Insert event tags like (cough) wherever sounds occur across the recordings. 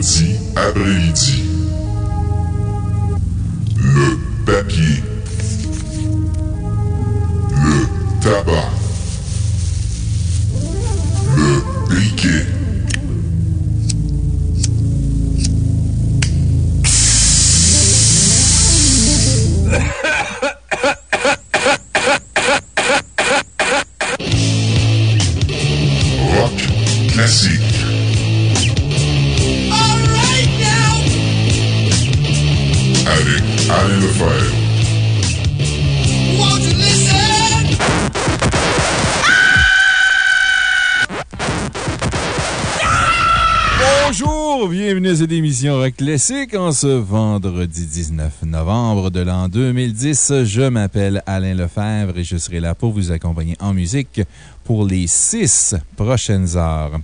vendredi après-midi. Classique en ce vendredi 19 novembre de l'an 2010. Je m'appelle Alain Lefebvre et je serai là pour vous accompagner en musique pour les six prochaines heures.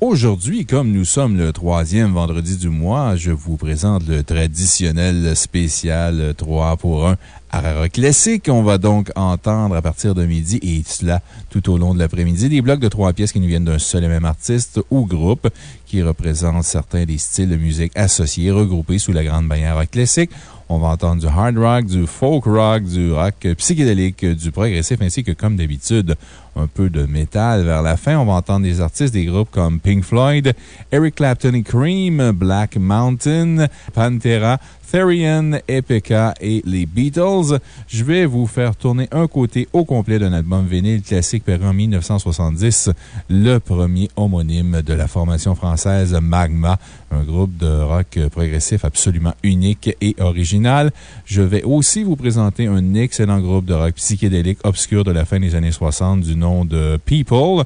Aujourd'hui, comme nous sommes le troisième vendredi du mois, je vous présente le traditionnel spécial 3 pour 1 à Rock Classique. On va donc entendre à partir de midi et cela tout au long de l'après-midi des blocs de trois pièces qui nous viennent d'un seul et même artiste ou groupe qui représente certains des styles de musique associés, regroupés sous la grande bannière Classique. On va entendre du hard rock, du folk rock, du rock psychédélique, du progressif, ainsi que, comme d'habitude, un peu de métal vers la fin. On va entendre des artistes des groupes comme Pink Floyd, Eric Clapton et Cream, Black Mountain, Pantera, Therian, Epica et les Beatles. Je vais vous faire tourner un côté au complet d'un album vinyle classique paru en 1970, le premier homonyme de la formation française Magma, un groupe de rock progressif absolument unique et original. Je vais aussi vous présenter un excellent groupe de rock psychédélique obscur de la fin des années 60 du nom de People.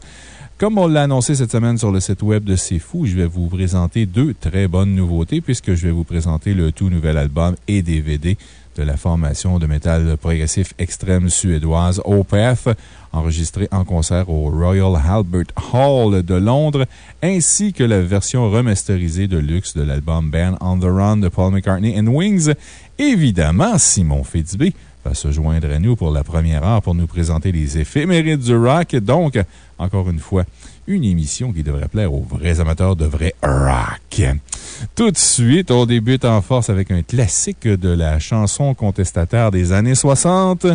Comme on l'a annoncé cette semaine sur le site web de C'est Fou, je vais vous présenter deux très bonnes nouveautés puisque je vais vous présenter le tout nouvel album et DVD de la formation de métal progressif extrême suédoise OPF, enregistré en concert au Royal Albert Hall de Londres, ainsi que la version remasterisée de luxe de l'album Band on the Run de Paul McCartney and Wings. Évidemment, Simon Fitzbé va se joindre à nous pour la première heure pour nous présenter les éphémérides du rock. Donc, encore une fois, une émission qui devrait plaire aux vrais amateurs de vrai rock. Tout de suite, on débute en force avec un classique de la chanson contestataire des années 60.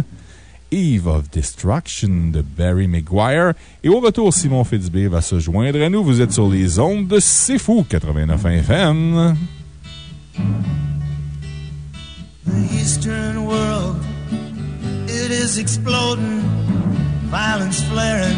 Eve of Destruction de Barry McGuire. Et au retour, Simon Fitzbé va se joindre à nous. Vous êtes sur les ondes de C'est Fou 89 FM. The Eastern world, is exploding, violence flaring,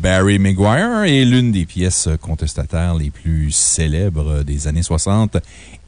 Barry Maguire est l'une des pièces contestataires les plus célèbres des années 60.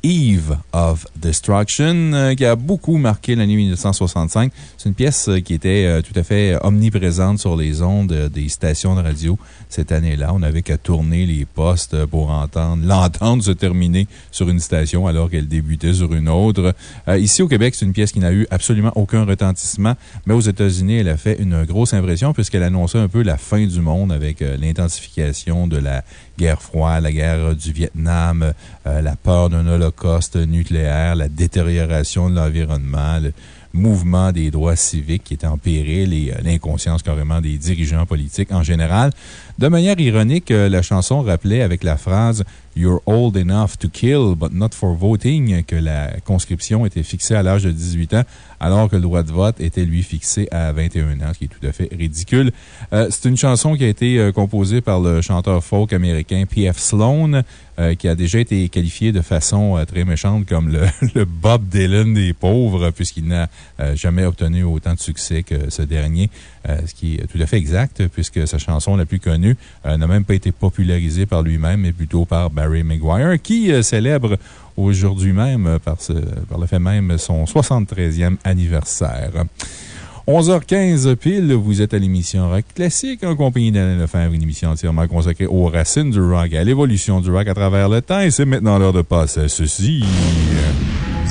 Eve of Destruction, euh, qui a beaucoup marqué l'année 1965. C'est une pièce qui était euh, tout à fait omniprésente sur les ondes des stations de radio cette année-là. On n'avait qu'à tourner les postes pour entendre, l'entendre se terminer sur une station alors qu'elle débutait sur une autre. Euh, ici au Québec, c'est une pièce qui n'a eu absolument aucun retentissement, mais aux États-Unis, elle a fait une grosse impression puisqu'elle annonçait un peu la fin du monde avec euh, l'intensification de la guerre froide, la guerre du Vietnam, euh, la peur d'un holocauste nucléaire, la détérioration de l'environnement, le mouvement des droits civiques qui était en péril et euh, l'inconscience carrément des dirigeants politiques en général. De manière ironique, euh, la chanson rappelait avec la phrase You're old enough to kill, but not for voting, que la conscription était fixée à l'âge de 18 ans, alors que le droit de vote était, lui, fixé à 21 ans, ce qui est tout à fait ridicule. Euh, C'est une chanson qui a été euh, composée par le chanteur folk américain P.F. Sloan, euh, qui a déjà été qualifié de façon très méchante comme (laughs) le, Bob Dylan des pauvres, puisqu'il n'a jamais obtenu autant de succès que ce dernier, euh, ce qui est tout à fait exact, puisque sa chanson la plus connue euh, n'a même pas été popularisée par lui-même, mais plutôt par Barry Maguire, qui euh, célèbre aujourd'hui même, par, par le fait même, son 73e anniversaire. 11h15 pile, vous êtes à l'émission Rock Classique en compagnie d'Alain Lefebvre, une émission entièrement consacrée aux racines du rock et à l'évolution du rock à travers le temps. Et c'est maintenant l'heure de passer à ceci.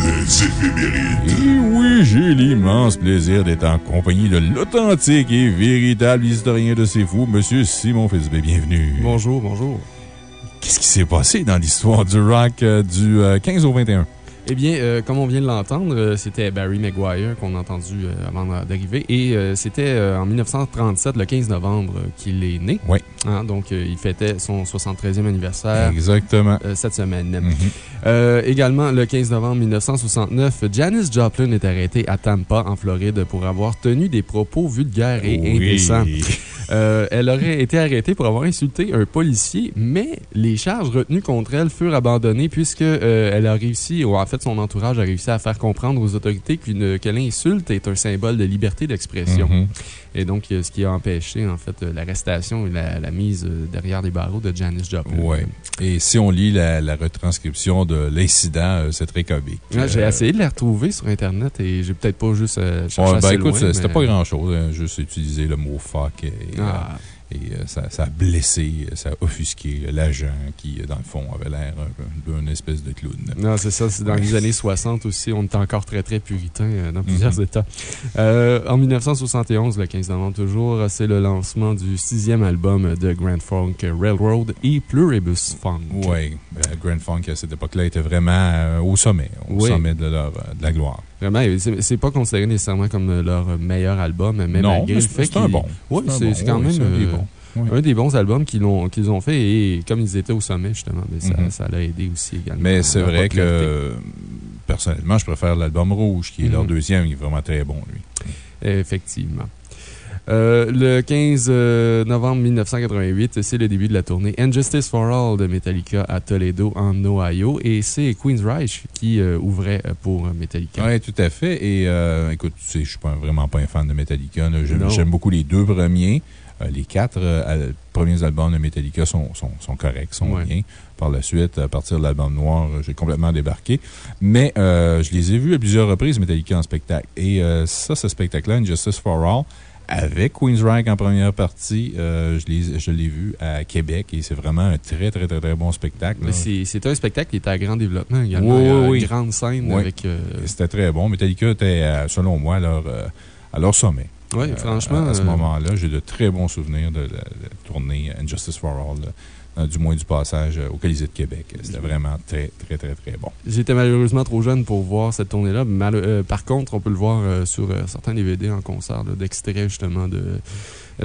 Éphémérides. Et oui, j'ai l'immense plaisir d'être en compagnie de l'authentique et véritable historien de ces fous, Monsieur Simon Fitzbé. Bienvenue. Bonjour, bonjour. Qu'est-ce qui s'est passé dans l'histoire du rock euh, du euh, 15 au 21? Eh bien, euh, comme on vient de l'entendre, euh, c'était Barry Maguire qu'on a entendu euh, avant d'arriver. Et c'était en 1937, le 15 novembre, qu'il est né. Oui. Hein, donc, il fêtait son 73e anniversaire. Exactement. cette semaine. Mhm. Euh, également, le 15 novembre 1969, Janis Joplin est arrêtée à Tampa, en Floride, pour avoir tenu des propos vulgaires et Oui. indécents. Elle aurait été arrêtée pour avoir insulté un policier, mais les charges retenues contre elle furent abandonnées puisque euh, elle a réussi, ou en fait son entourage a réussi à faire comprendre aux autorités qu'une que l'insulte est un symbole de liberté d'expression. Mhm. Et donc, euh, ce qui a empêché, en fait, euh, l'arrestation et la, la mise euh, derrière les barreaux de Janis Joplin. Oui. Et si on lit la, la retranscription de l'incident, c'est très comique. Ouais, J'ai Euh, essayé de la retrouver sur Internet et j'ai peut-être pas juste euh, cherché Ouais, ben assez écoute, c'était mais- pas grand-chose. hein, juste utiliser le mot fuck et, Ah. Et, euh, ça, ça a blessé, ça a offusqué l'agent qui, euh, dans le fond, avait l'air un- d'une espèce de clown. Non, c'est ça. C'est dans les années 60 aussi. On était encore très, très puritain euh, dans plusieurs Mhm. (laughs) États. Euh, en 1971, le 15 novembre toujours, c'est le lancement du sixième album de Grand Funk Railroad et Pluribus Funk. Oui, Grand Funk à cette époque-là était vraiment au sommet, au Oui. sommet de, leur, de la gloire. Vraiment, c'est pas considéré nécessairement comme leur meilleur album, mais non, malgré mais le fait c'est un bon. Oui, c'est quand oui, même un des euh, bons. Oui. un des bons albums qu'ils ont, qu'ils ont fait et comme ils étaient au sommet, justement, ça Mhm. ça l'a aidé aussi également. Mais c'est vrai que, personnellement, je préfère l'album Rouge, qui est leur Mhm. deuxième, qui est vraiment très bon, lui. Effectivement. Euh, le 15 euh, novembre 1988, c'est le début de la tournée Injustice for All de Metallica à Toledo, en Ohio. Et c'est Queensryche qui euh, ouvrait pour Metallica. Oui, tout à fait. Et écoute, tu sais, je suis pas, vraiment pas un fan de Metallica. J'aime beaucoup les deux premiers. Les quatre euh, premiers albums de Metallica sont, sont, sont corrects, sont Ouais. bien. Par la suite, à partir de l'album noir, j'ai complètement débarqué. Mais euh, je les ai vus à plusieurs reprises, Metallica, en spectacle. Et euh, ça, ce spectacle-là, Injustice for All, avec Queensryche en première partie. je l'ai vu à Québec et c'est vraiment un très, très, très, très bon spectacle. C'est un spectacle qui était à grand développement également. Oui, Une grande scène avec. C'était très bon. Metallica était, selon moi, à leur sommet. Oui, franchement. À, ce moment-là, j'ai de très bons souvenirs de la, tournée Injustice for All. Euh, du moins du passage euh, au Colisée de Québec. C'était vraiment très, très, très, très bon. J'étais malheureusement trop jeune pour voir cette tournée-là. Euh, par contre, on peut le voir sur certains DVD en concert, d'extrait justement de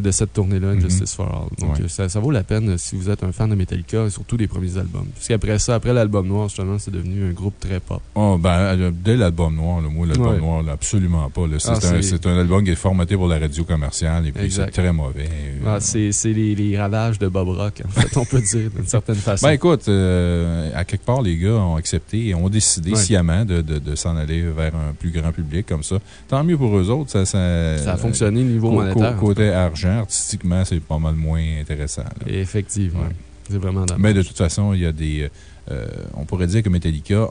de cette tournée-là, mhm. Justice for All. Donc, ça, ça, vaut la peine si vous êtes un fan de Metallica, et surtout des premiers albums. Puisqu'après ça, après l'album noir, justement, c'est devenu un groupe très pop. Oh, ben, euh, dès l'album noir, le moi, l'album noir, absolument pas. Ah, c'est un, album qui est formaté pour la radio commerciale et puis c'est très mauvais. Ah, c'est les, les, ravages de Bob Rock, en fait, on peut dire, d'une certaine façon. Ben, écoute, euh, à quelque part, les gars ont accepté et ont décidé sciemment de, de, de s'en aller vers un plus grand public comme ça. Tant mieux pour eux autres. Ça, ça, ça a fonctionné au niveau monétaire. Côté argent artistiquement, c'est pas mal moins intéressant. Effectivement. C'est vraiment Mais de toute façon, il y a des. Euh, on pourrait dire que Metallica,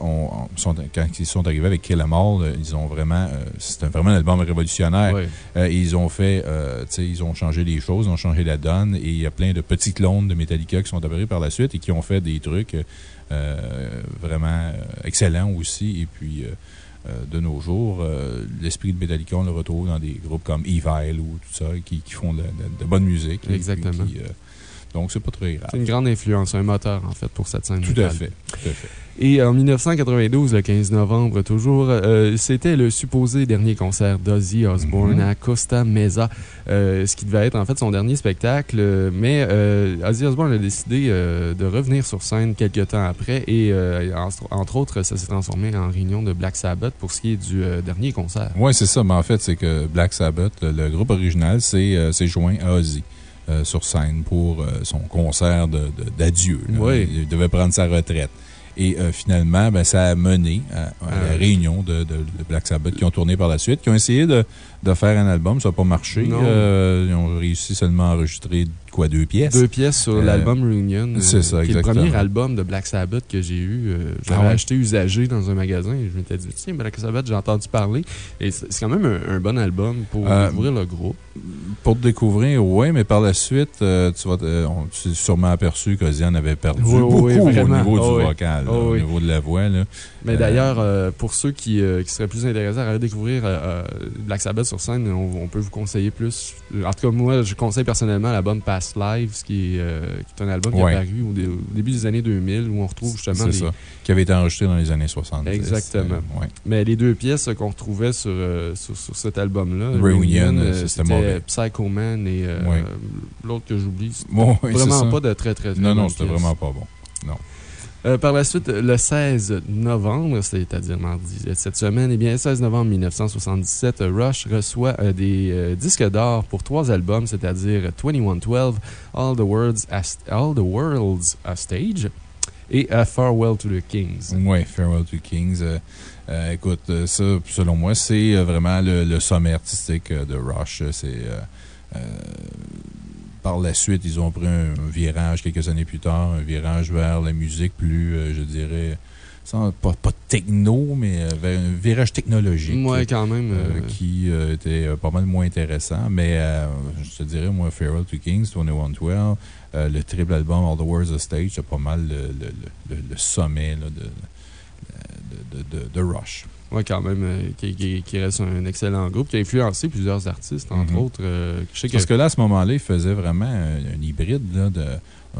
sont, quand ils sont arrivés avec Kill Em All, ils ont vraiment. Euh, c'est vraiment un album révolutionnaire. Euh, ils ont fait. ils ont changé les choses, ils ont changé la donne. Et il y a plein de petits clones de Metallica qui sont apparus par la suite et qui ont fait des trucs vraiment excellents aussi. Et puis. Euh, de nos jours. Euh, l'esprit de Metallica, on le retrouve dans des groupes comme Evil ou tout ça, qui, font de, bonne musique. Exactement. Euh, donc, c'est pas très grave. C'est une grande influence, un moteur, en fait, pour cette scène. Tout à fait. Tout à fait. Et en 1992, le 15 novembre, toujours, euh, c'était le supposé dernier concert d'Ozzy Osbourne mm-hmm. à Costa Mesa, euh, ce qui devait être en fait son dernier spectacle. Mais euh, Ozzy Osbourne a décidé de revenir sur scène quelques temps après et, entre autres, ça s'est transformé en réunion de Black Sabbath pour ce qui est du dernier concert. Oui, c'est ça. Mais en fait, c'est que Black Sabbath, le groupe original, s'est joint à Ozzy. Sur scène pour son concert d'adieu. Oui. Il devait prendre sa retraite. Et euh, finalement, ben, ça a mené à, la réunion de, de, Black Sabbath qui ont tourné par la suite, qui ont essayé de, de faire un album. Ça n'a pas marché. Euh, ils ont réussi seulement à enregistrer quoi, deux pièces? Deux pièces sur euh, l'album Reunion. C'est ça, exactement. le premier album de Black Sabbath que j'ai eu. Euh, j'avais ah acheté usagé dans un magasin et je m'étais dit, tiens, Black Sabbath, j'ai entendu parler. Et c'est quand même un, bon album pour euh, découvrir le groupe. Pour te découvrir, oui, mais par la suite, tu vas, on s'est sûrement aperçu qu'Ozian avait perdu beaucoup au niveau du vocal, au niveau de la voix. Là. Mais d'ailleurs, pour ceux qui, qui, seraient plus intéressés à redécouvrir Black Sabbath sur scène, on, peut vous conseiller plus. En tout cas, moi, je conseille personnellement l'album Pass Live, qui est, euh, qui est un album qui est apparu au, début des années 2000, où on retrouve justement. ça. Qui avait été enregistré dans les années 70. Exactement. Euh, Mais les deux pièces qu'on retrouvait sur, euh, sur, cet album-là, Reunion, c'était Psycho Man et l'autre que j'oublie. vraiment pas de très, très, très Non, non, c'était vraiment pas bon. Non. Euh, par la suite, le 16 novembre, c'est-à-dire mardi cette semaine, eh bien, le 16 novembre 1977, Rush reçoit euh, des euh, disques d'or pour trois albums, c'est-à-dire 2112, All the, World's All the World's a Stage et Farewell to the Kings. Oui, Farewell to the Kings. écoute, ça, selon moi, c'est vraiment le, le, sommet artistique de Rush. C'est par la suite, ils ont pris un, virage quelques années plus tard, un virage vers la musique plus, euh, je dirais, pas, pas techno, mais euh, vers un virage technologique. Oui, quand même. Euh, qui était pas mal moins intéressant. Mais je te dirais, moi, Farewell to Kings, 2112, le triple album All the Words of Stage, c'est pas mal le, sommet de, de, de, Rush. Quand même, euh, qui, qui, reste un excellent groupe, qui a influencé plusieurs artistes, entre mhm. autres. Euh, Parce que là, à ce moment-là, il faisait vraiment un, un hybride là, de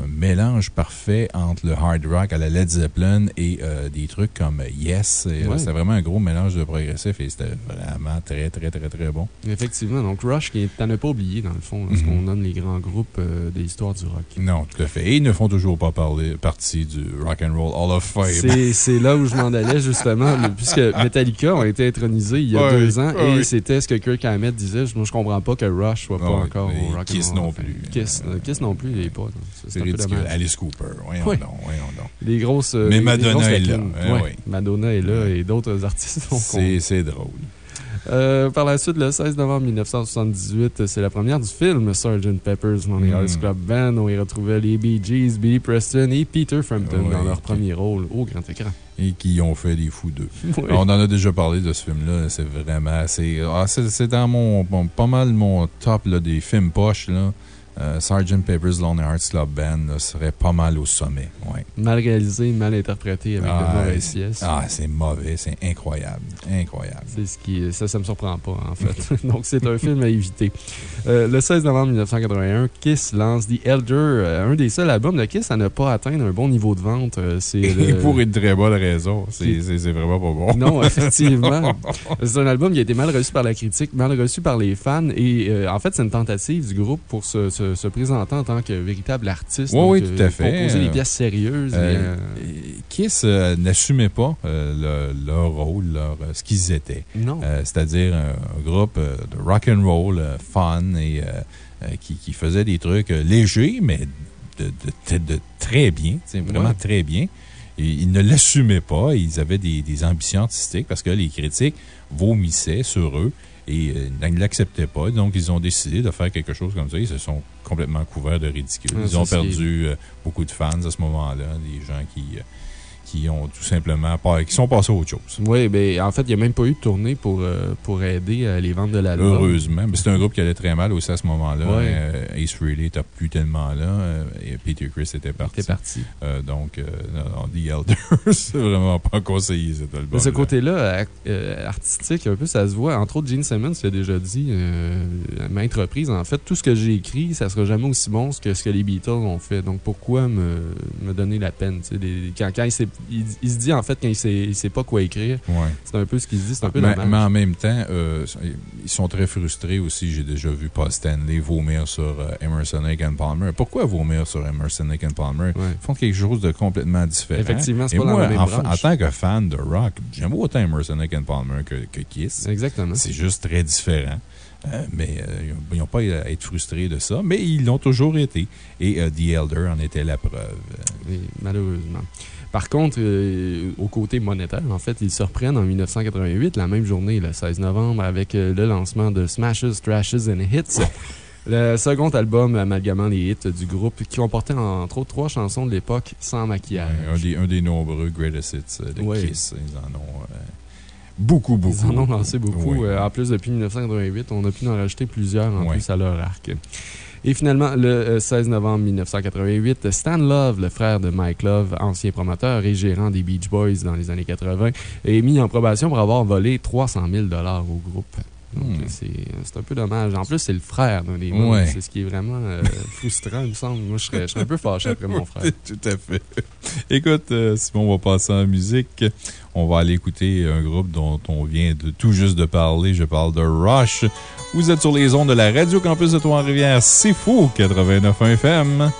un mélange parfait entre le hard rock à la Led Zeppelin et euh, des trucs comme Yes. Euh, c'était vraiment un gros mélange de progressif et c'était vraiment très, très, très, très bon. Effectivement. Donc, Rush, qui t'en as pas oublié, dans le fond, ce qu'on nomme les grands groupes euh, de l'histoire du rock. Non, tout à fait. Et ils ne font toujours pas parler, partie du Rock and Roll Hall of Fame. C'est là où je m'en allais, justement, puisque Metallica ont été intronisés il y a deux ans et c'était ce que Kirk Hammett disait. Moi, je comprends pas que Rush soit pas encore au Rock Kiss non plus. Kiss, Kiss non plus, il n'est pas. Alice Cooper, voyons donc, voyons donc. Les grosses. Mais Madonna est là. Madonna est là et d'autres artistes sont C'est drôle. Euh, par la suite, le 16 novembre 1978, c'est la première du film Sgt. Pepper's Lonely Hearts Mm. Club Band. où il retrouvait les Bee Gees, Billy Preston et Peter Frampton Ouais, dans leur premier rôle au grand écran. Et qui ont fait des fous d'eux. (laughs) Oui. On en a déjà parlé de ce film-là. C'est vraiment. C'est ah, dans mon, mon- Pas mal mon top là, des films poches. Là. Euh, Sgt. Pepper's Lonely Hearts Club Band là, serait pas mal au sommet. Ouais. Mal réalisé, mal interprété avec de Ah, mauvaises c'est- pièces. Ah, c'est mauvais. C'est incroyable. Incroyable. C'est ce qui, ça, ça me surprend pas, en fait. (laughs) Donc, c'est un film à éviter. Euh, le 16 novembre 1981, Kiss lance The Elder, euh, un des seuls albums de Kiss à ne pas atteindre un bon niveau de vente. Euh, c'est le- pour une très bonne raison. C'est vraiment pas bon. Non, effectivement. (laughs) C'est un album qui a été mal reçu par la critique, mal reçu par les fans. Et en fait, c'est une tentative du groupe pour se, se, se présenter en tant que véritable artiste. Oui, donc, oui, euh, tout à fait. Composer des pièces sérieuses. et, Euh, Kiss euh, n'assumait pas le- leur rôle, leur, ce qu'ils étaient. non. C'est-à-dire un, un groupe de rock and roll fun et qui, qui faisait des trucs légers, mais de, de- de- de très bien, vraiment Ouais. très bien. Et ils ne l'assumaient pas. Ils avaient des, des ambitions artistiques parce que les critiques vomissaient sur eux et euh, ils ne l'acceptaient pas. Donc, ils ont décidé de faire quelque chose comme ça. Ils se sont complètement couverts de ridicule. Ah, Ils ont perdu euh, beaucoup de fans à ce moment-là, des gens qui, euh, qui ont tout simplement pas, qui sont passés à autre chose. Oui, ben, en fait, il n'y a même pas eu de tournée pour, euh, pour aider à les ventes de l'album. Heureusement. Mais c'est un groupe qui allait très mal aussi à ce moment-là. Ouais. Euh, Ace Frehley n'était plus tellement là. euh, et Peter Chris était parti. Parti. Euh, donc, euh, non, non, The Elder, (laughs) c'est vraiment pas conseillé cet album. De ce côté-là, euh, artistique, un peu, ça se voit. Entre autres, Gene Simmons l'a déjà dit euh, à maintes reprises. En fait, tout ce que j'ai écrit, ça sera jamais aussi bon que ce que les Beatles ont fait. Donc, pourquoi me, me donner la peine? des- quand quand il, sait- il, il se dit, en fait, quand il sait, il sait pas quoi écrire, Ouais. c'est un peu ce qu'il se dit. C'est un peu Mais, dommage. mais en même temps, euh, ils sont très frustrés aussi. J'ai déjà vu Paul Stanley vomir sur euh, Emerson, Lake and Palmer. Pourquoi vomir sur Emerson, Lake and Palmer? Ouais. Ils font quelque chose de complètement différent. Effectivement, c'est pas moi, la même en, en tant que fan de rock, j'aime autant Emerson, Lake and Palmer que, que Kiss. Exactement. C'est juste très différent. Euh, mais euh, ils n'ont pas à être frustrés de ça, mais ils l'ont toujours été. Et euh, The Elder en était la preuve. Malheureusement. Par contre, euh, au côté monétaire, en fait, ils se reprennent en 1988, la même journée, le 16 novembre, avec euh, le lancement de Smashes, Trashes and Hits. (laughs) Le second album amalgamant les hits du groupe qui comportait entre autres trois chansons de l'époque sans maquillage. Ouais, un, des, un des nombreux greatest hits euh, de Ouais. Kiss. Ils en ont euh, beaucoup, beaucoup. Ils en ont lancé beaucoup. Euh, en plus, depuis 1988, on a pu en rajouter plusieurs en plus à leur arc. Et finalement, le euh, 16 novembre 1988, Stan Love, le frère de Mike Love, ancien promoteur et gérant des Beach Boys dans les années 80, est mis en probation pour avoir volé 300 000 au groupe. Hmm. c'est un peu dommage. En plus, c'est le frère membres. Ouais. C'est ce qui est vraiment euh, (laughs) frustrant, il me semble. Moi, je serais, je serais un peu fâché après mon frère. (laughs) Tout à fait. Écoute, euh, Simon, on va passer en musique. On va aller écouter un groupe dont on vient de tout juste de parler. Je parle de Rush. Vous êtes sur les ondes de la Radio Campus de Trois-Rivières. C'est fou, 89 FM.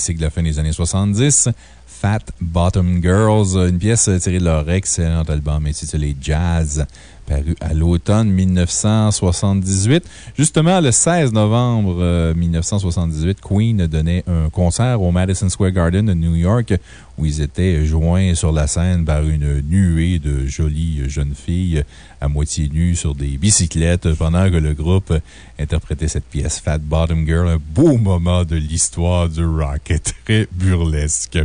classique de la fin des années 70, Fat Bottom Girls, une pièce tirée de leur excellent album intitulé Jazz, paru à l'automne 1978. Justement, le 16 novembre euh, 1978, Queen donnait un concert au Madison Square Garden de New York où ils étaient joints sur la scène par une nuée de jolies jeunes filles à moitié nues sur des bicyclettes pendant que le groupe interprété cette pièce Fat Bottom Girl, un beau moment de l'histoire du rock, très burlesque.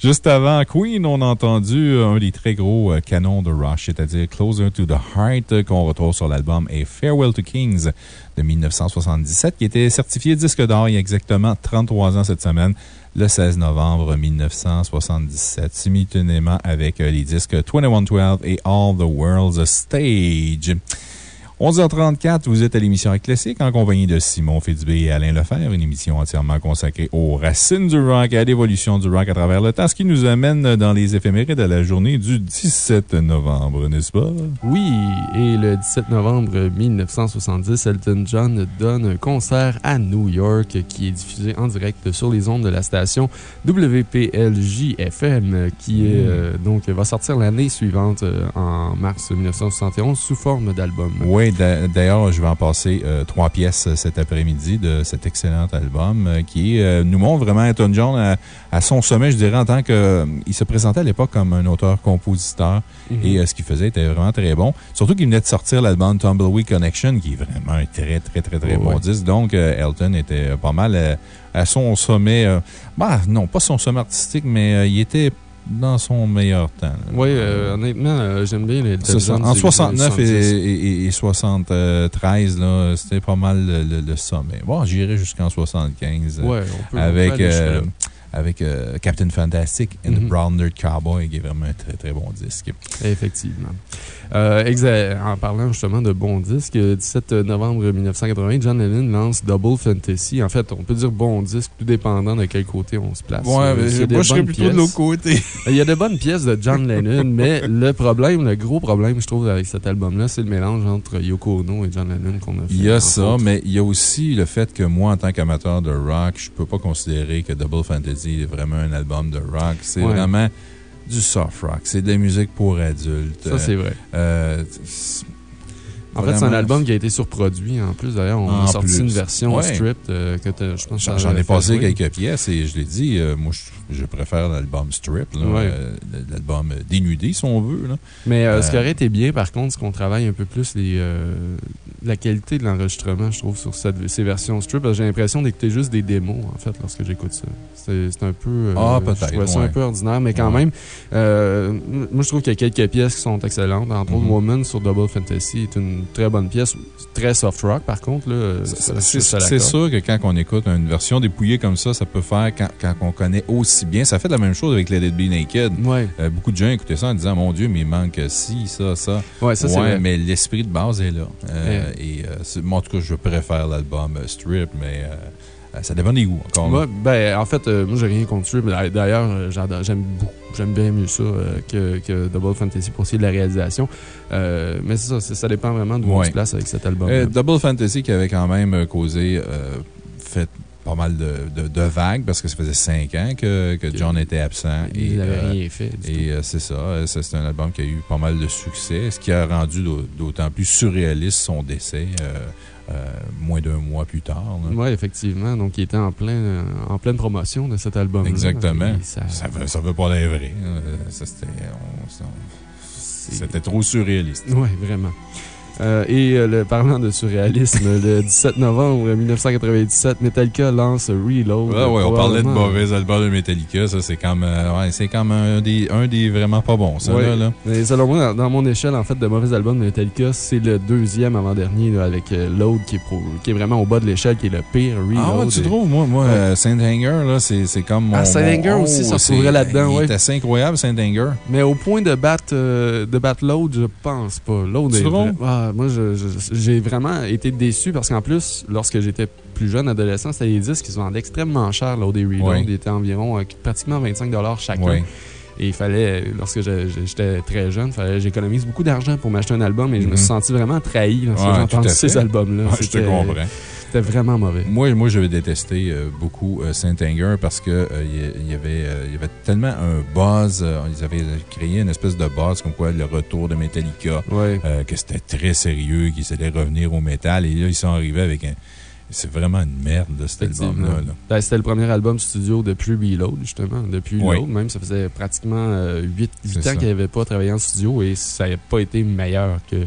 Juste avant Queen, on a entendu un des très gros euh, canons de Rush, c'est-à-dire Closer to the Heart, euh, qu'on retrouve sur l'album A Farewell to Kings de 1977, qui était certifié disque d'or il y a exactement 33 ans cette semaine le 16 novembre 1977, simultanément avec euh, les disques 2112 et All the World's Stage. 11h34, vous êtes à l'émission Classique en compagnie de Simon Fitzbé et Alain Lefebvre, une émission entièrement consacrée aux racines du rock et à l'évolution du rock à travers le temps, ce qui nous amène dans les éphémérides à la journée du 17 novembre, n'est-ce pas? Oui, et le 17 novembre 1970, Elton John donne un concert à New York qui est diffusé en direct sur les ondes de la station WPLJ-FM, qui est, euh, donc, va sortir l'année suivante, euh, en mars 1971, sous forme d'album. Oui, d'ailleurs, je vais en passer euh, trois pièces euh, cet après-midi de cet excellent album euh, qui nous montre vraiment Elton John à, son sommet, je dirais, en tant que. il se présentait à l'époque comme un auteur-compositeur Mhm. et ce qu'il faisait était vraiment très bon. Surtout qu'il venait de sortir l'album Tumbleweed Connection qui est vraiment un très, très, très, très Oh, bon ouais. disque. Donc, Elton était pas mal à son sommet. bah, non, pas son sommet artistique, mais il était dans son meilleur temps. Oui, euh, honnêtement, euh, j'aime bien les C'est ça. En 69 et, et, et 73, là, c'était pas mal le, le- le sommet. Bon, j'irai jusqu'en 75. euh, Ouais, on peut- on avec, peut aller jusque-là. euh, avec euh, Captain Fantastic and the Mhm. Brown Nerd Cowboy, qui est vraiment un très, très bon disque. Effectivement. Euh, en parlant justement de bons disques, le 17 novembre 1980, John Lennon lance Double Fantasy. En fait, on peut dire bon disque, tout dépendant de quel côté on se place. Euh, il y a des bonnes pièces. côté. (laughs) Il y a de bonnes pièces de John Lennon, (laughs) mais le problème, le gros problème, je trouve, avec cet album-là, c'est le mélange entre Yoko Ono et John Lennon qu'on a fait. Il y a ça, autres. mais il y a aussi le fait que moi, en tant qu'amateur de rock, je peux pas considérer que Double Fantasy est vraiment un album de rock. C'est Ouais. vraiment du soft rock. C'est de la musique pour adultes. Ça, c'est vrai. Euh, En fait, c'est un album qui a été surproduit. En plus, d'ailleurs, on En a sorti plus. une version Ouais. stripped euh, que je pense J'en ai passé jouer. quelques pièces et je l'ai dit, euh, moi, je, je préfère l'album Strip, Ouais. euh, l'album dénudé, si on veut. Là. Mais ce qui aurait été bien, par contre, c'est qu'on travaille un peu plus les, la qualité de l'enregistrement, je trouve, sur cette- ces versions strip. J'ai l'impression d'écouter juste des démos, en fait, lorsque j'écoute ça. C'est un peu. Ah, peut-être, Je trouvais ça ouais. un peu ordinaire, mais quand même, moi, je trouve qu'il y a quelques pièces qui sont excellentes. Entre autres, Mhm. Woman sur Double Fantasy est une très bonne pièce. Très soft rock, par contre. ça, C'est sûr que quand on écoute une version dépouillée comme ça, ça peut faire quand, quand on connaît aussi bien. Ça fait la même chose avec Let It Be Naked. Ouais, Euh, beaucoup de gens écoutaient ça en disant Mon Dieu, mais il manque ci, ça, ça. ouais, ça, ouais, mais l'esprit de base est là. Euh, Et euh, moi, en tout cas, je préfère l'album euh, Strip, mais euh, euh, ça dépend des goûts. Encore. Ouais, ben, en fait, euh, moi, j'ai rien contre mais D'ailleurs, euh, j'aime beaucoup. J'aime bien mieux ça euh, que, que Double Fantasy pour ce qui est de la réalisation. Euh, mais c'est ça, ça dépend vraiment d'où on Ouais. se place avec cet album. Euh, Double Fantasy qui avait quand même euh, causé, euh, fait pas mal de, de- de vagues parce que ça faisait cinq ans que, que John était absent. Il n'avait euh, rien fait. Et euh, c'est ça. euh, C'est un album qui a eu pas mal de succès, ce qui a rendu d'au- d'autant plus surréaliste son décès euh, euh, moins d'un mois plus tard. là. tout. Ouais, effectivement. Donc, il était en, plein, euh, en pleine promotion de cet album. Exactement. Ça, Ça veut, ça veut pas l'air vrai. hein. C'était trop surréaliste. Oui, vraiment. Euh, et euh, le, parlant de surréalisme, le (laughs) 17 novembre 1997, Metallica lance Reload. Ah ouais, on parlait de mauvais albums de Metallica. Ça, c'est comme, euh, ouais, c'est comme un des, un des vraiment pas bons, ça, Ouais. là, là. Mais selon moi, dans, dans mon échelle, en fait, de mauvais albums de Metallica, c'est le deuxième avant-dernier, avec euh, Load qui est, pro- qui est vraiment au bas de l'échelle, qui est le pire. Reload. Ah ouais, tu Et- trouves? Moi, moi Ouais. euh, Saint Anger, là, c'est c'est comme mon. Ah, Saint mon- Anger aussi, ça se c'est- trouverait là-dedans, ouais. est assez incroyable, Saint Anger. Mais au point de battre, euh, de battre Load, je pense pas. Load Tu est trouves? vra- Ah, moi, j'ai vraiment été déçu parce qu'en plus, lorsque j'étais plus jeune, adolescent, c'était des disques qui se vendaient extrêmement cher, Load et Reload. Ouais. Ils étaient environ euh, pratiquement 25 chacun. Et il fallait, lorsque j'étais très jeune, j'économise beaucoup d'argent pour m'acheter un album et je me Mhm. suis senti vraiment trahi lorsque Ouais, à ces albums-là. Ouais, je te comprends. C'était vraiment mauvais. Moi, moi j'avais détesté euh, beaucoup euh, Saint Anger parce que euh, il y, y avait, euh, y avait tellement un buzz. ils avaient créé une espèce de buzz comme quoi le retour de Metallica, que c'était très sérieux, qu'ils allaient revenir au métal. Et là, ils sont arrivés avec un. C'est vraiment une merde, là, cet album-là. là. Ben, C'était le premier album studio depuis Reload, justement. Depuis Oui. Reload, même. Ça faisait pratiquement 8, C'est ans qu'il n'avait pas travaillé en studio et ça n'a pas été meilleur que,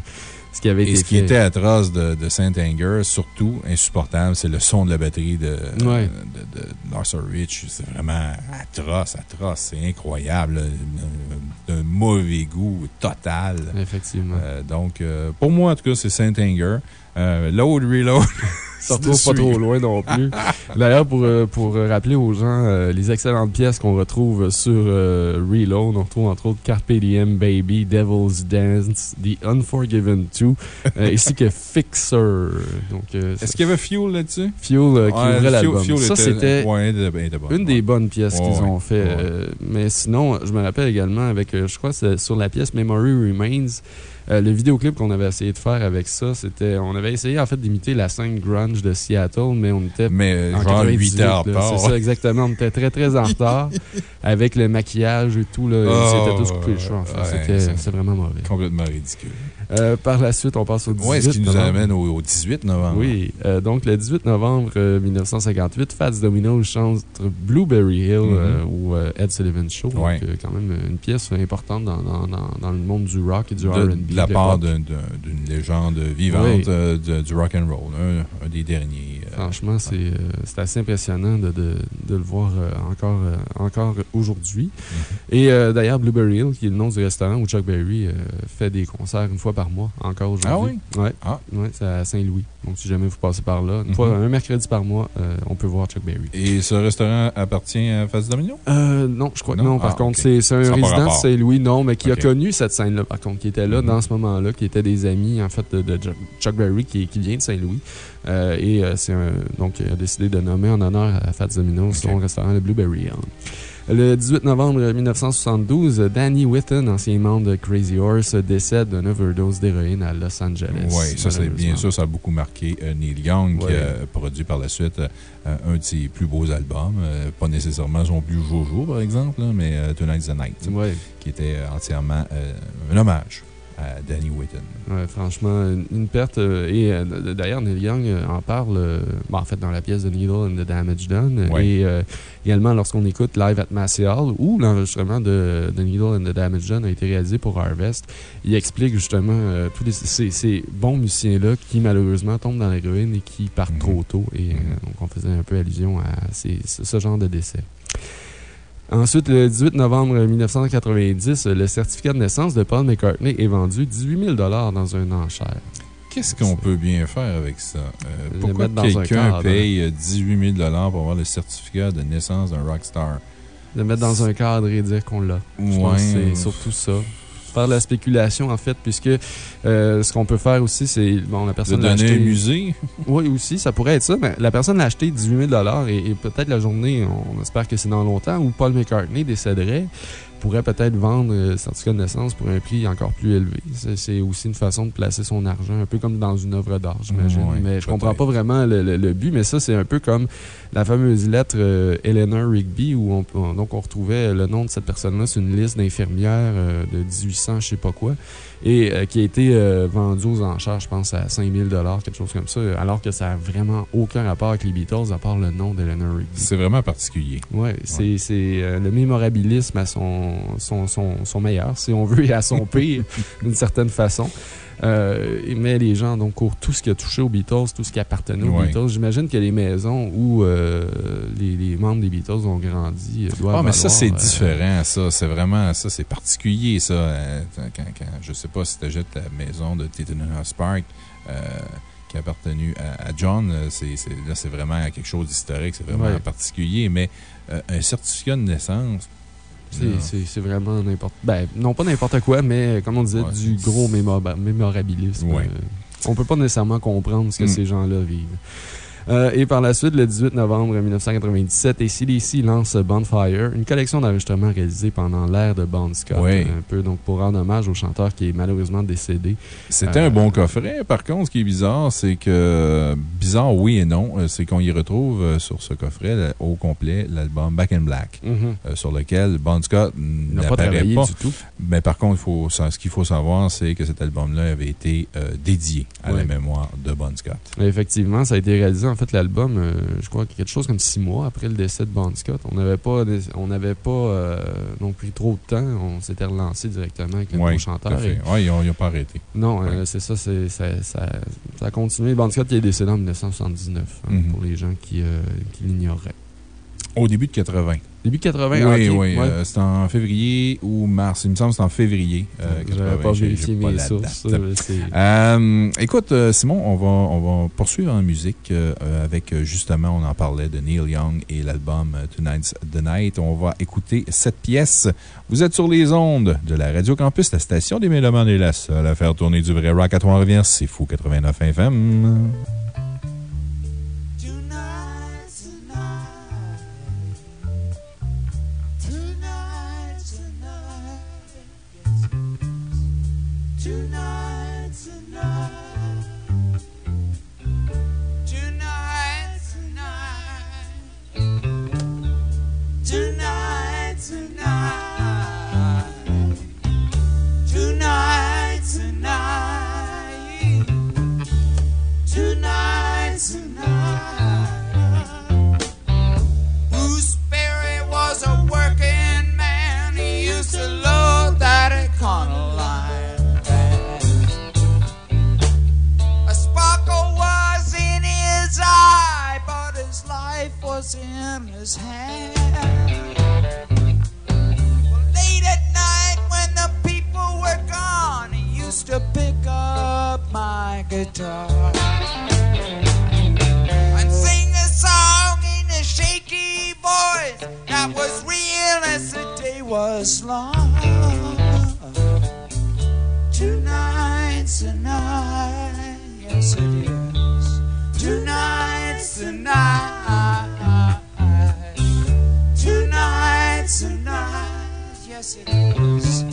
ce qui avait été Et ce qui était atroce de, de Saint Anger, surtout insupportable, c'est le son de la batterie de, Ouais. de, de Lars Ulrich. C'est vraiment atroce, atroce. C'est incroyable. D'un mauvais goût total. Effectivement. Euh, donc, euh, pour moi, en tout cas, c'est Saint Anger. Euh, load, reload. (laughs) Ça retrouve pas trop loin non plus. (laughs) D'ailleurs, pour, euh, pour euh, rappeler aux gens euh, les excellentes pièces qu'on retrouve sur euh, Reload, on retrouve entre autres Carpe Diem Baby, Devil's Dance, The Unforgiven 2, euh, (laughs) ainsi que Fixer. Est-ce qu'il y avait Fuel là-dessus? Fuel qui Ouais, ouvrait l'album. Ça, était- c'était ouais, une des bonnes pièces Ouais, qu'ils ont fait. Mais sinon, je me rappelle également avec, je crois, sur la pièce Memory Remains, euh, le vidéoclip qu'on avait essayé de faire avec ça, c'était. On avait essayé en fait d'imiter la scène grunge de Seattle, mais on était. Mais en genre 98, 8 heures. C'est ça, exactement. On était très, très en retard (laughs) avec le maquillage et tout. Là, Oh, ils s'étaient tous coupés le en fait. ouais, C'était vraiment mauvais. Complètement ridicule. Euh, par la suite, on passe au 18 Ouais, ce qui nous novembre. amène au, au 18 novembre. Oui, euh, donc le 18 novembre euh, 1958, Fats Domino chante Blueberry Hill Mhm. euh, au euh, Ed Sullivan Show. Donc, Ouais. euh, quand même une pièce importante dans, dans, dans, dans le monde du rock et du RB. de la part d'une légende vivante Oui. euh, de- du rock and roll, un, un des derniers. euh, Franchement, c'est euh, assez impressionnant de, de, de le voir euh, encore, euh, encore aujourd'hui. Mhm. Et euh, d'ailleurs, Blueberry Hill, qui est le nom du restaurant où Chuck Berry euh, fait des concerts une fois par mois, encore aujourd'hui. Ah Ouais. Ah. Ouais, c'est à Saint-Louis. Donc, si jamais vous passez par là, une Mhm. fois, un mercredi par mois, euh, on peut voir Chuck Berry. Et ce restaurant appartient à Face Domino? Euh, non, je crois que Non? non. Par Ah, contre, c'est un résident de. Saint-Louis, non, mais qui a connu cette scène-là, par contre, qui était là Mhm. dans ce moment-là, qui étaient des amis, en fait, de, de Chuck- Berry, qui, qui vient de Saint-Louis. Euh, et euh, c'est donc, il a décidé de nommer en honneur à Fats Domino son restaurant, le Blueberry Hill. Le 18 novembre 1972, Danny Whitten, ancien membre de Crazy Horse, décède d'une overdose d'héroïne à Los Angeles. Oui, ça, c'est bien sûr, ça a beaucoup marqué euh, Neil Young, qui a produit par la suite euh, un de ses plus beaux albums. euh, pas nécessairement son plus jojo, par exemple, là, mais euh, Tonight's the Night, Ouais. qui était euh, entièrement euh, un hommage à Danny Whitten. Ouais, franchement, une, une perte. euh, et euh, d'ailleurs, Neil Young euh, en parle, euh, bon, en fait, dans la pièce de Needle and the Damage Done. Ouais. Et également, lorsqu'on écoute Live at Massey Hall, où l'enregistrement de, de Needle and the Damage Done a été réalisé pour Harvest, il explique justement tous les- ces, ces bons musiciens-là qui, malheureusement, tombent dans l'héroïne et qui partent Mhm. trop tôt. Et donc, on faisait un peu allusion à ces- ce ce genre de décès. Ensuite, le 18 novembre 1990, le certificat de naissance de Paul McCartney est vendu 18 000 dans un enchère. Qu'est-ce qu'on peut bien faire avec ça? Euh, Le pourquoi mettre dans un quelqu'un cadre. paye euh, 18 000 pour avoir le certificat de naissance d'un rockstar? De mettre dans un cadre et dire qu'on l'a. Ouais. c'est surtout ça. Faire de la spéculation, en fait, puisque euh, ce qu'on peut faire aussi, c'est. Bon, la De personne l'a donner acheté. un musée? (laughs) Oui, aussi, ça pourrait être ça, mais la personne l'a acheté 18 000 et, et peut-être la journée, on espère que c'est dans longtemps, où Paul McCartney décéderait, pourrait peut-être vendre euh, le certificat de naissance pour un prix encore plus élevé. C'est- aussi une façon de placer son argent, un peu comme dans une œuvre d'art, j'imagine. Mais je comprends pas vraiment le, le- le but, mais ça, c'est un peu comme la fameuse lettre euh, Eleanor Rigby, où on, on- donc on retrouvait le nom de cette personne-là sur une liste d'infirmières euh, de 1800, je sais pas quoi, et euh, qui a été euh, vendue aux enchères, je pense, à 5000 quelque chose comme ça, alors que ça a vraiment aucun rapport avec les Beatles, à part le nom d'Eleanor Rigby. C'est vraiment particulier. Ouais, c'est c'est, euh, le mémorabilisme à son, son, son, son meilleur, si on veut, et à son (laughs) pire, d'une certaine façon. Euh, mais les gens donc courent tout ce qui a touché aux Beatles, tout ce qui appartenait aux. Beatles. J'imagine que les maisons où euh, les, les membres des Beatles ont grandi euh, doivent Ah, mais ça, c'est euh, différent, ça. C'est vraiment, ça, c'est particulier, ça. Quand, quand, je sais pas si tu achètes la maison de Tittenhouse Park, qui a appartenu à, à John, c'est, là, c'est vraiment quelque chose d'historique, c'est vraiment Ouais. particulier. Mais un certificat de naissance, C'est- non. C'est c'est vraiment n'importe. Ben, non pas n'importe quoi, mais comme on disait, Ouais, du gros mémora- mémorabilisme. Ouais. Euh, on peut pas nécessairement comprendre ce que Mm. ces gens-là vivent. Euh, et par la suite, le 18 novembre 1997, ACDC lance Bonfire, une collection d'enregistrements réalisés pendant l'ère de Bon Scott. Ouais. Un peu donc pour rendre hommage au chanteur qui est malheureusement décédé. C'était Euh, un bon coffret. Par contre, ce qui est bizarre, c'est que, bizarre, oui et non. Euh, C'est qu'on y retrouve euh, sur ce coffret, au complet, l'album Back in Black, Mhm. euh, sur lequel Bon Scott pas n'apparaît travaillé pas. du tout. Mais par contre, il faut, ça- ce qu'il faut savoir, c'est que cet album-là avait été euh, dédié à la mémoire de Bon Scott. Effectivement, ça a été réalisé, en fait, l'album, euh, je crois, quelque chose comme six mois après le décès de Bon Scott. On n'avait pas, on n'avait pas euh, non pris trop de temps. On s'était relancé directement avec le Oui, à chanteur. Ouais, ils n'ont pas arrêté. non, euh, Ouais. c'est ça, ça, ça, ça a continué. Bon Scott qui est décédé en 1979, hein, Mhm. pour les gens qui, qui l'ignoreraient. Au début de 80. Début 80, oui, oui. ouais. euh, c'est en février ou mars. Il me semble que c'est en février. euh, J'avais 80. pas vérifié mes sources. euh, Euh, écoute, Simon, on va, on va poursuivre en musique avec, justement, on en parlait de Neil Young et l'album Tonight's the Night. On va écouter cette pièce. Vous êtes sur les ondes de la Radio Campus, la station des Mélomanes est la seule à faire tourner du vrai rock à Trois-Rivières. C'est fou 89 FM. Was in his hand. Late at night when the people were gone, he used to pick up my guitar and sing a song in a shaky voice that was real as the day was long. Tonight, tonight, yes it is. Tonight, tonight. Yes it is.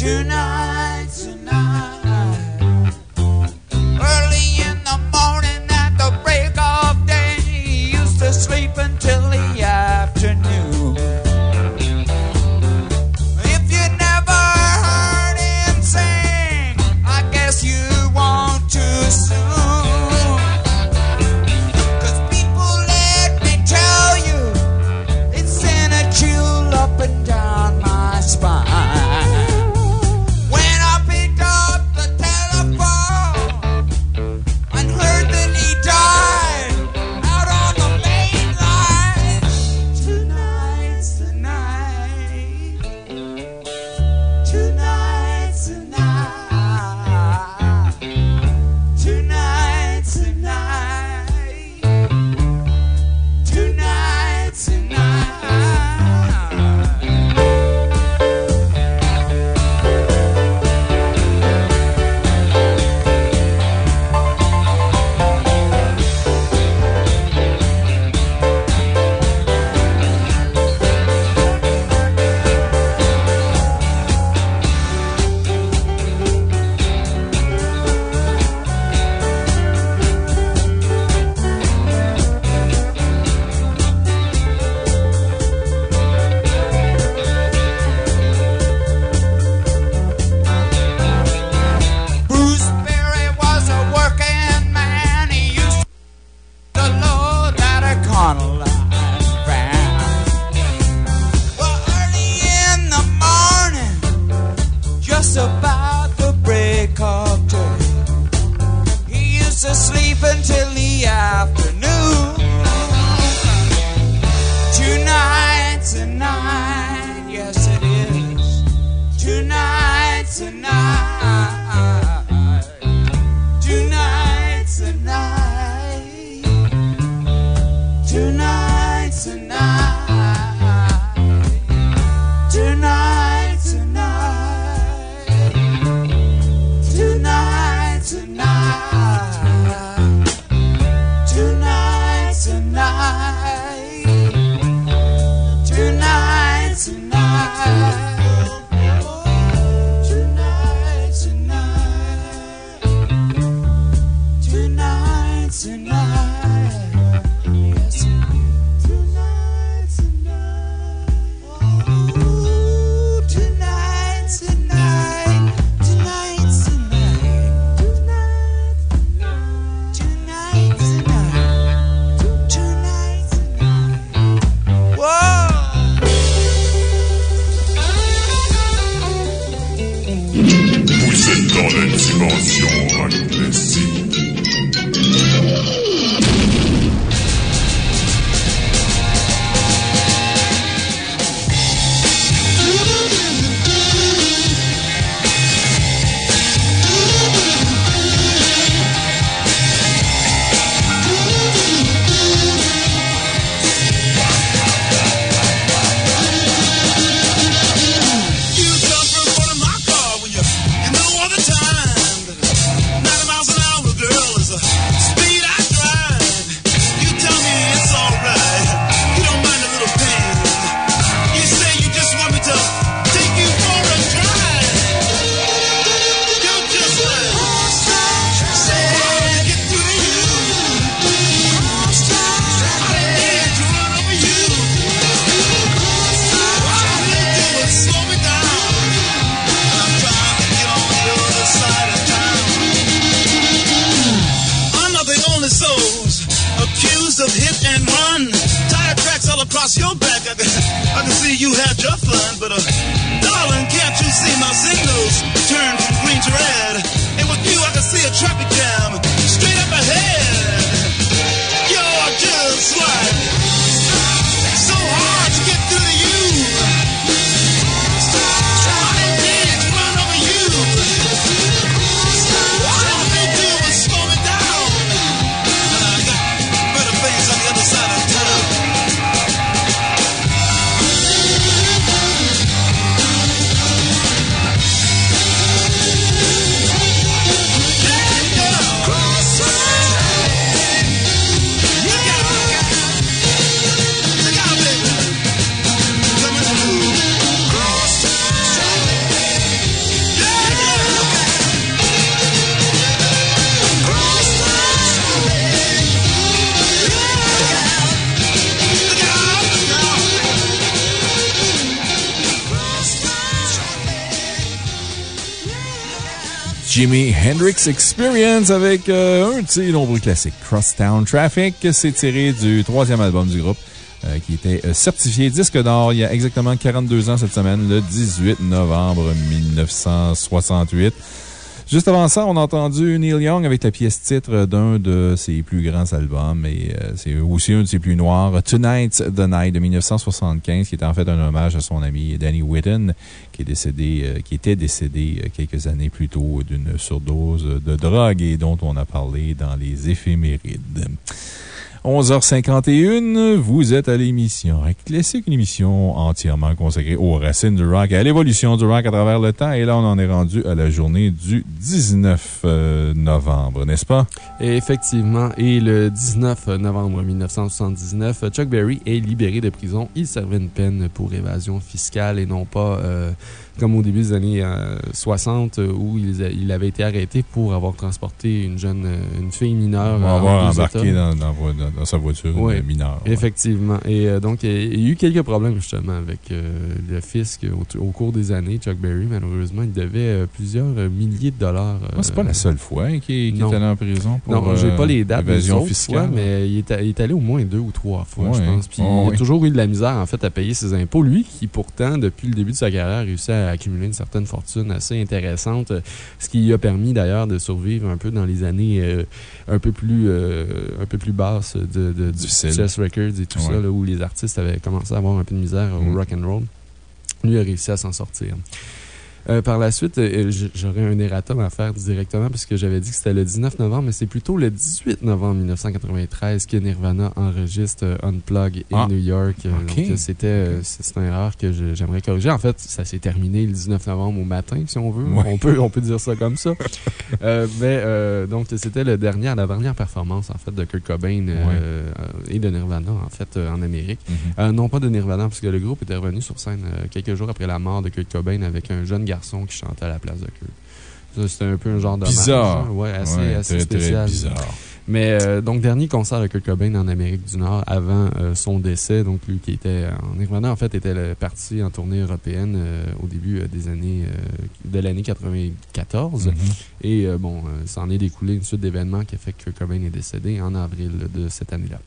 Tonight, tonight. Early in the morning at the break of day, he used to sleep until the Experience avec euh, un de ses nombreux classiques, Crosstown Traffic. C'est tiré du troisième album du groupe euh, qui était euh, certifié disque d'or il y a exactement 42 ans cette semaine, le 18 novembre 1968. Juste avant ça, on a entendu Neil Young avec la pièce titre d'un de ses plus grands albums et euh, c'est aussi un de ses plus noirs, Tonight's the Night de 1975, qui était en fait un hommage à son ami Danny Whitten, qui, est décédé, euh, qui était décédé euh, quelques années plus tôt d'une surdose de drogue et dont on a parlé dans les éphémérides. 11h51, vous êtes à l'émission Rock Classique, une émission entièrement consacrée aux racines du rock et à l'évolution du rock à travers le temps. Et là, on en est rendu à la journée du 19 euh, novembre, n'est-ce pas? Effectivement, et le 19 novembre 1979, Chuck Berry est libéré de prison. Il servait une peine pour évasion fiscale et non pas euh, comme au début des années euh, 60 euh, où il, avait été arrêté pour avoir transporté une jeune, euh, une fille mineure. Euh, avoir embarqué dans, sa voiture euh, mineure. ouais. Effectivement. Et euh, donc, il y a eu quelques problèmes justement avec euh, le fisc au, au cours des années. Chuck Berry, malheureusement, il devait euh, plusieurs euh, milliers de dollars. Ah, c'est pas euh, la seule fois qu'il est allé en prison pour Non, j'ai euh, pas les dates des évasion autres fiscale. fois, mais il est, a- il est allé au moins deux ou trois fois, je pense. Puis Oh, il a oui. toujours eu de la misère, en fait, à payer ses impôts. Lui, qui pourtant, depuis le début de sa carrière, a réussi à accumuler une certaine fortune assez intéressante, ce qui lui a permis d'ailleurs de survivre un peu dans les années euh, un, peu plus, euh, un peu plus basses de, de, du. Chess Records et tout Ouais. ça, là, où les artistes avaient commencé à avoir un peu de misère Mm. au rock and roll. Lui a réussi à s'en sortir. Euh, par la suite, euh, j- j'aurais un erratum à faire directement parce que j'avais dit que c'était le 19 novembre, mais c'est plutôt le 18 novembre 1993 que Nirvana enregistre euh, Unplug in Ah. New York. Euh, Ok. Donc, euh, c'était, euh, une erreur que j'aimerais corriger. En fait, ça s'est terminé le 19 novembre au matin, si on veut. Ouais. On, peut, on peut dire ça comme ça. (laughs) Euh, mais euh, donc, c'était la dernière performance, en fait, de Kurt Cobain euh, euh, et de Nirvana, en fait, euh, en Amérique. Mhm. Euh, non pas de Nirvana, parce que le groupe était revenu sur scène euh, quelques jours après la mort de Kurt Cobain avec un jeune garçon qui chantait à la place de Kurt. Ça, C'était un peu un genre de Bizarre. Ouais, assez, Ouais, assez très, très spécial. bizarre. Mais euh, donc, dernier concert de Kurt Cobain en Amérique du Nord avant euh, son décès. Donc, lui qui était en Nirvana, en fait, était le parti en tournée européenne euh, au début des années de l'année 94. Mhm. Et bon, ça en est découlé une suite d'événements qui a fait que Kurt Cobain est décédé en avril de cette année-là.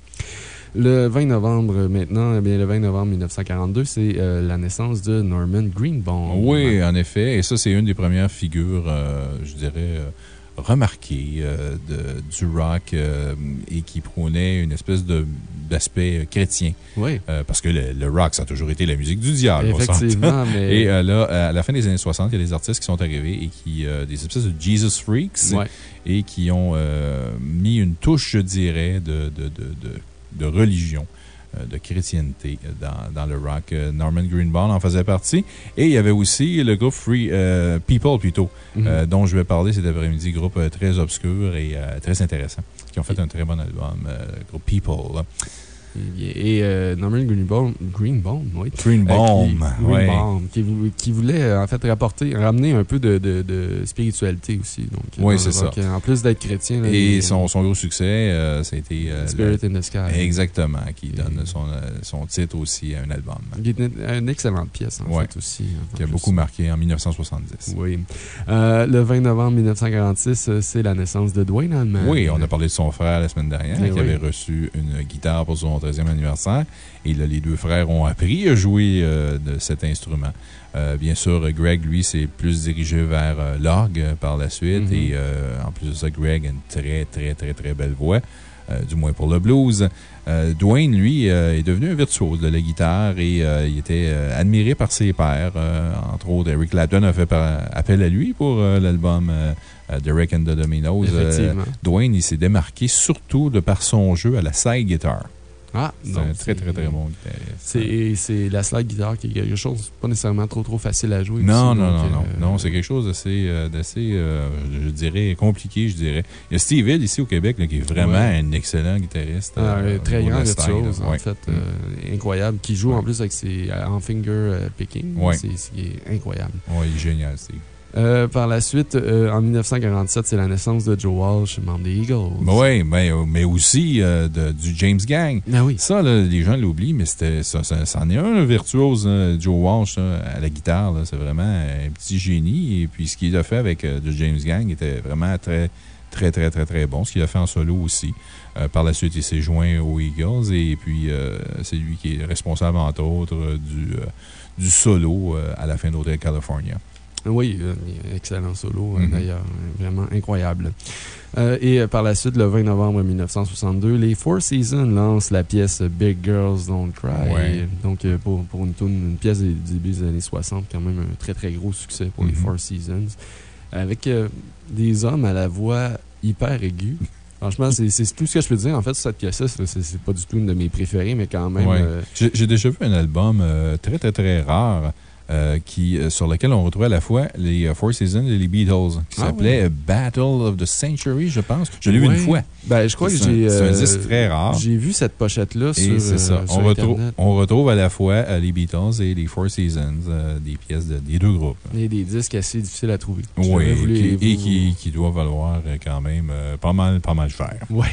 Le 20 novembre, maintenant, eh bien, le 20 novembre 1942, c'est euh, la naissance de Norman Greenbaum. Oui, en effet. Et ça, c'est une des premières figures, euh, je dirais, euh, remarquées euh, de- du rock et qui prônait une espèce d'aspect chrétien. Oui, parce que le, le rock, ça a toujours été la musique du diable. effectivement. (laughs) mais... Et là, à la fin des années 60, il y a des artistes qui sont arrivés et qui, des espèces de Jesus Freaks, Ouais. et qui ont euh, mis une touche, je dirais, de, de, de, de, de religion, euh, de chrétienté dans, dans le rock. Euh, Norman Greenbaum en faisait partie. Et il y avait aussi le groupe Free euh, People, plutôt, Mhm. euh, dont je vais parler cet après-midi. Groupe euh, très obscur et euh, très intéressant, qui ont fait un très bon album, euh, le groupe People. Et, euh, Norman Greenbaum, Greenbaum, oui. Greenbaum, Euh, qui. Greenbaum, qui, vou- qui voulait euh, en fait rapporter, ramener un peu de, de- de spiritualité aussi. Donc, Oui, c'est rock. En plus d'être chrétien. là, Et son, son gros succès, euh, ça a été. euh, Spirit le- in the Sky. Exactement, qui donne son, son titre aussi à un album. Qui est une, une excellente pièce, en Ouais. fait, aussi. en Qui a plus. beaucoup marqué en 1970. Oui. Le 20 novembre 1946, euh, c'est la naissance de Dwayne Allman. Oui, on a parlé de son frère la semaine dernière, Eh qui oui. avait reçu une guitare pour son 13e anniversaire. Et là, les deux frères ont appris à jouer euh, de cet instrument. Euh, bien sûr, Greg, lui, s'est plus dirigé vers euh, l'orgue par la suite. Mhm. Et en plus de ça, Greg a une très, très, très, très belle voix, du moins pour le blues. Dwayne, lui, est devenu un virtuose de la guitare et il était admiré par ses pairs. Entre autres, Eric Clapton a fait appel à lui pour l'album euh, Derek and the Dominoes. Dwayne, il s'est démarqué surtout de par son jeu à la side guitar. Ah, C'est un très, très, très bon guitariste. C'est la slide guitare qui est quelque chose pas nécessairement trop trop facile à jouer. Non, aussi, non, donc, non, non. euh, Non, c'est quelque chose d'assez, euh, euh, je dirais, compliqué, je dirais. Il y a Steve Hill ici au Québec, là, qui est vraiment Ouais. un excellent guitariste. Ah, très grand virtuose, en Ouais. fait, Mm. incroyable, qui joue en plus avec ses en finger picking. C'est incroyable. Ouais, il est génial, Steve. Euh, par la suite, euh, en 1947, c'est la naissance de Joe Walsh, membre des Eagles. Oui, mais, mais aussi euh, de- du James Gang. Ah oui. Ça, là, les gens l'oublient, mais c'était, ça, ça, ça en est un virtuose, Joe Walsh, là, à la guitare. C'est vraiment un petit génie. Et puis, ce qu'il a fait avec The James Gang était vraiment très, très, très, très, très bon. Ce qu'il a fait en solo aussi. Par la suite, il s'est joint aux Eagles et puis c'est lui qui est responsable, entre autres, du, du solo à la fin d'Hotel California. Oui, euh, excellent solo, euh, Mhm. d'ailleurs. Vraiment incroyable. Euh, et par la suite, le 20 novembre 1962, les Four Seasons lancent la pièce Big Girls Don't Cry. Ouais. Donc, pour, pour une, pièce des du début des années 60, quand même un très très gros succès pour les Mhm. Four Seasons. Avec euh, des hommes à la voix hyper aiguë. Franchement, c'est tout ce que je peux dire. En fait, cette pièce-là, c'est pas du tout une de mes préférées, mais quand même. Ouais. euh, J'ai déjà vu un album très, très, très rare euh, qui, euh, sur lequel on retrouvait à la fois les euh, Four Seasons et les Beatles, qui Ah s'appelait Battle of the Century, je pense. Je l'ai vu une fois. Ben, je crois que C'est un- j'ai. c'est un disque très rare. J'ai vu cette pochette-là sur, Et c'est ça. sur On retrouve, on retrouve à la fois les Beatles et les Four Seasons, des pièces de- des deux groupes. A des disques assez difficiles à trouver. Oui, et, qui, et vous- qui, qui doivent valoir quand même pas mal, pas mal cher. Ouais.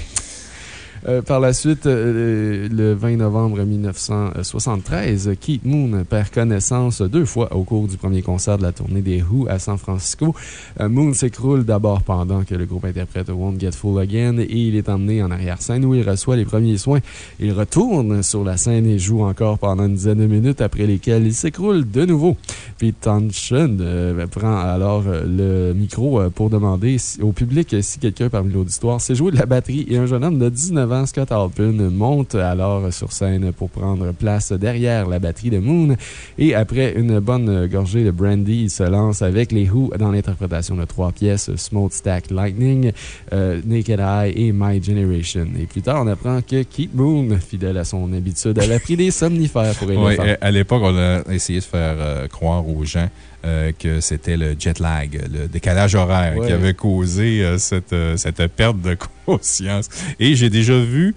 Euh, par la suite, euh, le 20 novembre 1973, Keith Moon perd connaissance deux fois au cours du premier concert de la tournée des Who à San Francisco. Euh, Moon s'écroule d'abord pendant que le groupe interprète Won't Get Full Again et il est emmené en arrière-scène où il reçoit les premiers soins. Il retourne sur la scène et joue encore pendant une dizaine de minutes après lesquelles il s'écroule de nouveau. Pete Townshend euh, prend alors euh, le micro euh, pour demander au public euh, si quelqu'un parmi l'auditoire de la batterie et un jeune homme de 19 ans, Scott Alpin, monte alors sur scène pour prendre place derrière la batterie de Moon et après une bonne gorgée de brandy, il se lance avec les Who dans l'interprétation de trois pièces, Smokestack Lightning, euh, Naked Eye et My Generation. Et plus tard, on apprend que Keith Moon, fidèle à son habitude, avait pris des somnifères pour (laughs) Oui, éléphants. à à l'époque, on a essayé de faire euh, croire aux gens euh, que c'était le jet lag, le décalage horaire Ouais. qui avait causé euh, cette, euh, cette perte de (laughs) conscience. Et j'ai déjà vu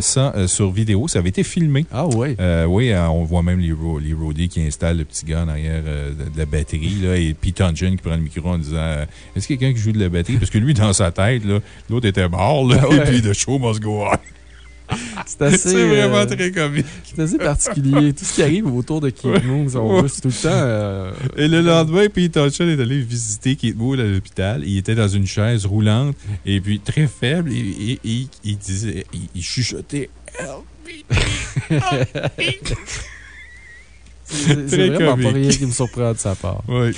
ça sur vidéo. Ça avait été filmé. Ah oui, euh, on voit même les, ro les roadies qui installent le petit gars en arrière de, de la batterie, là, et Pete Townshend qui prend le micro en disant Est-ce qu'il y a quelqu'un qui joue de la batterie? Parce que lui, dans sa tête, l'autre était mort, là, Ah ouais. et (laughs) puis the show must go on. C'est assez, C'est vraiment euh, très comique. C'est assez particulier. Tout ce qui arrive autour de Keith Moon, on Ouais. tout le temps. euh, Et le lendemain, Pete Townshend est allé visiter Kate Moon à l'hôpital. Il était dans une chaise roulante, et puis très faible, et, et- et il disait, il, il chuchotait Help me! (laughs) C'est Très c'est vraiment pas rien qui me surprend de sa part. Oui.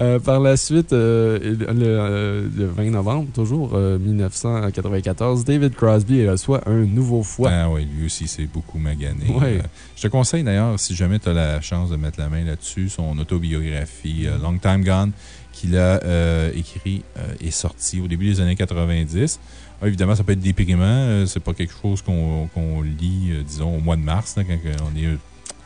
Euh, par la suite, euh, le, euh, le 20 novembre, toujours euh, 1994, David Crosby reçoit un nouveau foie. Ah oui, lui aussi, c'est beaucoup magané. Ouais. Euh, je te conseille d'ailleurs, si jamais tu as la chance de mettre la main là-dessus, son autobiographie euh, Long Time Gone, qu'il a euh, écrit euh, et sorti au début des années 90. Ah, évidemment, ça peut être déprimant. euh, c'est pas quelque chose qu'on lit, euh, disons, au mois de mars, là, quand on est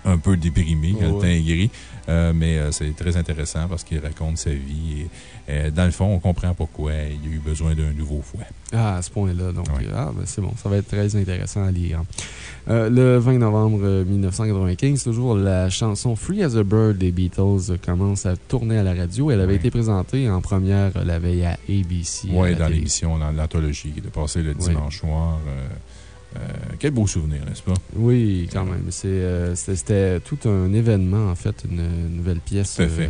un peu déprimé quand Ouais. le teint est gris. Euh, mais euh, c'est très intéressant parce qu'il raconte sa vie. Et, euh, dans le fond, on comprend pourquoi il a eu besoin d'un nouveau fouet. Ah, à ce point-là. Donc, Ouais. ah, ben, c'est bon. Ça va être très intéressant à lire. Euh, le 20 novembre euh, 1995, toujours la chanson Free as a Bird des Beatles commence à tourner à la radio. Elle avait Ouais. été présentée en première la veille à ABC. Oui, dans l'émission, dans l'anthologie était passée le Ouais. dimanche soir. Euh, quel beau souvenir, n'est-ce pas? Oui, quand même. Euh, C'était tout un événement, en fait, une, une nouvelle pièce euh,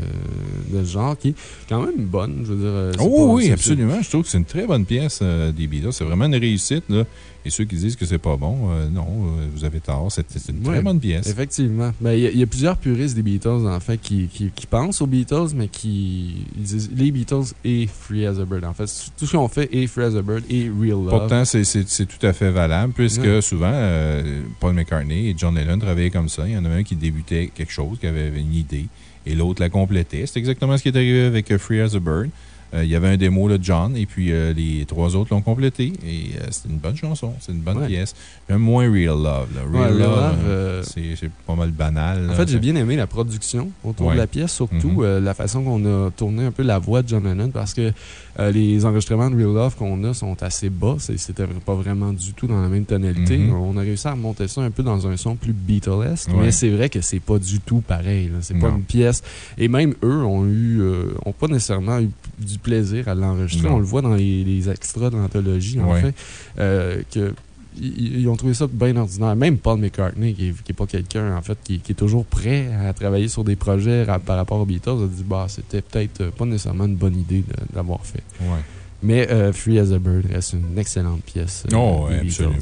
de ce genre qui est quand même bonne. Je veux dire, Oh pas- oui, absolument. Je trouve que c'est une très bonne pièce des Beatles. C'est vraiment une réussite. Là. Et ceux qui disent que c'est pas bon, euh, non, euh, vous avez tort. C'est une très bonne pièce. Effectivement. Ben, Il y, a- il y a plusieurs puristes des Beatles, en fait, qui, qui, qui pensent aux Beatles, mais qui ils disent les Beatles et Free as a Bird. En fait, tout ce qu'on fait est Free as a Bird et Real Love. Pourtant, c'est- tout à fait valable, puisque souvent, euh, Paul McCartney et John Lennon travaillaient comme ça. Il y en avait un qui débutait quelque chose, qui avait une idée, et l'autre la complétait. C'est exactement ce qui est arrivé avec Free as a Bird. Euh, il y avait un démo de John, et puis euh, les trois autres l'ont complété. Et euh, c'est une bonne chanson, c'est une bonne Ouais. pièce. J'aime moins Real Love. là. Real Love, c'est pas mal banal. En fait, j'ai bien aimé la production autour de la pièce, surtout Mhm. euh, la façon qu'on a tourné un peu la voix de John Lennon, parce que euh, les enregistrements de Real Love qu'on a sont assez bas. C'était pas vraiment du tout dans la même tonalité. Mhm. On a réussi à remonter ça un peu dans un son plus Beatlesque, Ouais. mais c'est vrai que c'est pas du tout pareil. C'est pas une pièce. Et même eux ont eu, euh, ont pas nécessairement eu du plaisir à l'enregistrer. On le voit dans les, les extras de l'anthologie, en fait, euh, que ils ils ont trouvé ça bien ordinaire. Même Paul McCartney, qui n'est pas quelqu'un, en fait, qui, qui est toujours prêt à travailler sur des projets par rapport aux Beatles, a dit, bah, c'était peut-être euh, pas nécessairement une bonne idée de, de l'avoir fait. Ouais. Mais euh, Free as a Bird reste une excellente pièce. euh, Oh, ouais, absolument.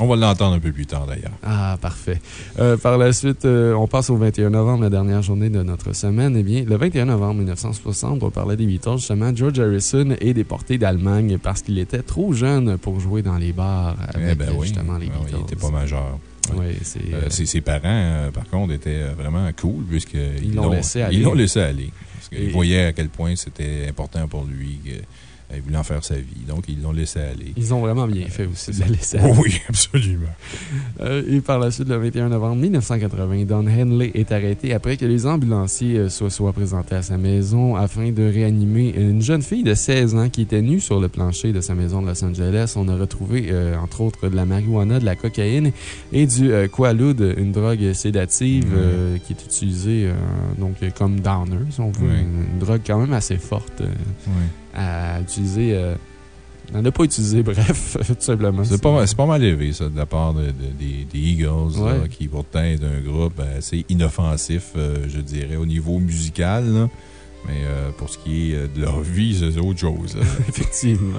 On va l'entendre un peu plus tard, d'ailleurs. Ah, parfait. Euh, par la suite, euh, on passe au 21 novembre, la dernière journée de notre semaine. Eh bien, le 21 novembre 1960, on parlait des Beatles, justement. George Harrison est déporté d'Allemagne parce qu'il était trop jeune pour jouer dans les bars avec Eh ben euh, oui. justement les Ah oui, Beatles. il était pas majeur. Oui. Euh, ses, parents, par contre, étaient vraiment cool, puisqu'ils Ils l'ont laissé aller. Ils l'ont laissé aller. Parce qu'ils voyaient à quel point c'était important pour lui, qu'il voulait en faire sa vie. Donc, ils l'ont laissé aller. Ils ont vraiment bien fait aussi de la ça. laisser aller. (laughs) oui, absolument. Euh, et par la suite, le 21 novembre 1980, Don Henley est arrêté après que les ambulanciers euh, soient, soient présentés à sa maison afin de réanimer une jeune fille de 16 ans qui était nue sur le plancher de sa maison de Los Angeles. On a retrouvé, euh, entre autres, de la marijuana, de la cocaïne et du euh, Quaalude, une drogue sédative euh, qui est utilisée euh, donc, euh, comme downer, si on veut. Oui. Une, une drogue quand même assez forte euh, Oui. À utiliser. euh, à ne pas utiliser, (laughs) bref, tout simplement. C'est pas, pas mal élevé, ça, de la part de- de- des, des Eagles, là, qui pourtant est un groupe assez inoffensif, euh, je dirais, au niveau musical. là. Mais euh, pour ce qui est euh, de leur vie, c'est autre chose. (laughs) Effectivement.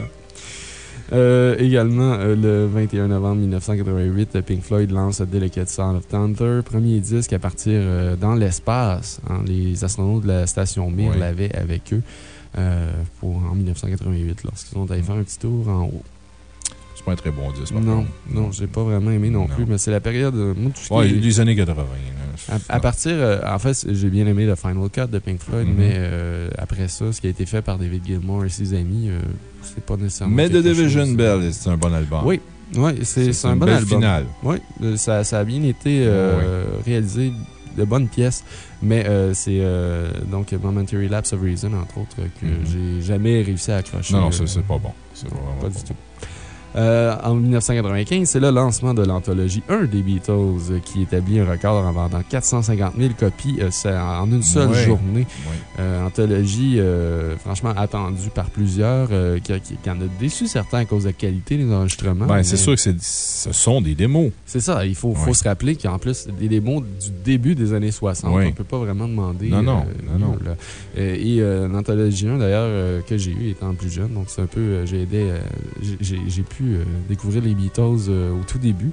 Euh, également, euh, le 21 novembre 1988, Pink Floyd lance Delicate Sound of Thunder, premier disque à partir euh, dans l'espace. hein. les astronautes de la station Mir l'avaient avec eux pour, en 1988, lorsqu'ils sont allés faire un petit tour en haut. C'est pas un très bon disque, Non, non, j'ai pas vraiment aimé non, Non. plus, mais c'est la période. euh, moi, tout Ouais, des années 80. là. À, à partir, euh, en fait, j'ai bien aimé le Final Cut de Pink Floyd, Mhm. mais euh, après ça, ce qui a été fait par David Gilmour et ses amis, euh, c'est pas nécessairement. Mais The Division chose. Bell, c'est un bon album. Oui, oui c'est c'est un bon album. finale. Oui, euh, ça, ça a bien été euh, réalisé, de bonnes pièces, mais euh, c'est euh, donc Momentary Lapse of Reason, entre autres, que Mhm. j'ai jamais réussi à accrocher. Non, non, c'est pas bon. C'est pas du tout. Euh, en 1995, c'est le lancement de l'anthologie 1 des Beatles euh, qui établit un record en vendant 450 000 copies euh, en une seule journée. Oui. Euh, anthologie franchement attendue par plusieurs, qui, qui- qui en a déçu certains à cause de la qualité des enregistrements. Ben, c'est sûr que ce sont des démos. C'est ça, il faut, faut se rappeler qu'en plus, des démos du début des années 60, Oui. on ne peut pas vraiment demander. Non, non, non, non. mieux, là. Et l'anthologie 1, d'ailleurs, que j'ai eu étant plus jeune, donc c'est un peu, j'ai aidé, j'ai pu euh, découvrir les Beatles euh, au tout début.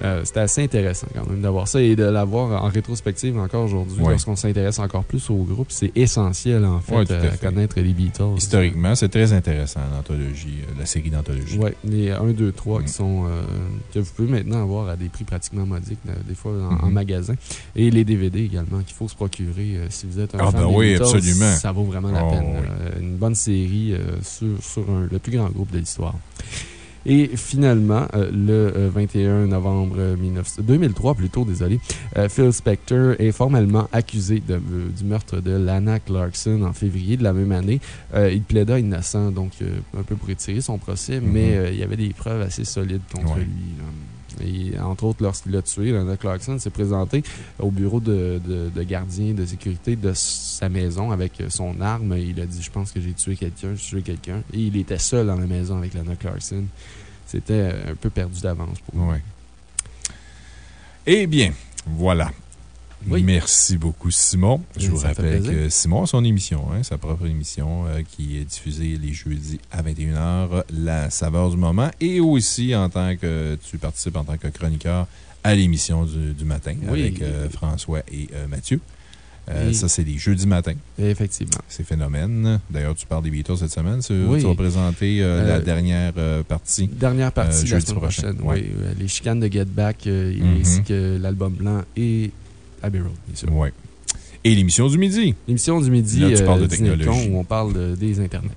Euh, C'était assez intéressant quand même d'avoir ça et de l'avoir en rétrospective encore aujourd'hui. Ouais. Lorsqu'on s'intéresse encore plus au groupe, c'est essentiel en fait, Ouais, tout à à fait. connaître les Beatles. Historiquement, c'est très intéressant, l'anthologie, la série d'anthologie. Oui, les 1, 2, 3 Mm. qui sont. euh, que vous pouvez maintenant avoir à des prix pratiquement modiques, des fois en, en Mhm. magasin. Et les DVD également, qu'il faut se procurer euh, si vous êtes un Ah, fan ben des oui, Beatles, absolument. Ça vaut vraiment la Oh, peine. oui. Une bonne série sur, sur un- le plus grand groupe de l'histoire. Et finalement, euh, le euh, 21 novembre euh, 19 2003, plutôt, désolé, euh, Phil Spector est formellement accusé de- euh, du meurtre de Lana Clarkson en février de la même année. Euh, il plaida innocent, donc euh, un peu pour étirer son procès, mais euh, il y avait des preuves assez solides contre Ouais. lui. là. Et entre autres, lorsqu'il l'a tué, Lana Clarkson s'est présenté au bureau de, de- de gardien de sécurité de sa maison avec son arme. Il a dit Je pense que j'ai tué quelqu'un, j'ai tué quelqu'un. Et il était seul dans la maison avec Lana Clarkson. C'était un peu perdu d'avance pour lui. Ouais. Eh bien, voilà. Oui. Merci beaucoup, Simon. Je Oui, vous rappelle que Simon a son émission, hein, sa propre émission euh, qui est diffusée les jeudis à 21h, La saveur du moment, et aussi en tant que tu participes en tant que chroniqueur à l'émission du, du matin Oui. avec euh, François et euh, Mathieu. Euh, Ça, c'est les jeudis matins. Effectivement. C'est phénomène. D'ailleurs, tu parles des Beatles cette semaine. Tu, Oui. tu vas présenter euh, la Euh, dernière euh, partie. Dernière partie de la jeudi semaine prochain, prochaine. ouais. Oui, les chicanes de Get Back, Mhm. ainsi que l'album blanc et Abbey Road, bien sûr. Ouais. Et l'émission du midi. L'émission du midi, Là, tu parles de technologie. où on parle de- des Internets.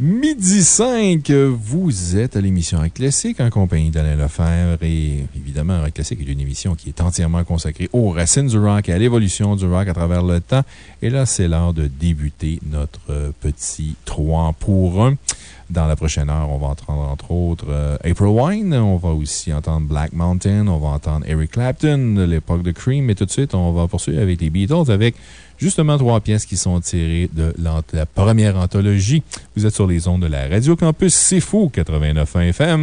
Midi 5, vous êtes à l'émission Rock Classique en compagnie d'Alain Lefebvre. Et évidemment, Rock Classique est une émission qui est entièrement consacrée aux racines du rock et à l'évolution du rock à travers le temps. Et là, c'est l'heure de débuter notre euh, petit 3 pour 1. Dans la prochaine heure, on va entendre entre autres euh, April Wine. On va aussi entendre Black Mountain. On va entendre Eric Clapton de l'époque de Cream. Mais tout de suite, on va poursuivre avec les Beatles avec justement trois pièces qui sont tirées de la première anthologie. Vous êtes sur les ondes de la Radio Campus. C'est fou, 89 FM.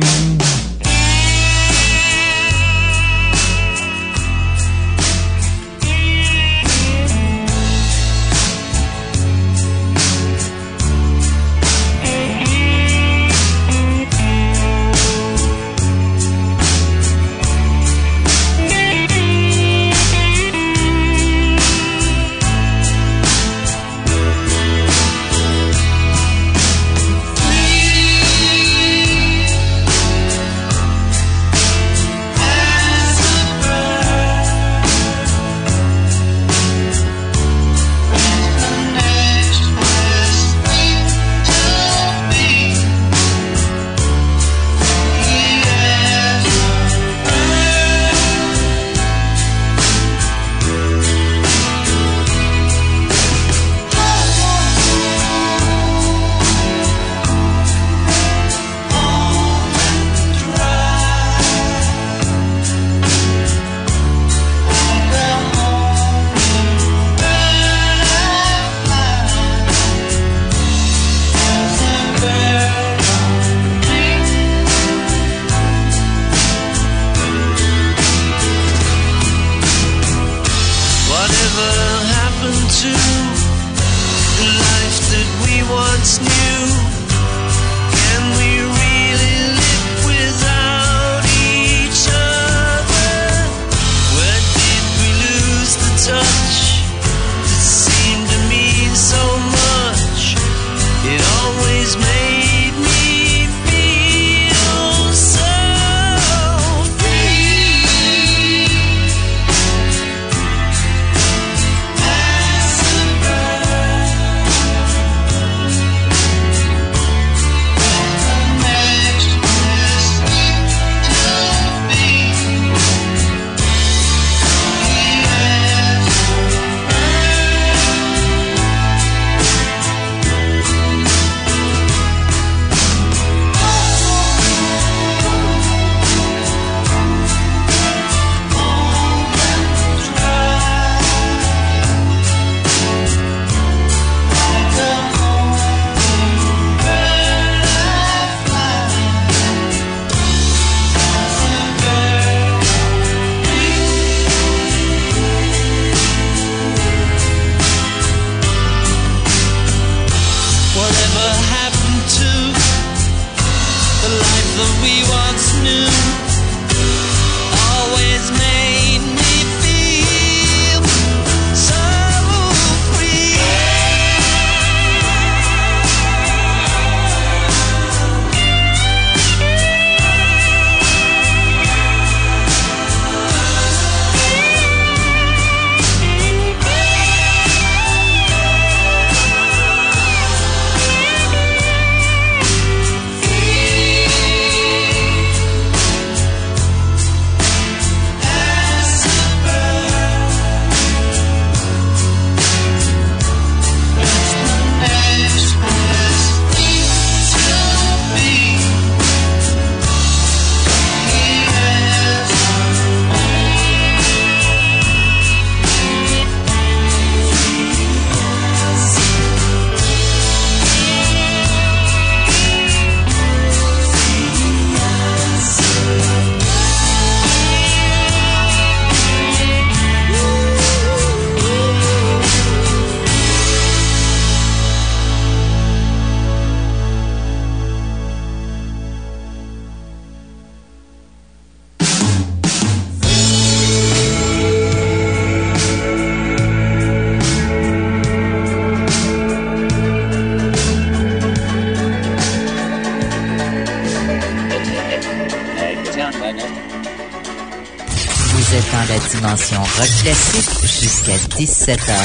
17h.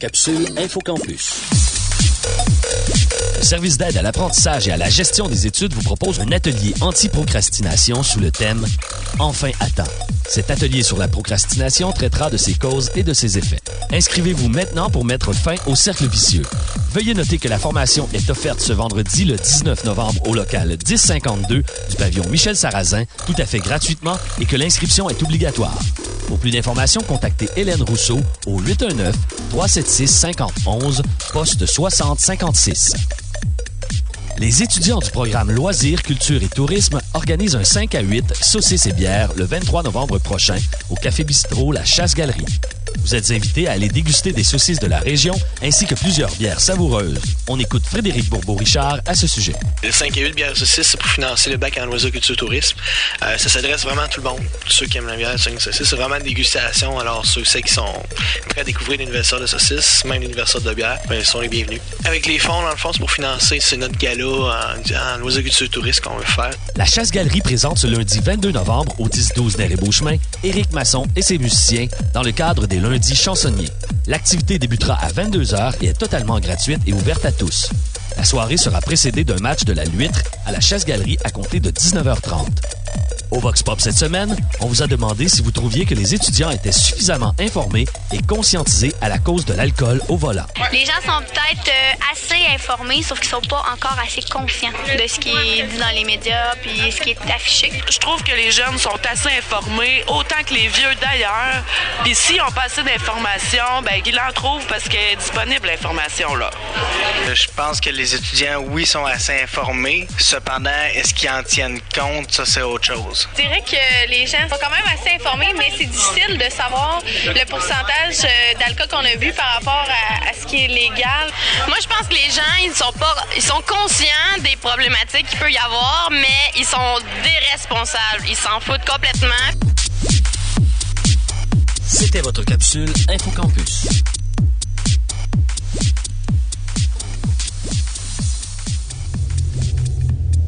Capsule InfoCampus. Service d'aide à l'apprentissage et à la gestion des études vous propose un atelier anti-procrastination sous le thème Enfin à temps. Cet atelier sur la procrastination traitera de ses causes et de ses effets. Inscrivez-vous maintenant pour mettre fin au cercle vicieux. Veuillez noter que la formation est offerte ce vendredi le 19 novembre au local 1052 du pavillon Michel Sarrazin, tout à fait gratuitement et que l'inscription est obligatoire. Pour plus d'informations, contactez Hélène Rousseau au 819 376 5011 poste 6056. Les étudiants du programme Loisirs, Culture et Tourisme organisent un 5 à 8 saucisses et bières le 23 novembre prochain au Café Bistrot La Chasse-Galerie. Vous êtes invités à aller déguster des saucisses de la région ainsi que plusieurs bières savoureuses. On écoute Frédéric Bourbeau-Richard à ce sujet. Le 5 et 8 bières saucisses, c'est pour financer le bac en loisirs culture tourisme. Euh, ça s'adresse vraiment à tout le monde. Ceux qui aiment la bière, 5 saucisses, c'est vraiment une dégustation. Alors, ceux, ceux qui sont prêts à découvrir l'univers de saucisses, même l'univers de bière, ben, ils sont les bienvenus. Avec les fonds, dans le fond, c'est pour financer, c'est notre gala en, en loisirs culture tourisme qu'on veut faire. La Chasse-Galerie présente ce lundi 22 novembre au 10-12 Nez et Beauchemin Éric Masson et ses musiciens dans le cadre des lundis chansonniers. L'activité débutera à 22h et est totalement gratuite et ouverte à tous. La soirée sera précédée d'un match de la Luître à la Chasse-Galerie à compter de 19h30. Au Vox Pop cette semaine, on vous a demandé si vous trouviez que les étudiants étaient suffisamment informés et conscientisés à la cause de l'alcool au volant. Les gens sont peut-être euh, assez informés, sauf qu'ils sont pas encore assez conscients de ce qui est dit dans les médias puis ce qui est affiché. Je trouve que les jeunes sont assez informés, autant que les vieux d'ailleurs. Puis si on pas assez d'informations, ben qu'ils en trouvent parce qu'elle est disponible l'information là. Je pense que les étudiants, oui, sont assez informés. Cependant, est-ce qu'ils en tiennent compte? Ça, c'est autre chose. Je dirais que les gens sont quand même assez informés, mais c'est difficile de savoir le pourcentage euh, d'alcool qu'on a vu par rapport à, à ce qui est légal. Moi, je pense que les gens, ils sont pas, ils sont conscients des problématiques qu'il peut y avoir, mais ils sont dérresponsables. Ils s'en foutent complètement. C'était votre capsule InfoCampus.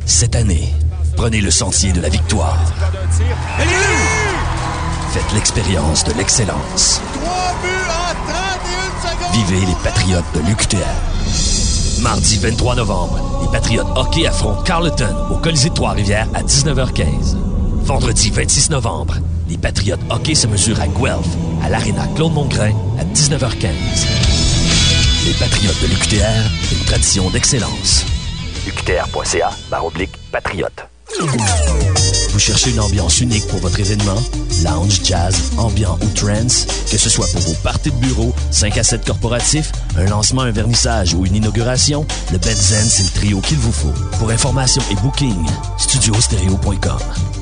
Cette année, prenez le sentier de la victoire. Faites l'expérience de l'excellence. Vivez les Patriotes de l'UQTR. Mardi 23 novembre, les Patriotes hockey affrontent Carleton au Colisée de Trois-Rivières à 19h15. Vendredi 26 novembre, les Patriotes hockey se mesurent à Guelph, à l'Arena Claude-Mongrain à 19h15. Les Patriotes de l'UQTR, une tradition d'excellence. UQTR.ca, barre oblique, patriote. Vous cherchez une ambiance unique pour votre événement? Lounge, jazz, ambiant ou trance? Que ce soit pour vos parties de bureau, 5 à 7 corporatifs, un lancement, un vernissage ou une inauguration, le Benzen, c'est le trio qu'il vous faut. Pour information et booking, studiostereo.com.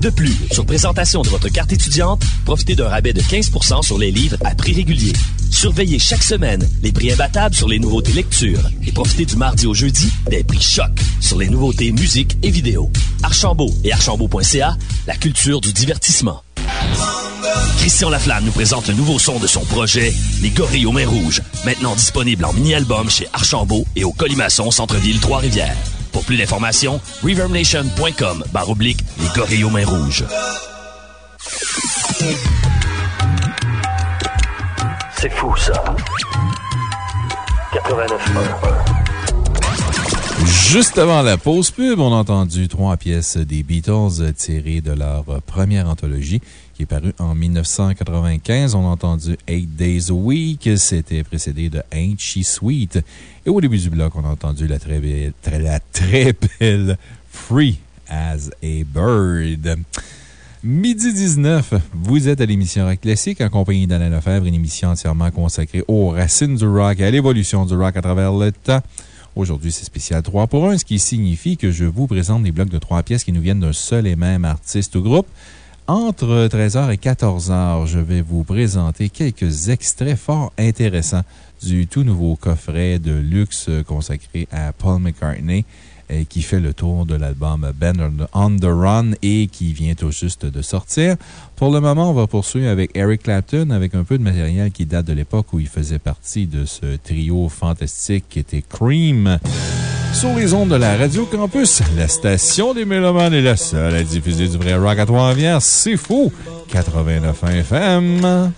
De plus, sur présentation de votre carte étudiante, profitez d'un rabais de 15% sur les livres à prix régulier. Surveillez chaque semaine les prix imbattables sur les nouveautés lecture et profitez du mardi au jeudi des prix choc sur les nouveautés musique et vidéo. Archambault et archambault.ca, la culture du divertissement. Christian Laflamme nous présente le nouveau son de son projet, Les Gorilles aux Mains Rouges, maintenant disponible en mini-album chez Archambault et au Colimaçon Centre-Ville Trois-Rivières. Pour plus d'informations, reverbnation.com barre oblique Les Gorilles aux Mains Rouges. C'est fou ça. 89.1. Juste avant la pause pub, on a entendu trois pièces des Beatles tirées de leur première anthologie qui est parue en 1995. On a entendu Eight Days a Week, c'était précédé de Ain't She Sweet. Et au début du bloc, on a entendu la très belle, très, la très belle Free as a Bird. Midi 19, vous êtes à l'émission Rock Classique en compagnie d'Alain Lefebvre, une émission entièrement consacrée aux racines du rock et à l'évolution du rock à travers le temps. Aujourd'hui, c'est spécial 3 pour 1, ce qui signifie que je vous présente des blocs de 3 pièces qui nous viennent d'un seul et même artiste ou groupe. Entre 13h et 14h, je vais vous présenter quelques extraits fort intéressants du tout nouveau coffret de luxe consacré à Paul McCartney et qui fait le tour de l'album Ben on the Run et qui vient tout juste de sortir. Pour le moment, on va poursuivre avec Eric Clapton avec un peu de matériel qui date de l'époque où il faisait partie de ce trio fantastique qui était Cream. Sur les ondes de la Radio Campus, la station des Mélomanes est la seule à diffuser du vrai rock à Trois-Rivières. C'est fou! 89 FM.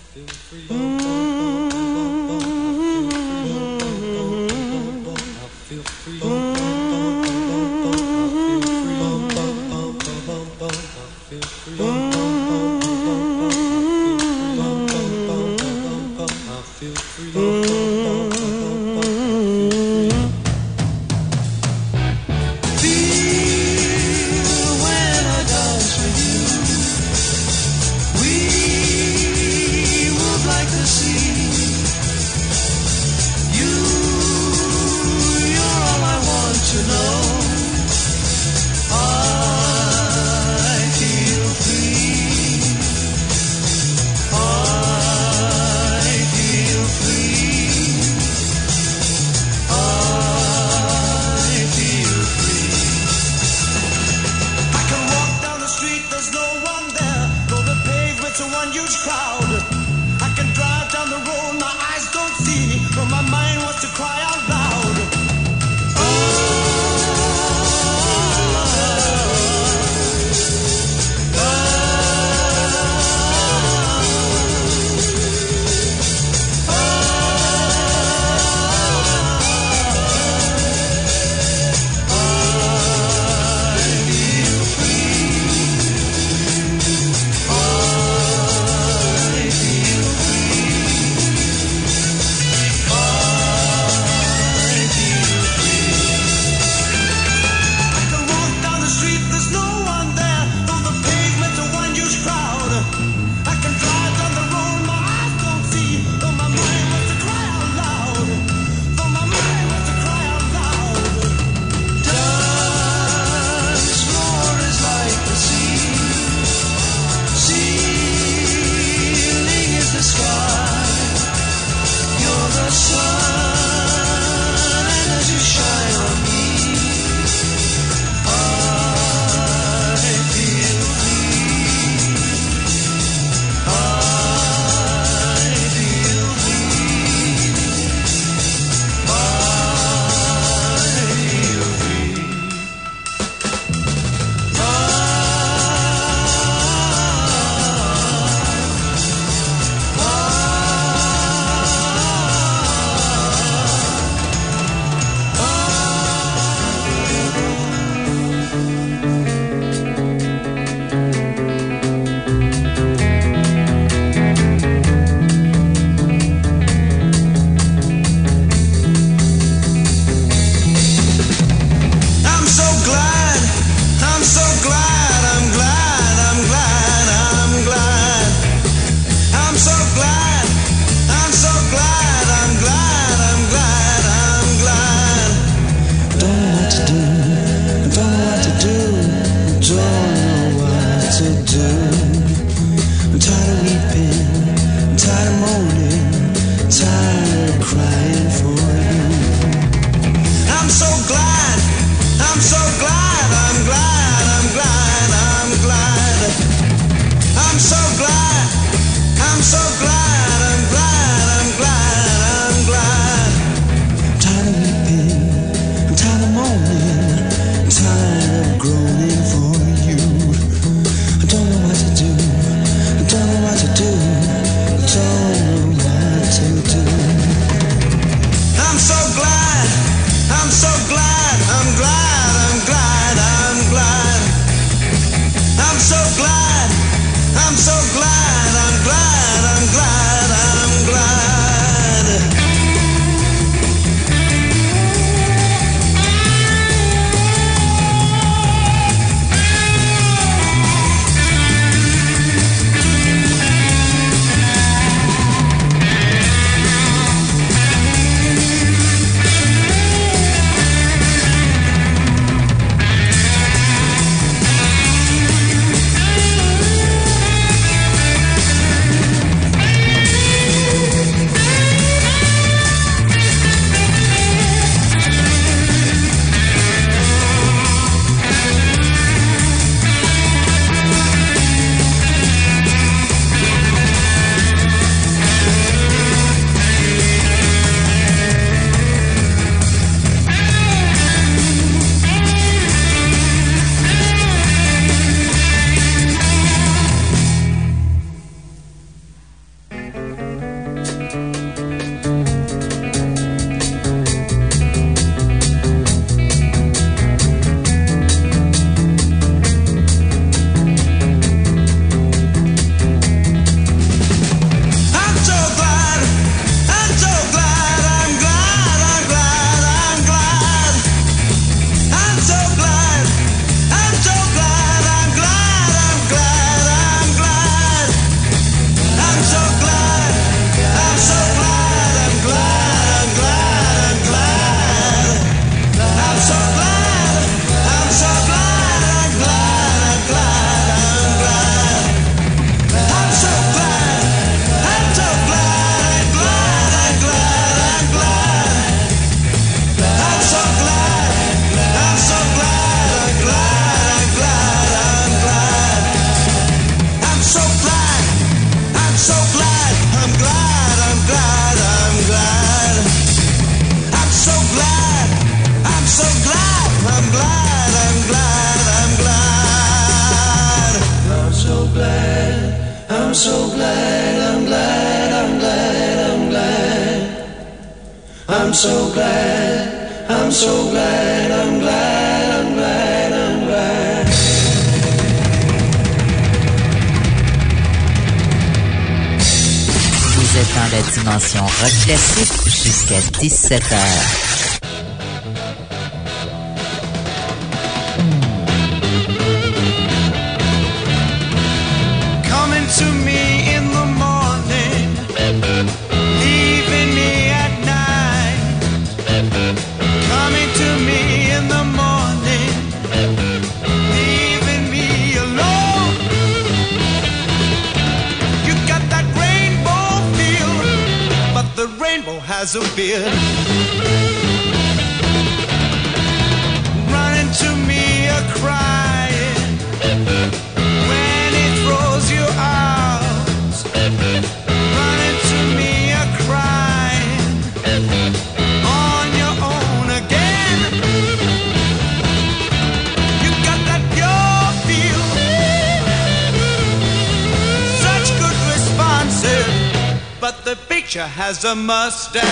17h. A mustache.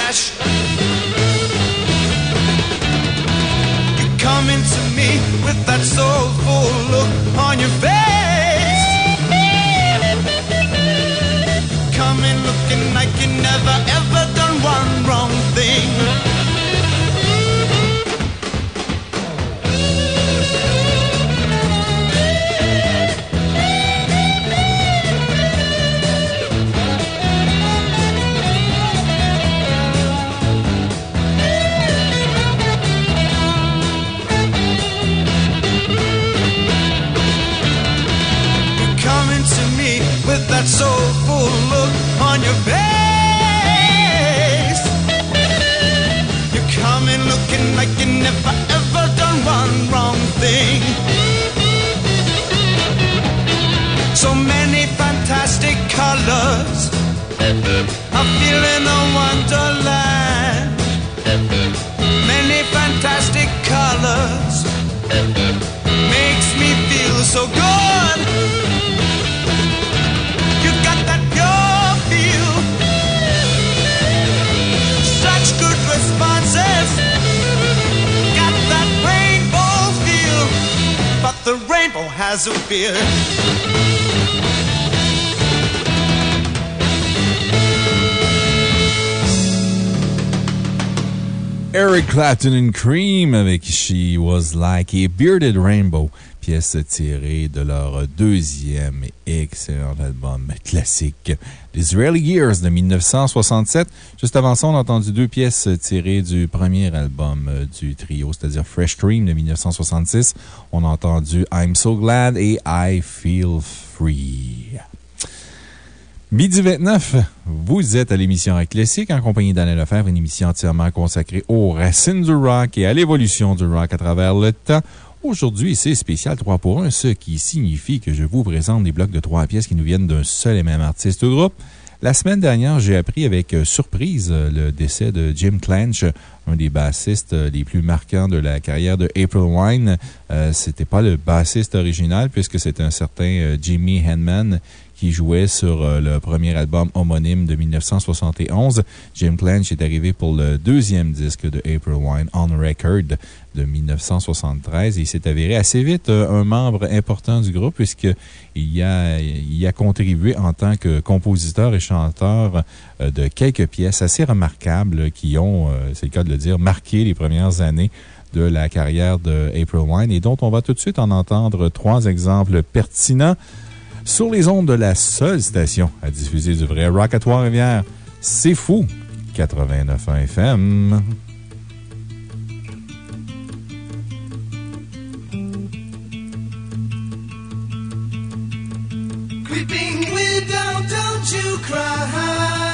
Clapton and Cream avec She Was Like a Bearded Rainbow, pièce tirée de leur deuxième excellent album classique, Israeli Years de 1967. Juste avant ça, on a entendu deux pièces tirées du premier album du trio, c'est-à-dire Fresh Cream de 1966. On a entendu I'm So Glad et I Feel Free. Midi 29, vous êtes à l'émission Rock Classique en compagnie d'Alain Lefebvre, une émission entièrement consacrée aux racines du rock et à l'évolution du rock à travers le temps. Aujourd'hui, c'est spécial 3 pour 1, ce qui signifie que je vous présente des blocs de trois pièces qui nous viennent d'un seul et même artiste ou groupe. La semaine dernière, j'ai appris avec surprise le décès de Jim Clench, un des bassistes les plus marquants de la carrière de April Wine. Euh, C'était pas le bassiste original puisque c'est un certain Jimmy Henman qui jouait sur euh, le premier album homonyme de 1971. Jim Clench est arrivé pour le deuxième disque de April Wine, On Record, de 1973. Et il s'est avéré assez vite euh, un membre important du groupe puisqu'il y a, il a contribué en tant que compositeur et chanteur euh, de quelques pièces assez remarquables qui ont, c'est le cas de le dire, marqué les premières années de la carrière de April Wine et dont on va tout de suite en entendre trois exemples pertinents sur les ondes de la seule station à diffuser du vrai rock à Trois-Rivières. C'est fou! 89.1 FM. Creeping don't you cry.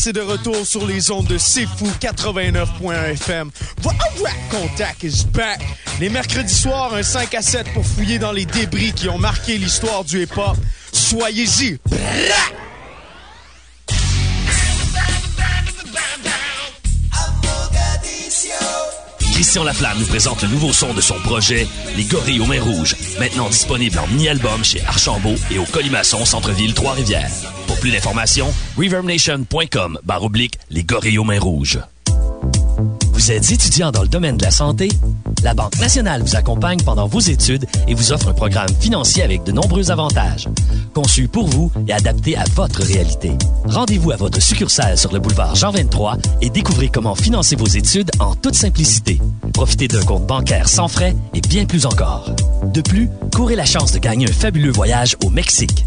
Lynx est de retour sur les ondes de C'est Fou 89.1 FM. Contact is back. Les mercredis soirs, un 5 à 7 pour fouiller dans les débris qui ont marqué l'histoire du hip-hop. Soyez-y. Christian Laflamme nous présente le nouveau son de son projet, Les Gorilles aux Mains Rouges, maintenant disponible en mini-album chez Archambault et au Colimaçon Centre-Ville Trois-Rivières. Plus d'informations, reverbnation.com barre oblique Les Gorilles aux Mains Rouges. Vous êtes étudiant dans le domaine de la santé? La Banque nationale vous accompagne pendant vos études et vous offre un programme financier avec de nombreux avantages. Conçu pour vous et adapté à votre réalité. Rendez-vous à votre succursale sur le boulevard Jean 23 et découvrez comment financer vos études en toute simplicité. Profitez d'un compte bancaire sans frais et bien plus encore. De plus, courez la chance de gagner un fabuleux voyage au Mexique.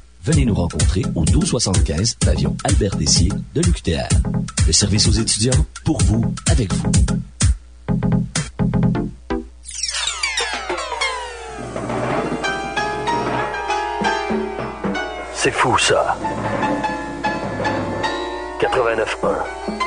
Venez nous rencontrer au 1275 pavillon Albert Dessier de l'UQTR. Le service aux étudiants, pour vous, avec vous. C'est fou ça. 89.1.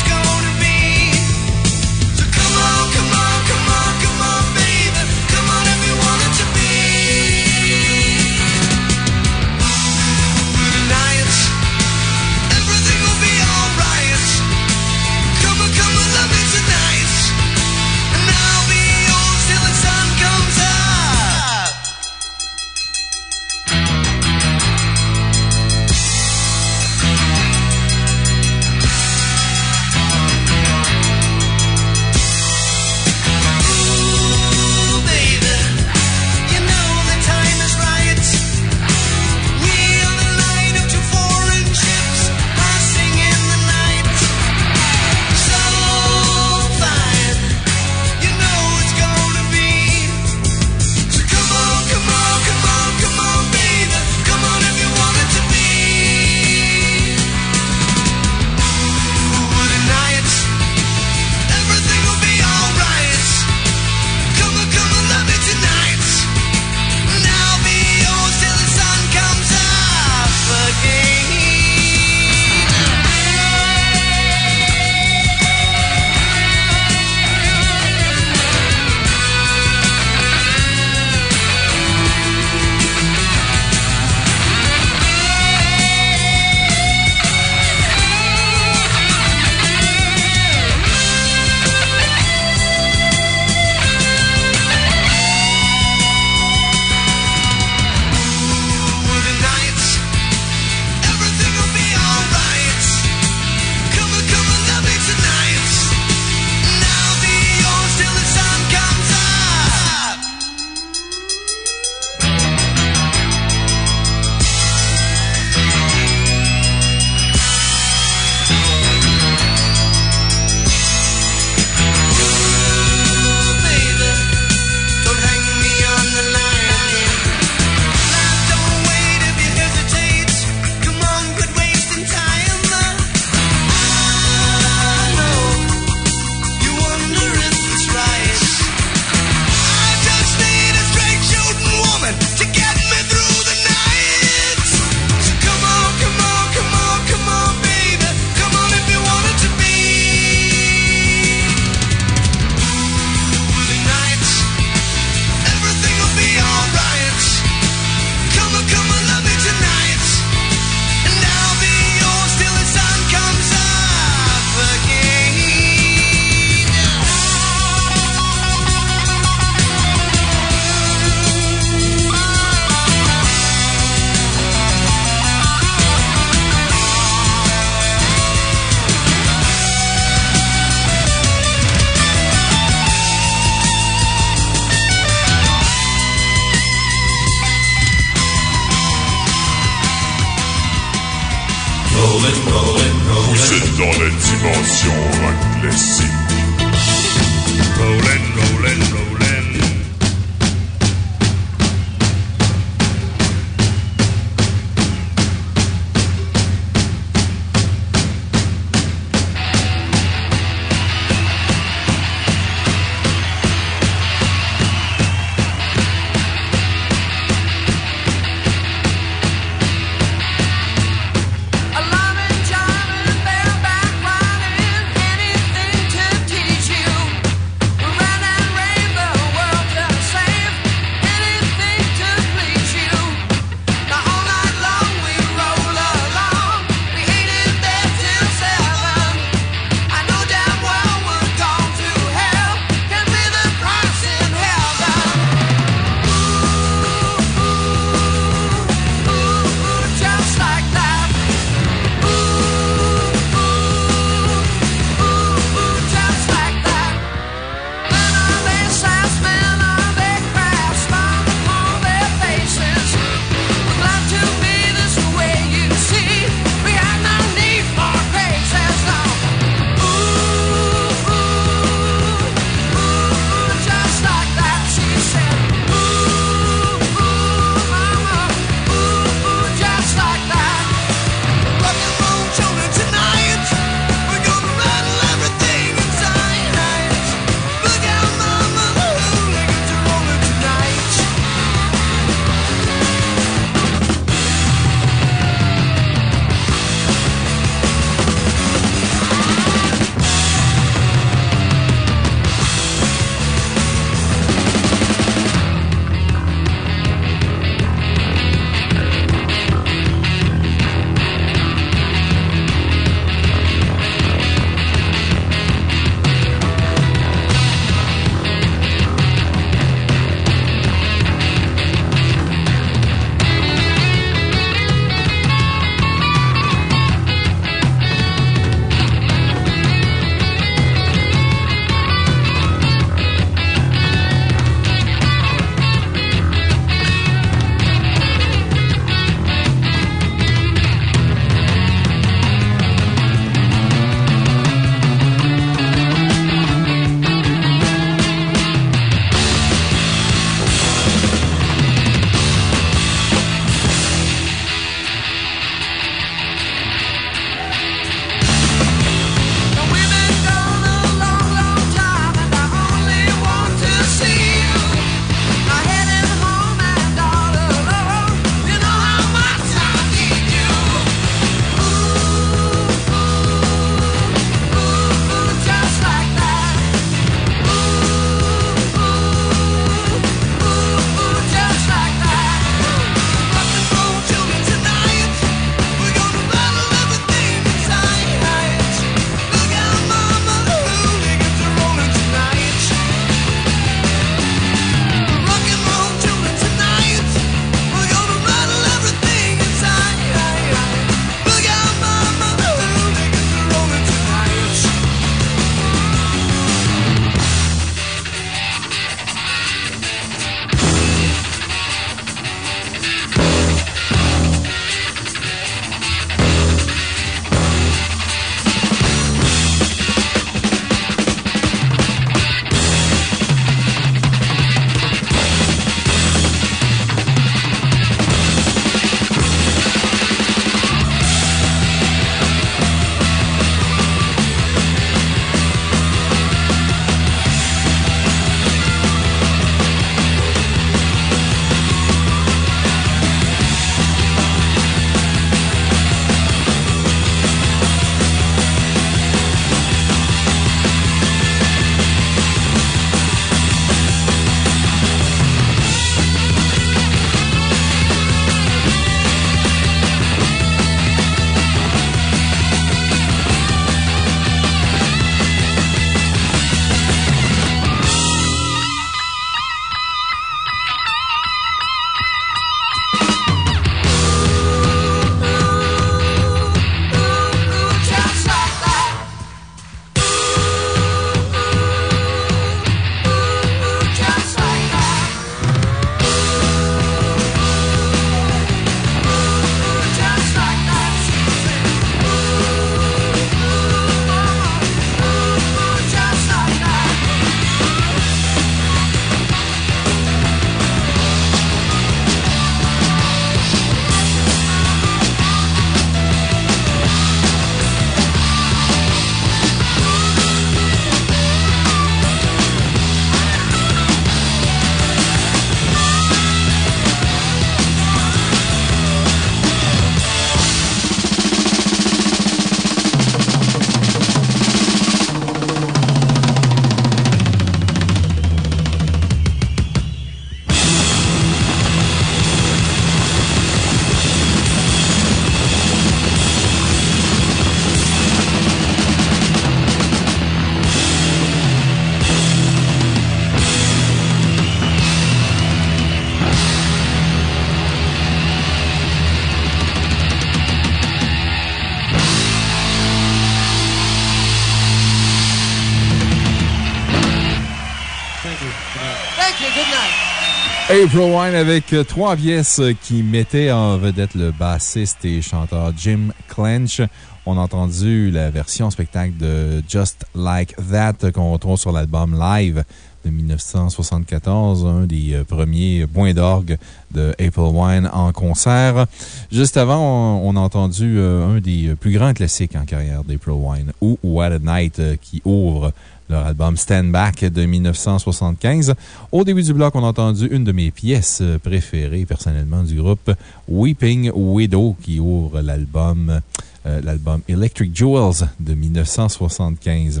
April Wine avec euh, trois pièces euh, qui mettaient en vedette le bassiste et chanteur Jim Clench. On a entendu la version spectacle de Just Like That qu'on retrouve sur l'album Live de 1974, un des euh, premiers points d'orgue de April Wine en concert. Juste avant, on, a entendu euh, un des plus grands classiques en carrière d'April Wine, ou What a Night, euh, qui ouvre leur album Stand Back de 1975. Au début du bloc, on a entendu une de mes pièces préférées personnellement du groupe, Weeping Widow, qui ouvre l'album euh, l'album Electric Jewels de 1975.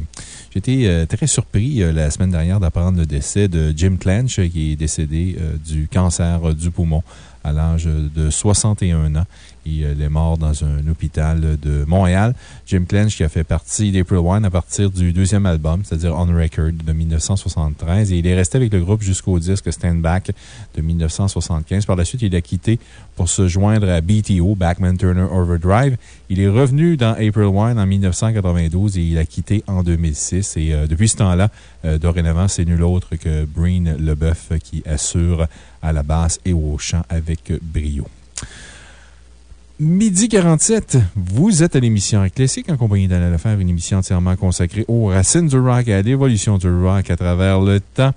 J'étais euh, très surpris euh, la semaine dernière d'apprendre le décès de Jim Clench, qui est décédé du cancer du poumon à l'âge de 61 ans. Il est mort dans un hôpital de Montréal. Jim Clench, qui a fait partie d'April Wine à partir du deuxième album, c'est-à-dire On Record de 1973. Et il est resté avec le groupe jusqu'au disque Stand Back de 1975. Par la suite, il a quitté pour se joindre à BTO, Backman Turner Overdrive. Il est revenu dans April Wine en 1992 et il a quitté en 2006. Et euh, depuis ce temps-là, euh, dorénavant, c'est nul autre que Breen Leboeuf qui assure à la basse et au chant avec brio. Midi 47, vous êtes à l'émission Classique en compagnie d'Alain Lefebvre, une émission entièrement consacrée aux racines du rock et à l'évolution du rock à travers le temps.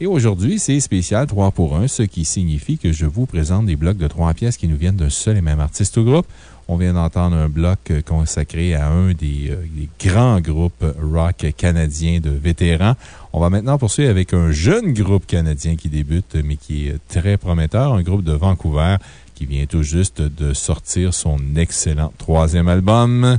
Et aujourd'hui, c'est spécial 3 pour 1, ce qui signifie que je vous présente des blocs de 3 pièces qui nous viennent d'un seul et même artiste ou groupe. On vient d'entendre un bloc consacré à un euh, des, grands groupes rock canadiens de vétérans. On va maintenant poursuivre avec un jeune groupe canadien qui débute, mais qui est très prometteur, un groupe de Vancouver qui vient tout juste de sortir son excellent troisième album.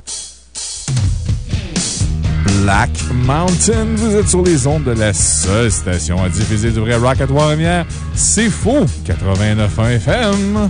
Black Mountain. Vous êtes sur les ondes de la seule station à diffuser du vrai rock à Trois-Rivières. C'est faux! 89.1 FM.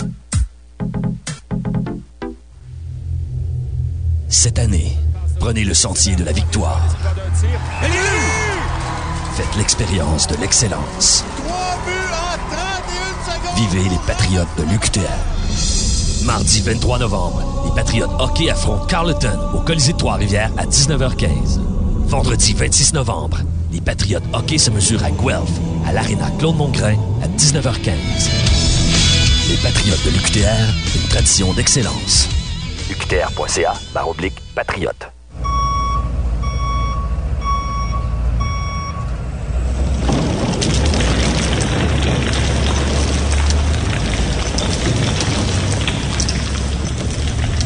Cette année, prenez le sentier de la victoire. Faites l'expérience de l'excellence. Vivez les Patriotes de l'UQTR. Mardi 23 novembre, les Patriotes hockey affrontent Carleton au Colisée de Trois-Rivières à 19h15. Vendredi 26 novembre, les Patriotes hockey se mesurent à Guelph, à l'Arena Claude-Mongrain à 19h15. Les Patriotes de l'UQTR, une tradition d'excellence. UQTR.ca, oblique, patriote.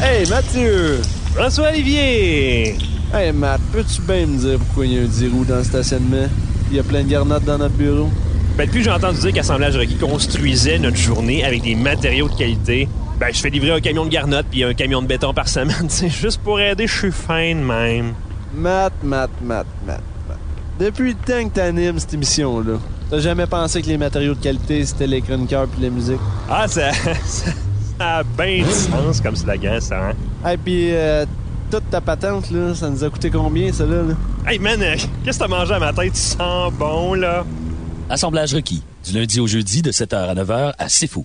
Hey, Mathieu! François Olivier! Hey, Matt, peux-tu bien me dire pourquoi il y a un 10 roues dans le stationnement? Il y a plein de garnottes dans notre bureau? Ben, depuis que j'ai entendu dire qu'Assemblage Requis construisait notre journée avec des matériaux de qualité, ben, je fais livrer un camion de garnottes puis un camion de béton par semaine. (laughs) C'est juste pour aider, je suis fin de même. Matt, Matt, Matt, Matt, Matt. Depuis le temps que t'animes cette émission-là, t'as jamais pensé que les matériaux de qualité, c'était les chroniqueurs puis la musique? Ah, ça, (laughs) ça, ça a bien du sens comme slogan, ça, hein? Hey, puis euh, toute ta patente, là, ça nous a coûté combien, ça, là? là? Hey, man, euh, qu'est-ce que t'as mangé à ma tête? Tu sens bon, là? Assemblage requis, du lundi au jeudi de 7h à 9h à C'est Fou.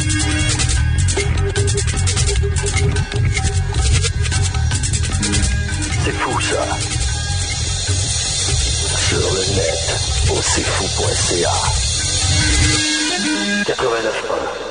Au cfou.ca. 89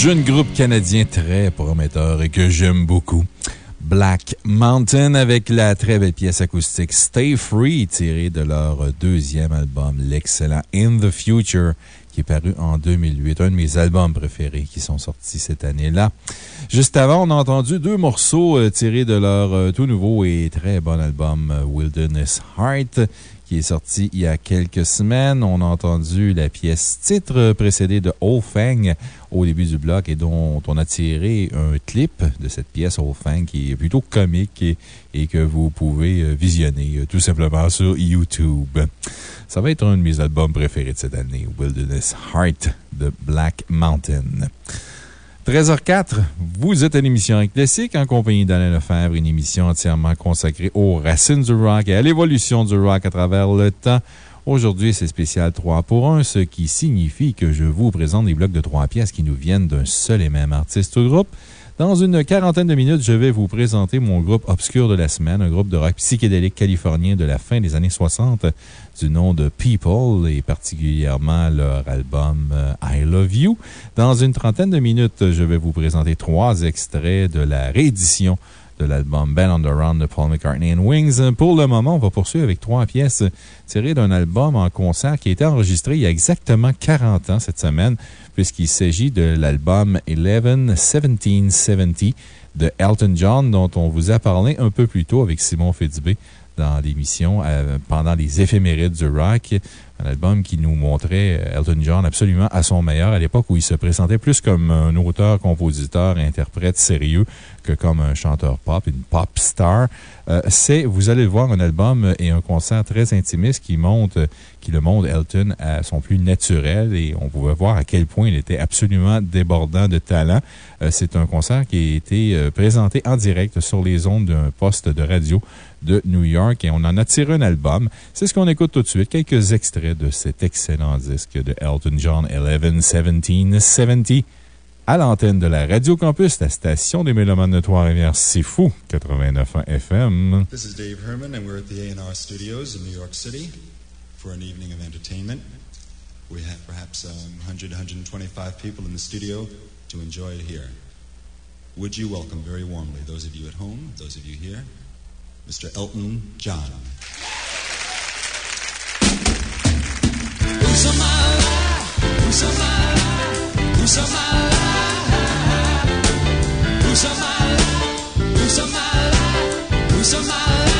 Jeune groupe canadien très prometteur et que j'aime beaucoup. Black Mountain avec la très belle pièce acoustique Stay Free tirée de leur deuxième album, l'excellent In the Future, qui est paru en 2008. Un de mes albums préférés qui sont sortis cette année-là. Juste avant, on a entendu deux morceaux euh, tirés de leur euh, tout nouveau et très bon album euh, Wilderness Heart qui est sorti il y a quelques semaines. On a entendu la pièce titre précédée de Old Fang au début du bloc et dont on a tiré un clip de cette pièce Old Fang qui est plutôt comique et, que vous pouvez euh, visionner euh, tout simplement sur YouTube. Ça va être un de mes albums préférés de cette année, Wilderness Heart de Black Mountain. 13h04, vous êtes à l'émission Classique en compagnie d'Alain Lefebvre, une émission entièrement consacrée aux racines du rock et à l'évolution du rock à travers le temps. Aujourd'hui, c'est spécial 3 pour 1, ce qui signifie que je vous présente des blocs de 3 pièces qui nous viennent d'un seul et même artiste ou groupe. Dans une quarantaine de minutes, je vais vous présenter mon groupe obscur de la semaine, un groupe de rock psychédélique californien de la fin des années 60 du nom de People et particulièrement leur album euh, I Love You. Dans une trentaine de minutes, je vais vous présenter trois extraits de la réédition de l'album Band on the Run de Paul McCartney and Wings. Pour le moment, on va poursuivre avec trois pièces tirées d'un album en concert qui a été enregistré il y a exactement 40 ans cette semaine, puisqu'il s'agit de l'album 11-1770 de Elton John, dont on vous a parlé un peu plus tôt avec Simon Fitzbé dans l'émission euh, pendant les éphémérides du rock. Un album qui nous montrait euh, Elton John absolument à son meilleur à l'époque où il se présentait plus comme un auteur, compositeur, interprète sérieux que comme un chanteur pop, une pop star. Euh, c'est, vous allez le voir, un album et un concert très intimiste qui montre, qui le montre Elton à son plus naturel et on pouvait voir à quel point il était absolument débordant de talent. c'est un concert qui a été présenté en direct sur les ondes d'un poste de radio de New York et on en a tiré un album. C'est ce qu'on écoute tout de suite. Quelques extraits de cet excellent disque de Elton John 11-17-70 à l'antenne de la Radio Campus, la station des Mélomanes de Trois-Rivières. C'est fou, 89.1 FM. This is Dave Herman and we're at the A&R Studios in New York City for an evening of entertainment. We have perhaps um, 100, 125 people in the studio to enjoy it here. Would you welcome very warmly those of you at home, those of you here, Mr. Elton John. Who's my? Who's my? Who's my? Who's my? Who's my? Who's my?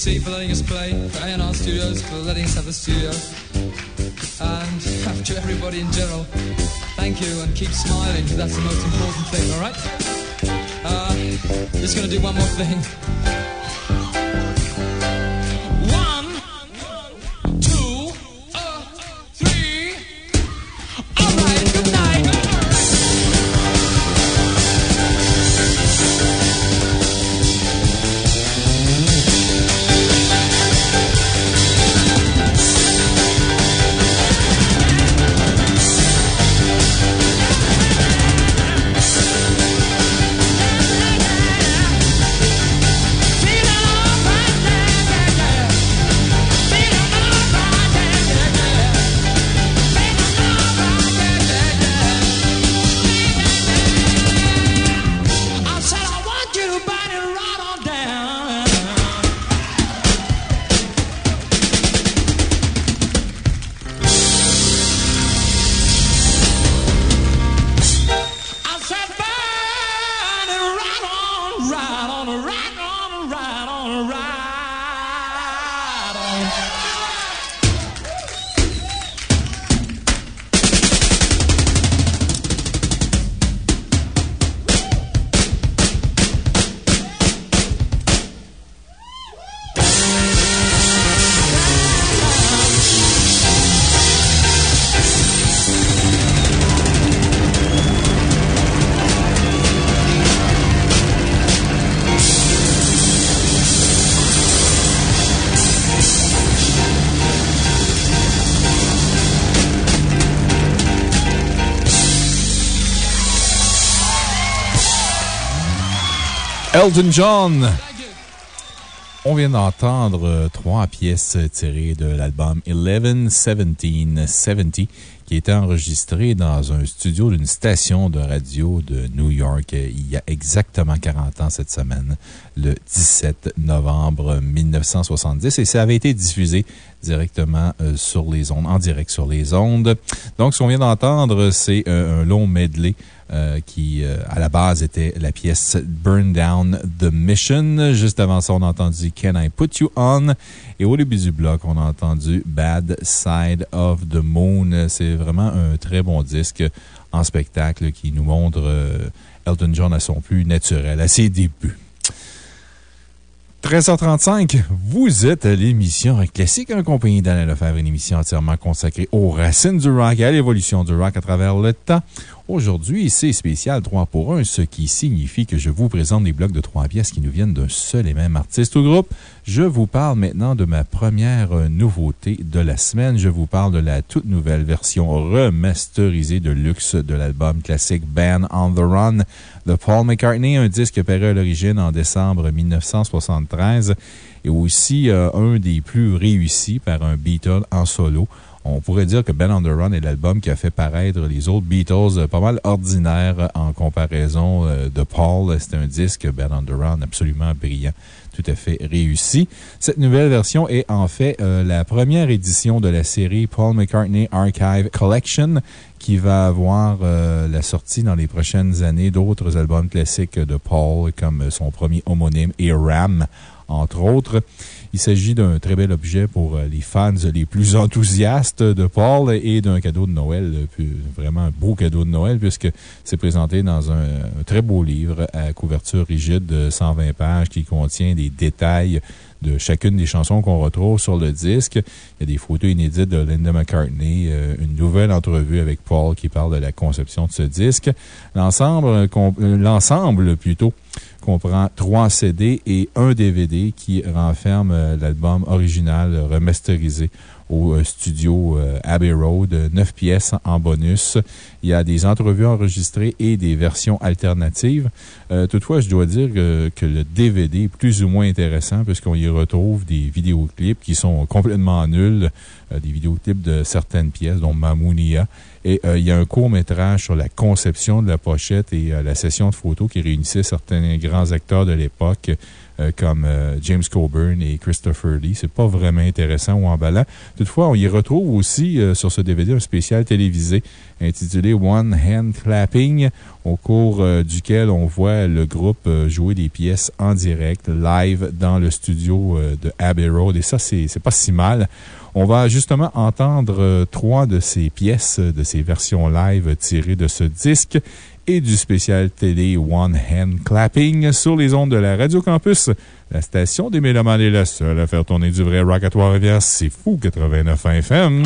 For for letting us play, for A&R Studios for letting us have the studio, and (laughs) to everybody in general, thank you and keep smiling. That's the most important thing. All right? Uh, just gonna do one more thing. Elton John. On vient d'entendre euh, trois pièces tirées de l'album 11-17-70 qui était enregistré dans un studio d'une station de radio de New York euh, il y a exactement 40 ans cette semaine, le 17 novembre 1970. Et ça avait été diffusé directement euh, sur les ondes, en direct sur les ondes. Donc, ce qu'on vient d'entendre, c'est euh, un long medley euh, qui, à la base, était la pièce Burn Down the Mission. Juste avant ça, on a entendu Can I Put You On? Et au début du bloc, on a entendu Bad Side of the Moon. C'est vraiment un très bon disque en spectacle qui nous montre Elton John à son plus naturel, à ses débuts. 13h35, vous êtes à l'émission Classique en compagnie d'Alain Lefebvre, une émission entièrement consacrée aux racines du rock et à l'évolution du rock à travers le temps. Aujourd'hui, c'est spécial 3 pour 1, ce qui signifie que je vous présente des blocs de 3 pièces qui nous viennent d'un seul et même artiste ou groupe. Je vous parle maintenant de ma première euh, nouveauté de la semaine. Je vous parle de la toute nouvelle version remasterisée de luxe de l'album classique Band on the Run de Paul McCartney, un disque paru à l'origine en décembre 1973 et aussi euh, un des plus réussis par un Beatle en solo. On pourrait dire que Ben on Run est l'album qui a fait paraître les autres Beatles euh, pas mal ordinaires en comparaison euh, de Paul. C'est un disque Ben on Run absolument brillant, tout. Cette nouvelle version est en fait euh, la première édition de la série Paul McCartney Archive Collection qui va avoir euh, la sortie dans les prochaines années d'autres albums classiques de Paul, comme son premier homonyme et Ram, entre autres. Il s'agit d'un très bel objet pour euh, les fans les plus enthousiastes de Paul et d'un cadeau de Noël, euh, vraiment un beau cadeau de Noël, puisque c'est présenté dans un, très beau livre à couverture rigide de 120 pages qui contient des détails de chacune des chansons qu'on retrouve sur le disque. Il y a des photos inédites de Linda McCartney, euh, une nouvelle entrevue avec Paul qui parle de la conception de ce disque. L'ensemble, l'ensemble plutôt, comprend trois CD et un DVD qui renferme euh, l'album original euh, remasterisé au euh, studio euh, Abbey Road, neuf pièces en bonus. Il y a des entrevues enregistrées et des versions alternatives. Euh, toutefois, je dois dire que, le DVD est plus ou moins intéressant puisqu'on y retrouve des vidéoclips qui sont complètement nuls, euh, des vidéoclips de certaines pièces, dont Mamounia. Et il y a un court-métrage sur la conception de la pochette et la session de photos qui réunissait certains grands acteurs de l'époque. Comme James Coburn et Christopher Lee. C'est pas vraiment intéressant ou emballant. Toutefois, on y retrouve aussi sur ce DVD un spécial télévisé intitulé One Hand Clapping, au cours duquel on voit le groupe jouer des pièces en direct, live, dans le studio de Abbey Road. Et ça, c'est pas si mal. On va justement entendre trois de ces pièces, de ces versions live tirées de ce disque du spécial télé One Hand Clapping sur les ondes de la Radio Campus. La station des Mélomanes est la seule à faire tourner du vrai rock à Trois-Rivières. C'est fou, 89 FM.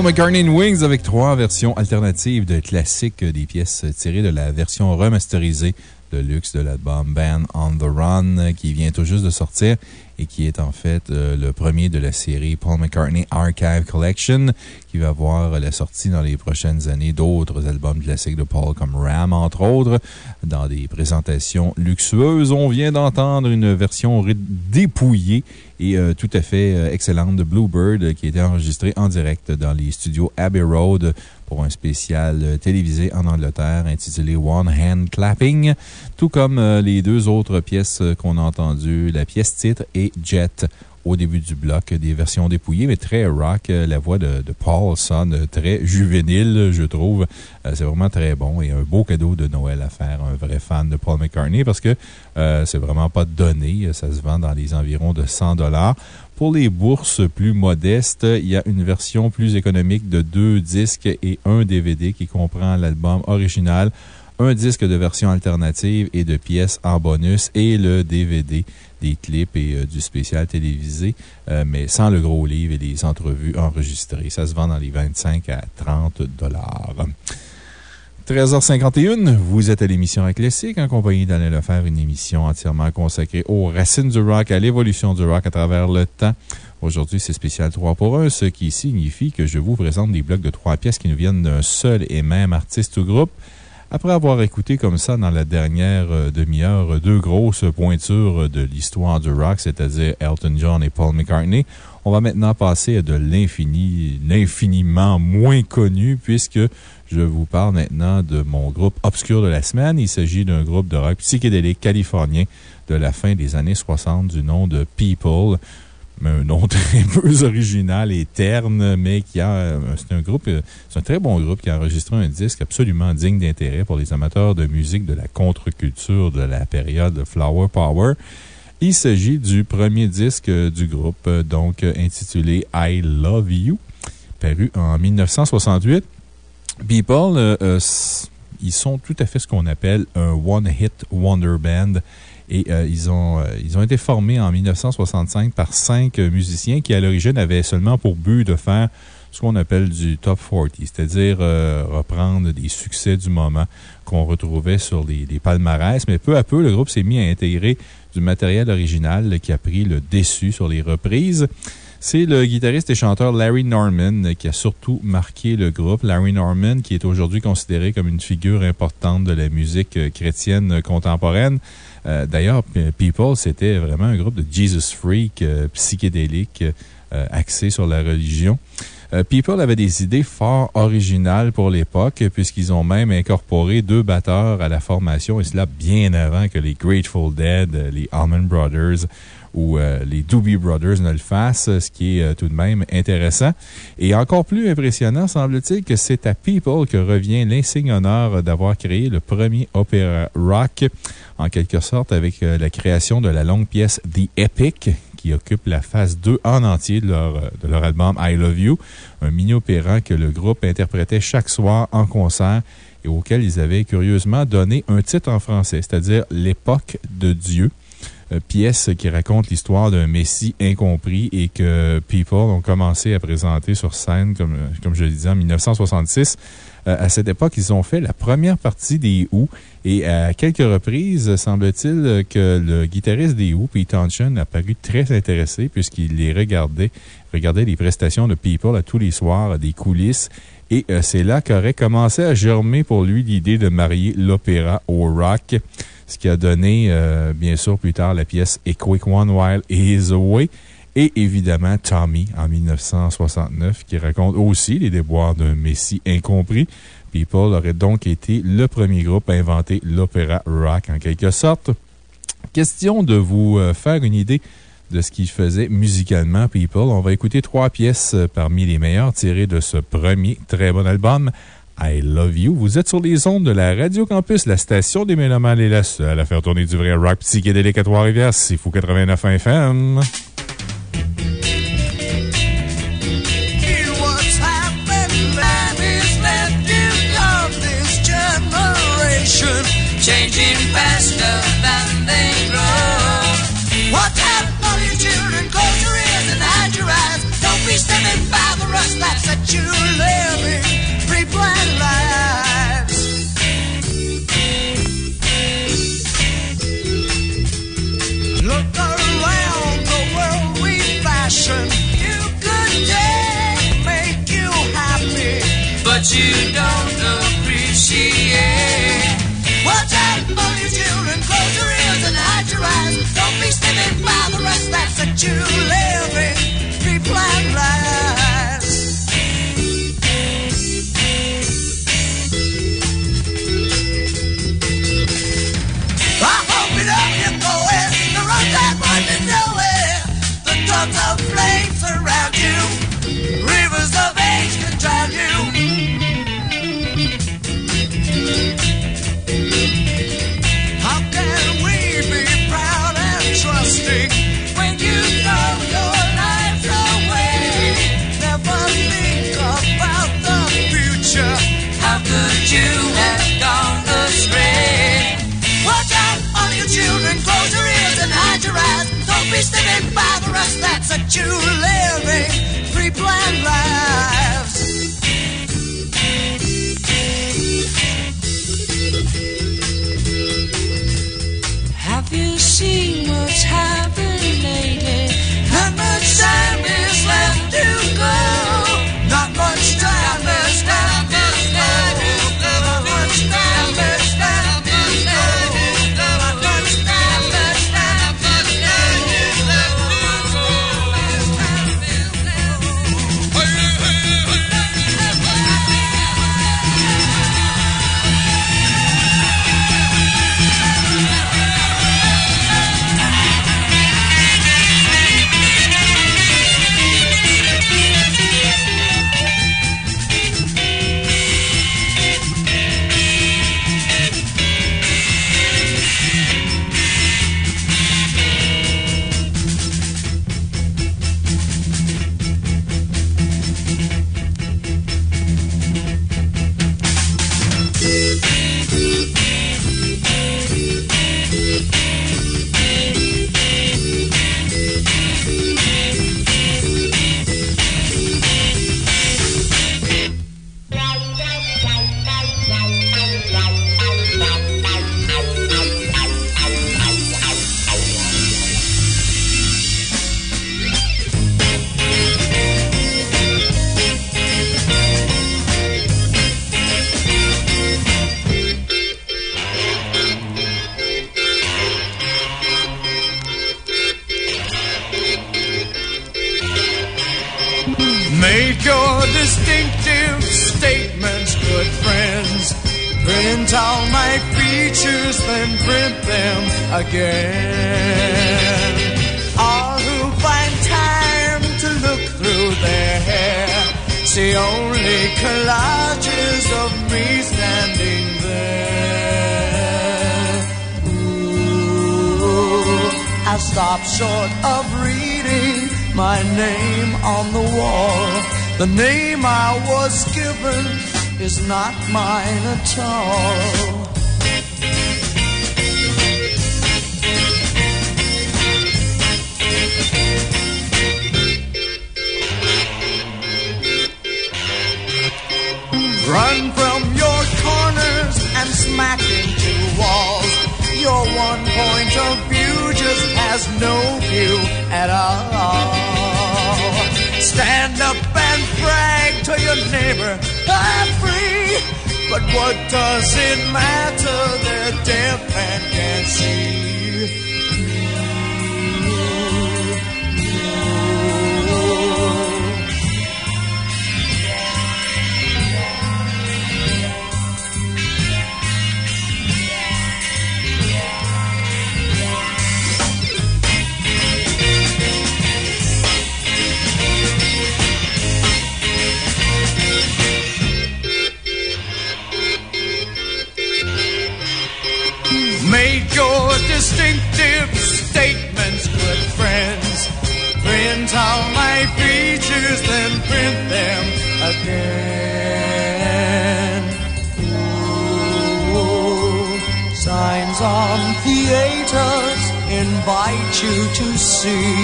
Paul McCartney Wings avec trois versions alternatives de classiques des pièces tirées de la version remasterisée de luxe de l'album Band on the Run qui vient tout juste de sortir et qui est en fait euh, le premier de la série Paul McCartney Archive Collection qui va voir la sortie dans les prochaines années d'autres albums classiques de Paul comme Ram entre autres dans des présentations luxueuses. On vient d'entendre une version dépouillée et euh, tout à fait euh, excellente de Bluebird euh, qui a été enregistrée en direct dans les studios Abbey Road pour un spécial télévisé en Angleterre intitulé One Hand Clapping, tout comme les deux autres pièces qu'on a entendues, la pièce titre et Jet au début du bloc, des versions dépouillées, mais très rock. La voix de, Paul sonne très juvénile, je trouve. C'est vraiment très bon et un beau cadeau de Noël à faire un vrai fan de Paul McCartney parce que euh, c'est vraiment pas donné. Ça se vend dans les environs de 100 dollars. Pour les bourses plus modestes, il y a une version plus économique de deux disques et un DVD qui comprend l'album original, un disque de version alternative et de pièces en bonus et le DVD des clips et euh, du spécial télévisé, euh, mais sans le gros livre et les entrevues enregistrées. Ça se vend dans les 25 à 30 dollars. 13h51, vous êtes à l'émission Rock Classique en compagnie d'Alain Lefebvre, une émission entièrement consacrée aux racines du rock, à l'évolution du rock à travers le temps. Aujourd'hui, c'est spécial 3 pour 1, ce qui signifie que je vous présente des blocs de trois pièces qui nous viennent d'un seul et même artiste ou groupe Après avoir écouté comme ça dans la dernière euh, demi-heure deux grosses pointures de l'histoire du rock, c'est-à-dire Elton John et Paul McCartney, on va maintenant passer à de l'infini, l'infiniment moins connu, puisque je vous parle maintenant de mon groupe obscur de la semaine. Il s'agit d'un groupe de rock psychédélique californien de la fin des années 60 du nom de People un nom (laughs) très peu original et terne, mais qui a, c'est un groupe, c'est un très bon groupe qui a enregistré un disque absolument digne d'intérêt pour les amateurs de musique de la contre-culture de la période Flower Power. Il s'agit du premier disque du groupe, donc intitulé I Love You, paru en 1968. People, euh, euh, ils sont tout à fait ce qu'on appelle un one-hit wonder band. Et euh, ils, ont, ils ont été formés en 1965 par cinq musiciens qui, à l'origine, avaient seulement pour but de faire ce qu'on appelle du top 40, c'est-à-dire reprendre des succès du moment qu'on retrouvait sur les, les, palmarès. Mais peu à peu, le groupe s'est mis à intégrer du matériel original qui a pris le dessus sur les reprises. C'est le guitariste et chanteur Larry Norman qui a surtout marqué le groupe. Larry Norman, qui est aujourd'hui considéré comme une figure importante de la musique chrétienne contemporaine. Euh, d'ailleurs, People, c'était vraiment un groupe de Jesus Freak euh, psychédélique euh, axé sur la religion. People avait des idées fort originales pour l'époque, puisqu'ils ont même incorporé deux batteurs à la formation, et cela bien avant que les Grateful Dead, les Allman Brothers ou les Doobie Brothers ne le fassent, ce qui est tout de même intéressant. Et encore plus impressionnant, semble-t-il, que c'est à People que revient l'insigne honneur d'avoir créé le premier opéra rock en quelque sorte, avec euh, la création de la longue pièce The Epic, qui occupe la phase 2 en entier de leur, euh, de leur album I Love You, un mini-opéra que le groupe interprétait chaque soir en concert et auquel ils avaient curieusement donné un titre en français, c'est-à-dire L'époque de Dieu. Euh, pièce qui raconte l'histoire d'un Messie incompris et que People ont commencé à présenter sur scène, comme, comme je le disais, en 1966. à cette époque, ils ont fait la première partie des Who et à quelques reprises, semble-t-il que le guitariste des Who, Pete Townshend, a paru très intéressé puisqu'il les regardait, regardait les prestations de People à tous les soirs, des coulisses. Et euh, c'est là qu'aurait commencé à germer pour lui l'idée de marier l'opéra au rock, ce qui a donné, euh, bien sûr, plus tard la pièce A Quick One While Is Away. Et évidemment, Tommy en 1969, qui raconte aussi les déboires d'un Messie incompris. People aurait donc été le premier groupe à inventer l'opéra rock en quelque sorte. Question de vous euh, faire une idée de ce qu'il faisait musicalement, People. On va écouter trois pièces euh, parmi les meilleures tirées de ce premier très bon album. I Love You. Vous êtes sur les ondes de la Radio Campus, la station des Mélomanes et la seule à faire tourner du vrai rock psychédélique à Trois-Rivières. C'est Fou 89 FM. But you don't appreciate. Watch out for your children, close your ears and hide your eyes. Don't be standing by the rest that's that you living pre-planned lives. I hope you don't get going. The road that runs to nowhere. The tongues of Don't be standing by the rest that's that you living pre-planned lives. Have you seen what's happened lately? How much time Print all my features, then print them again. All who find time to look through their hair see only collages of me standing there. Ooh, I stop short of reading my name on the wall. The name I was given is not mine at all. Run from your corners and smack into walls. Your one point of view just has no view at all. Stand up and brag to your neighbor, I'm free. But what does it matter? They're deaf and can't see. Friends. Print out my features, then print them again. Ooh, signs on theaters invite you to see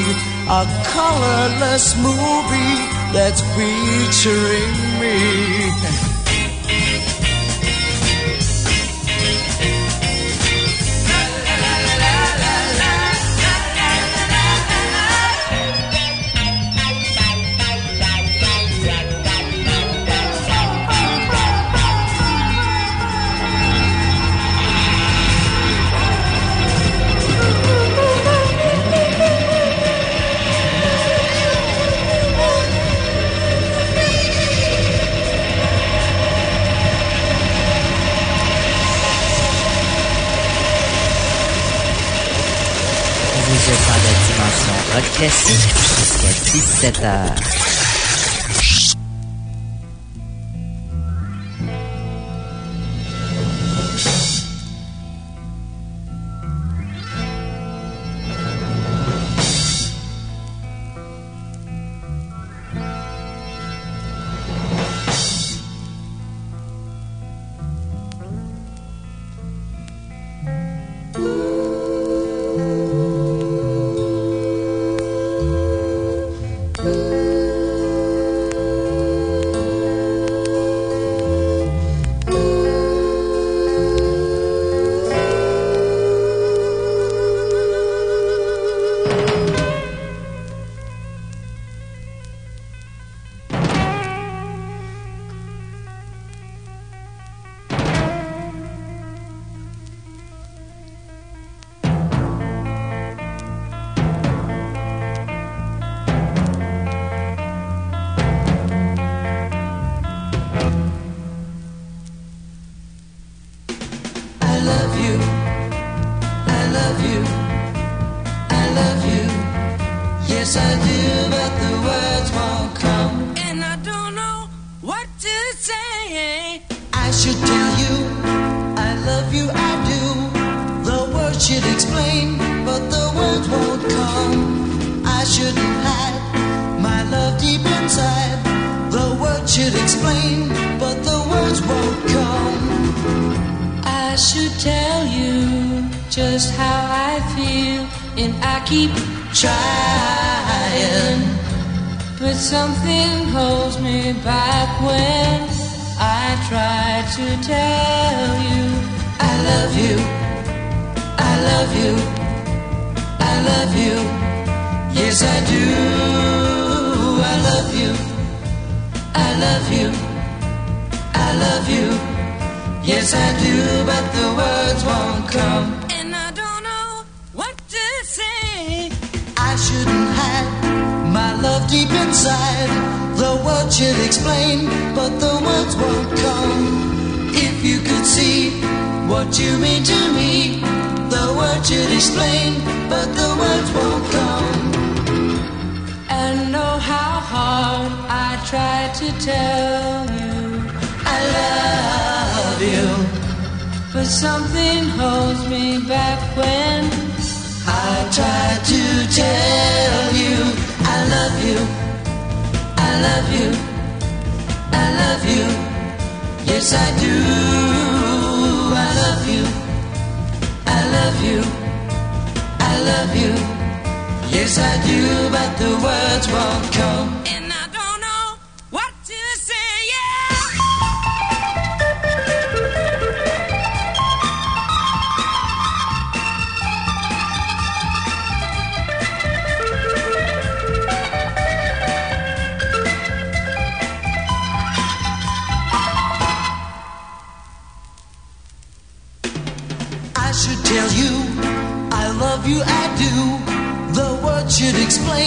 a colorless movie that's featuring me. Classique jusqu'à 17h.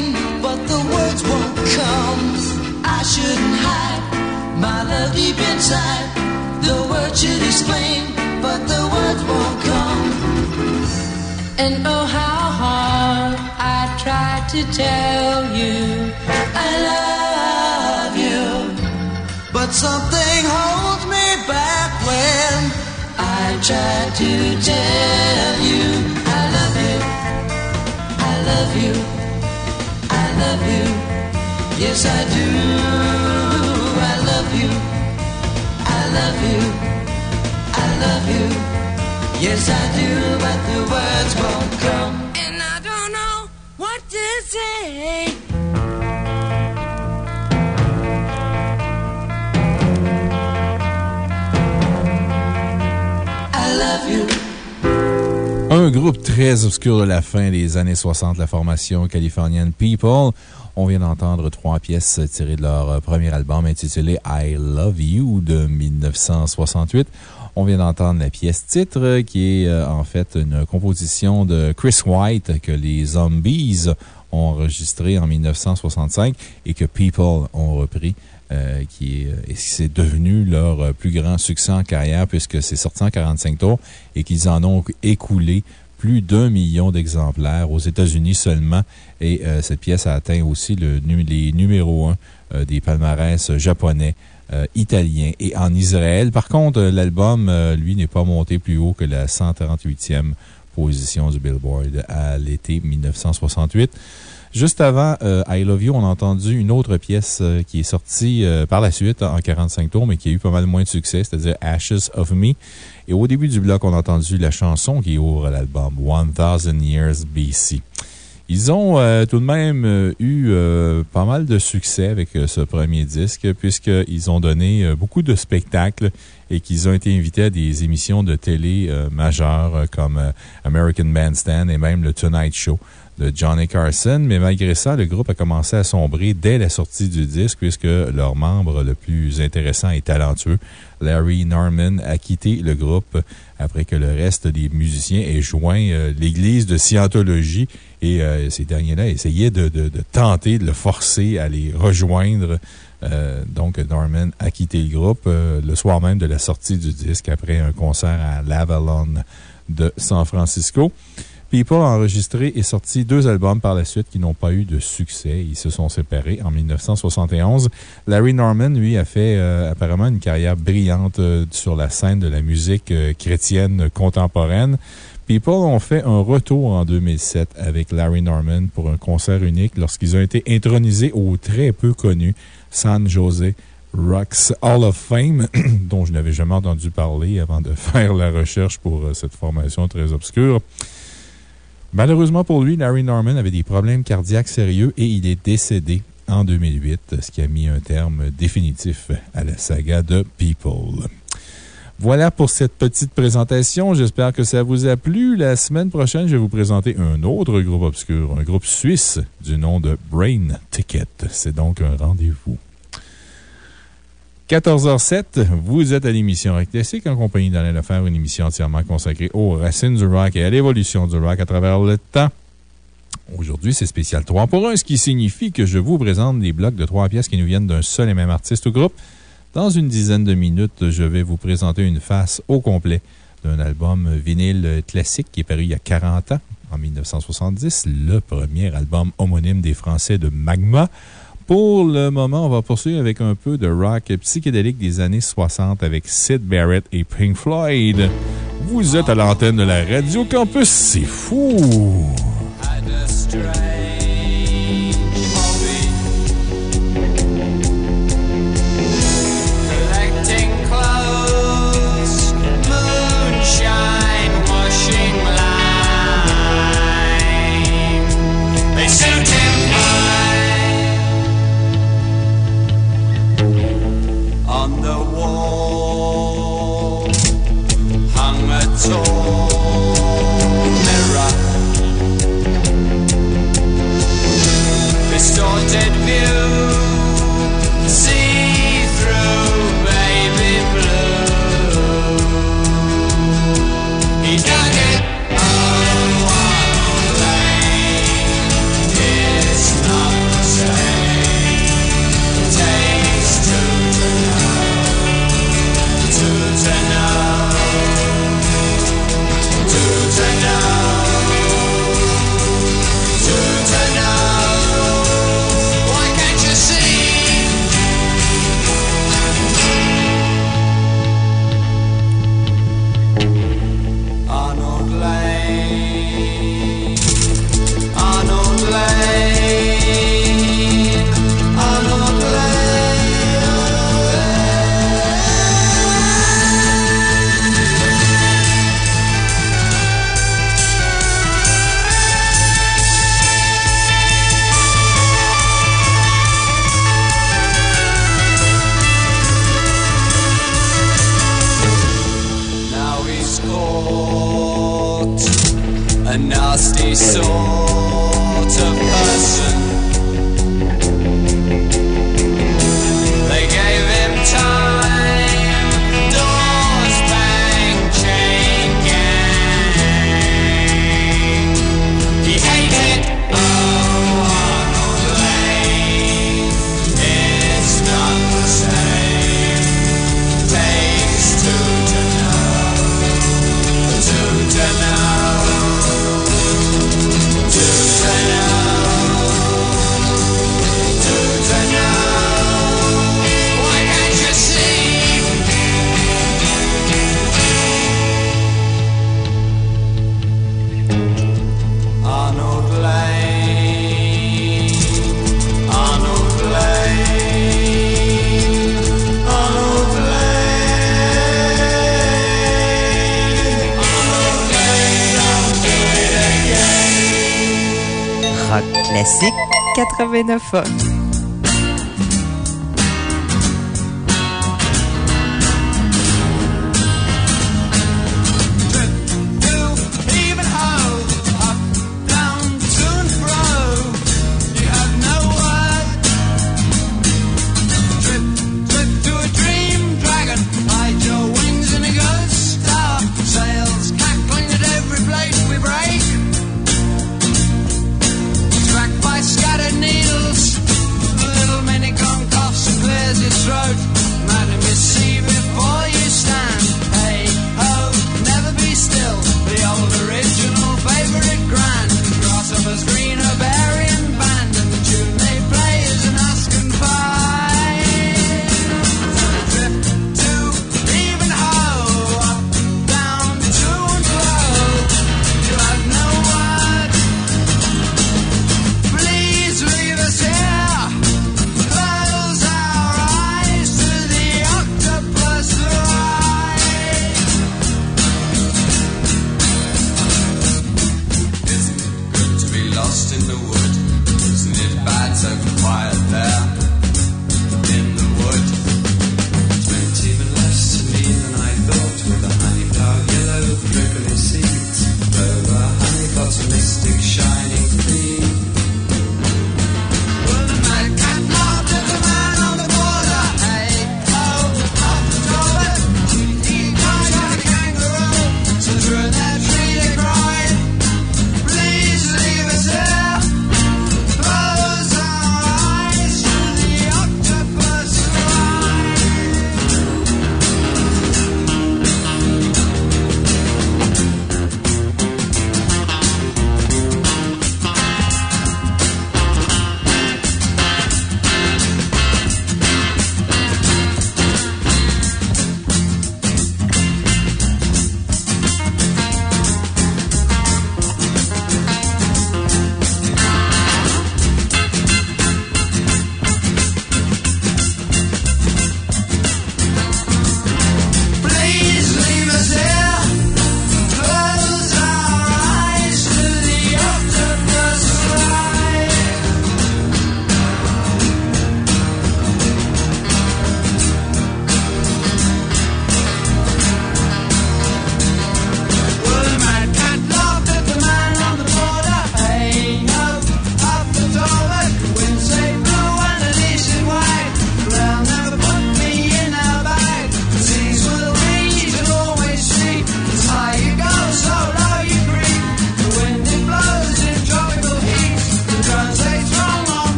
Explain, but the words won't come. I shouldn't hide my love deep inside. The words should explain, but the words won't come. And oh, how hard I try to tell you I love you. But something holds me back when I try to tell you I love you. I love you. Love you. Yes, I do. I love you. I love you. I love you. Yes, I do, but the words won't come. And I don't know what to say. Groupe très obscur de la fin des années 60, la formation californienne People. On vient d'entendre trois pièces tirées de leur euh, premier album intitulé I Love You de 1968. On vient d'entendre la pièce titre euh, qui est euh, en fait une composition de Chris White que les Zombies ont enregistrée en 1965 et que People ont repris. qui est, c'est devenu leur plus grand succès en carrière puisque c'est sorti en 45 tours et qu'ils en ont écoulé plus d'un million d'exemplaires aux États-Unis seulement. Et euh, cette pièce a atteint aussi le, les numéros 1 des palmarès japonais, euh, italiens et en Israël. Par contre, euh, l'album, euh, lui, n'est pas monté plus haut que la 138e position du Billboard à l'été 1968. Juste avant euh, I Love You, on a entendu une autre pièce euh, qui est sortie euh, par la suite en 45 tours, mais qui a eu pas mal moins de succès, c'est-à-dire Ashes of Me. Et au début du bloc, on a entendu la chanson qui ouvre l'album, 1000 Years BC. Ils ont tout de même eu pas mal de succès avec ce premier disque, puisqu'ils ont donné beaucoup de spectacles et qu'ils ont été invités à des émissions de télé majeures comme American Bandstand et même le Tonight Show de Johnny Carson. Mais malgré ça, le groupe a commencé à sombrer dès la sortie du disque, puisque leur membre le plus intéressant et talentueux, Larry Norman, a quitté le groupe après que le reste des musiciens ait joint euh, l'église de Scientologie et euh, ces derniers-là essayaient de, tenter de le forcer à les rejoindre. Euh, donc, Norman a quitté le groupe le soir même de la sortie du disque après un concert à l'Avalon de San Francisco. People a enregistré et sorti deux albums par la suite qui n'ont pas eu de succès. Ils se sont séparés en 1971. Larry Norman, lui, a fait euh, apparemment une carrière brillante euh, sur la scène de la musique euh, chrétienne contemporaine. People ont fait un retour en 2007 avec Larry Norman pour un concert unique lorsqu'ils ont été intronisés au très peu connu San Jose Rocks Hall of Fame, (clears throat) dont je n'avais jamais entendu parler avant de (laughs) faire la recherche pour cette formation très obscure. Malheureusement pour lui, Larry Norman avait des problèmes cardiaques sérieux et il est décédé en 2008, ce qui a mis un terme définitif à la saga de People. Voilà pour cette petite présentation. J'espère que ça vous a plu. La semaine prochaine, je vais vous présenter un autre groupe obscur, un groupe suisse du nom de Brain Ticket. C'est donc un rendez-vous. 14h07, vous êtes à l'émission Rock en compagnie d'Alain Lefebvre, une émission entièrement consacrée aux racines du rock et à l'évolution du rock à travers le temps. Aujourd'hui, c'est spécial 3 pour 1, ce qui signifie que je vous présente des blocs de 3 pièces qui nous viennent d'un seul et même artiste ou groupe. Dans une dizaine de minutes, je vais vous présenter une face au complet d'un album vinyle classique qui est paru il y a 40 ans, en 1970, le premier album homonyme des Français de Magma. Pour le moment, on va poursuivre avec un peu de rock psychédélique des années 60 avec Sid Barrett et Pink Floyd. Vous êtes à l'antenne de la Radio Campus, c'est fou! 89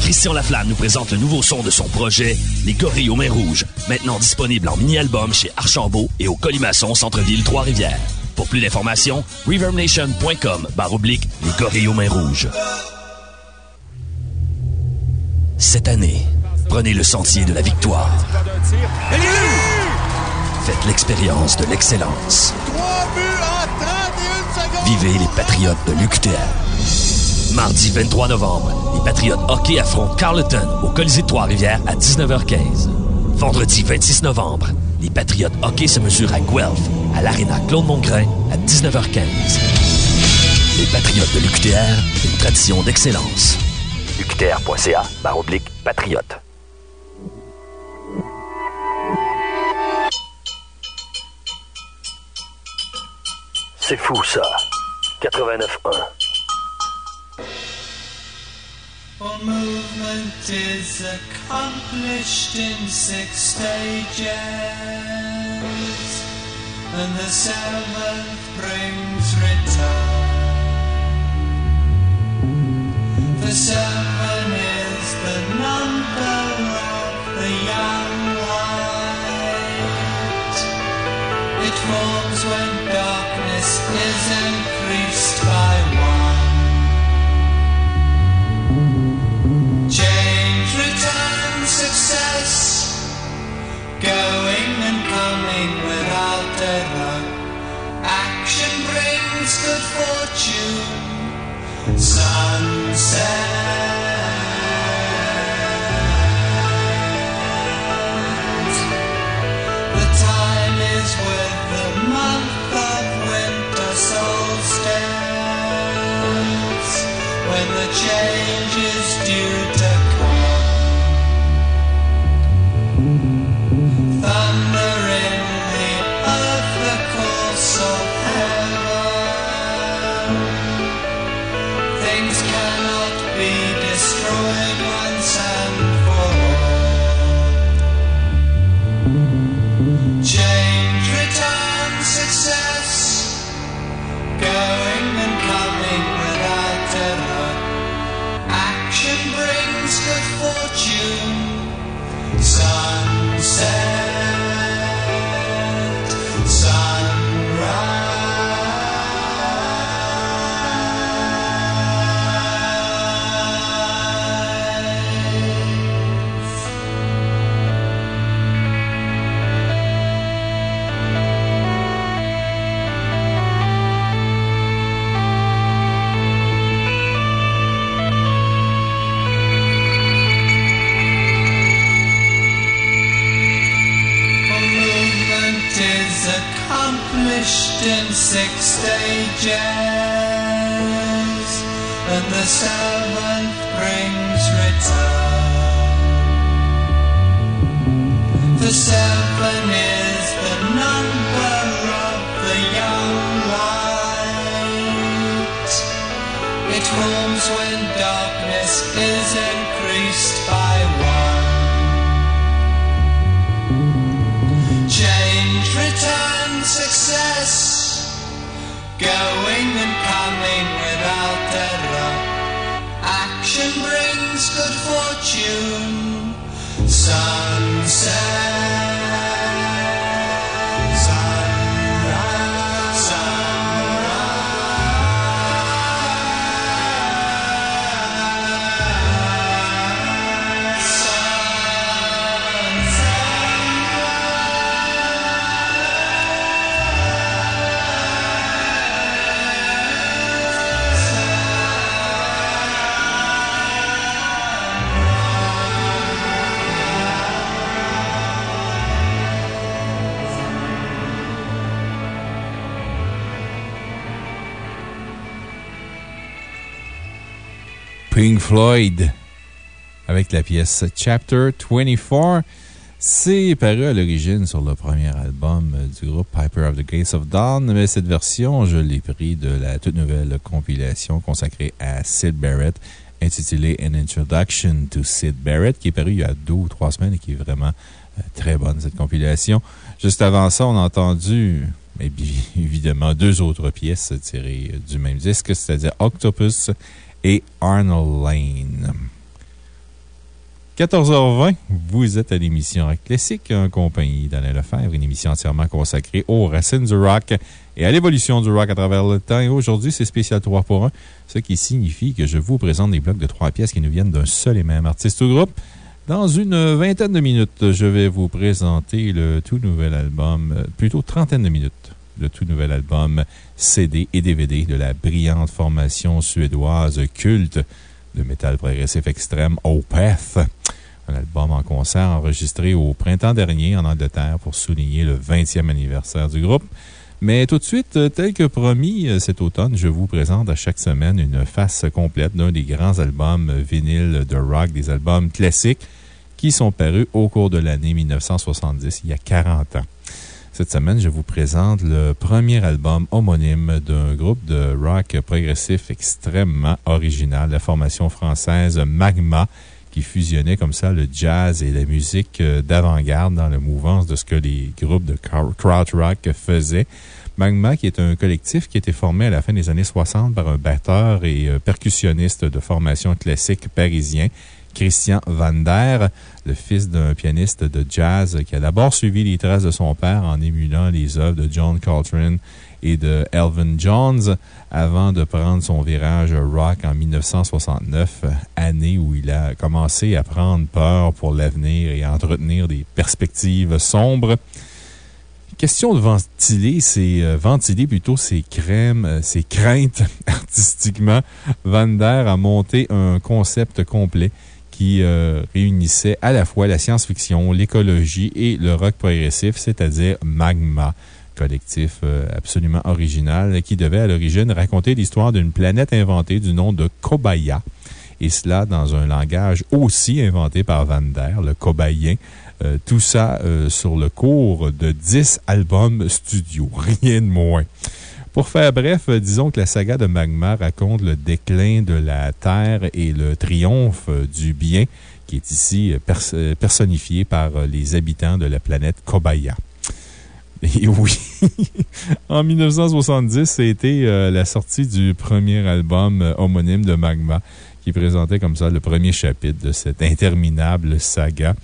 Christian Laflamme nous présente le nouveau son de son projet, Les Gorilles aux Mains Rouges, maintenant disponible en mini-album chez Archambault et au Colimaçon Centre-Ville Trois-Rivières. Pour plus d'informations, reverbnation.com barre oblique Les Gorilles aux Mains Rouges. Cette année, prenez le sentier de la victoire. Faites l'expérience de l'excellence. Vivez les Patriotes de l'UQTR. Mardi 23 novembre, les Patriotes hockey affrontent Carleton au Colisée de Trois-Rivières à 19h15. Vendredi 26 novembre, les Patriotes hockey se mesurent à Guelph, à l'Arena Claude-Mongrain à 19h15. Les Patriotes de l'UQTR, une tradition d'excellence. UQTR.ca, barre oblique, patriote. C'est fou ça. 89.1. For movement is accomplished in six stages, and the seventh brings return. The seven is the number of the young light. It forms when darkness is increased Sunset. Stages, and the seventh brings return. The seven Pink Floyd avec la pièce Chapter 24. C'est paru à l'origine sur le premier album du groupe Piper of the Gates of Dawn, mais cette version, je l'ai pris de la toute nouvelle compilation consacrée à Sid Barrett, intitulée An Introduction to Sid Barrett, qui est paru il y a deux ou trois semaines et qui est vraiment euh, très bonne, cette compilation. Juste avant ça, on a entendu (laughs) évidemment deux autres pièces tirées du même disque, c'est-à-dire Octopus et Arnold Lane. 14h20, vous êtes à l'émission Rock Classique en compagnie d'Alain Lefebvre, une émission entièrement consacrée aux racines du rock et à l'évolution du rock à travers le temps. Et aujourd'hui, c'est spécial 3 pour 1, ce qui signifie que je vous présente des blocs de trois pièces qui nous viennent d'un seul et même artiste ou groupe. Dans une vingtaine de minutes, je vais vous présenter le tout nouvel album, euh, plutôt trentaine de minutes, le tout nouvel album CD et DVD de la brillante formation suédoise culte de métal progressif extrême Opeth. Un album en concert enregistré au printemps dernier en Angleterre pour souligner le 20e anniversaire du groupe. Mais tout de suite, tel que promis cet automne, je vous présente à chaque semaine une face complète d'un des grands albums vinyles de rock, des albums classiques qui sont parus au cours de l'année 1970, il y a 40 ans. Cette semaine, je vous présente le premier album homonyme d'un groupe de rock progressif extrêmement original, la formation française Magma, qui fusionnait comme ça le jazz et la musique euh, d'avant-garde dans la mouvance de ce que les groupes de krautrock faisaient. Magma, qui est un collectif qui était formé à la fin des années 60 par un batteur et euh, percussionniste de formation classique parisien Christian Van Der, le fils d'un pianiste de jazz qui a d'abord suivi les traces de son père en émulant les œuvres de John Coltrane et de Elvin Jones avant de prendre son virage rock en 1969, année où il a commencé à prendre peur pour l'avenir et à entretenir des perspectives sombres. Question de ventiler, c'est euh, ventiler plutôt ses crèmes, euh, ses craintes (laughs) artistiquement. Van Der a monté un concept complet qui euh, réunissait à la fois la science-fiction, l'écologie et le rock progressif, c'est-à-dire Magma, collectif euh, absolument original qui devait à l'origine raconter l'histoire d'une planète inventée du nom de Kobaya. Et cela dans un langage aussi inventé par Van Der, le cobayen. Euh, tout ça sur le cours de 10 albums studio, (laughs) rien de moins. Pour faire bref, euh, disons que la saga de Magma raconte le déclin de la Terre et le triomphe euh, du bien qui est ici euh, personnifié par les habitants de la planète Kobaya. (laughs) Et oui, (laughs) en 1970, c'était la sortie du premier album homonyme de Magma qui présentait comme ça le premier chapitre de cette interminable saga.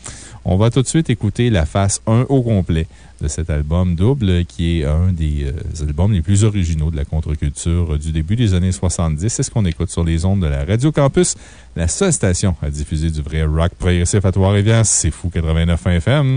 On va tout de suite écouter la face 1 au complet de cet album double, qui est un des euh, albums les plus originaux de la contre-culture du début des années 70. C'est ce qu'on écoute sur les ondes de la Radio Campus, la seule station à diffuser du vrai rock progressif à Trois-Rivières. C'est fou 89 FM.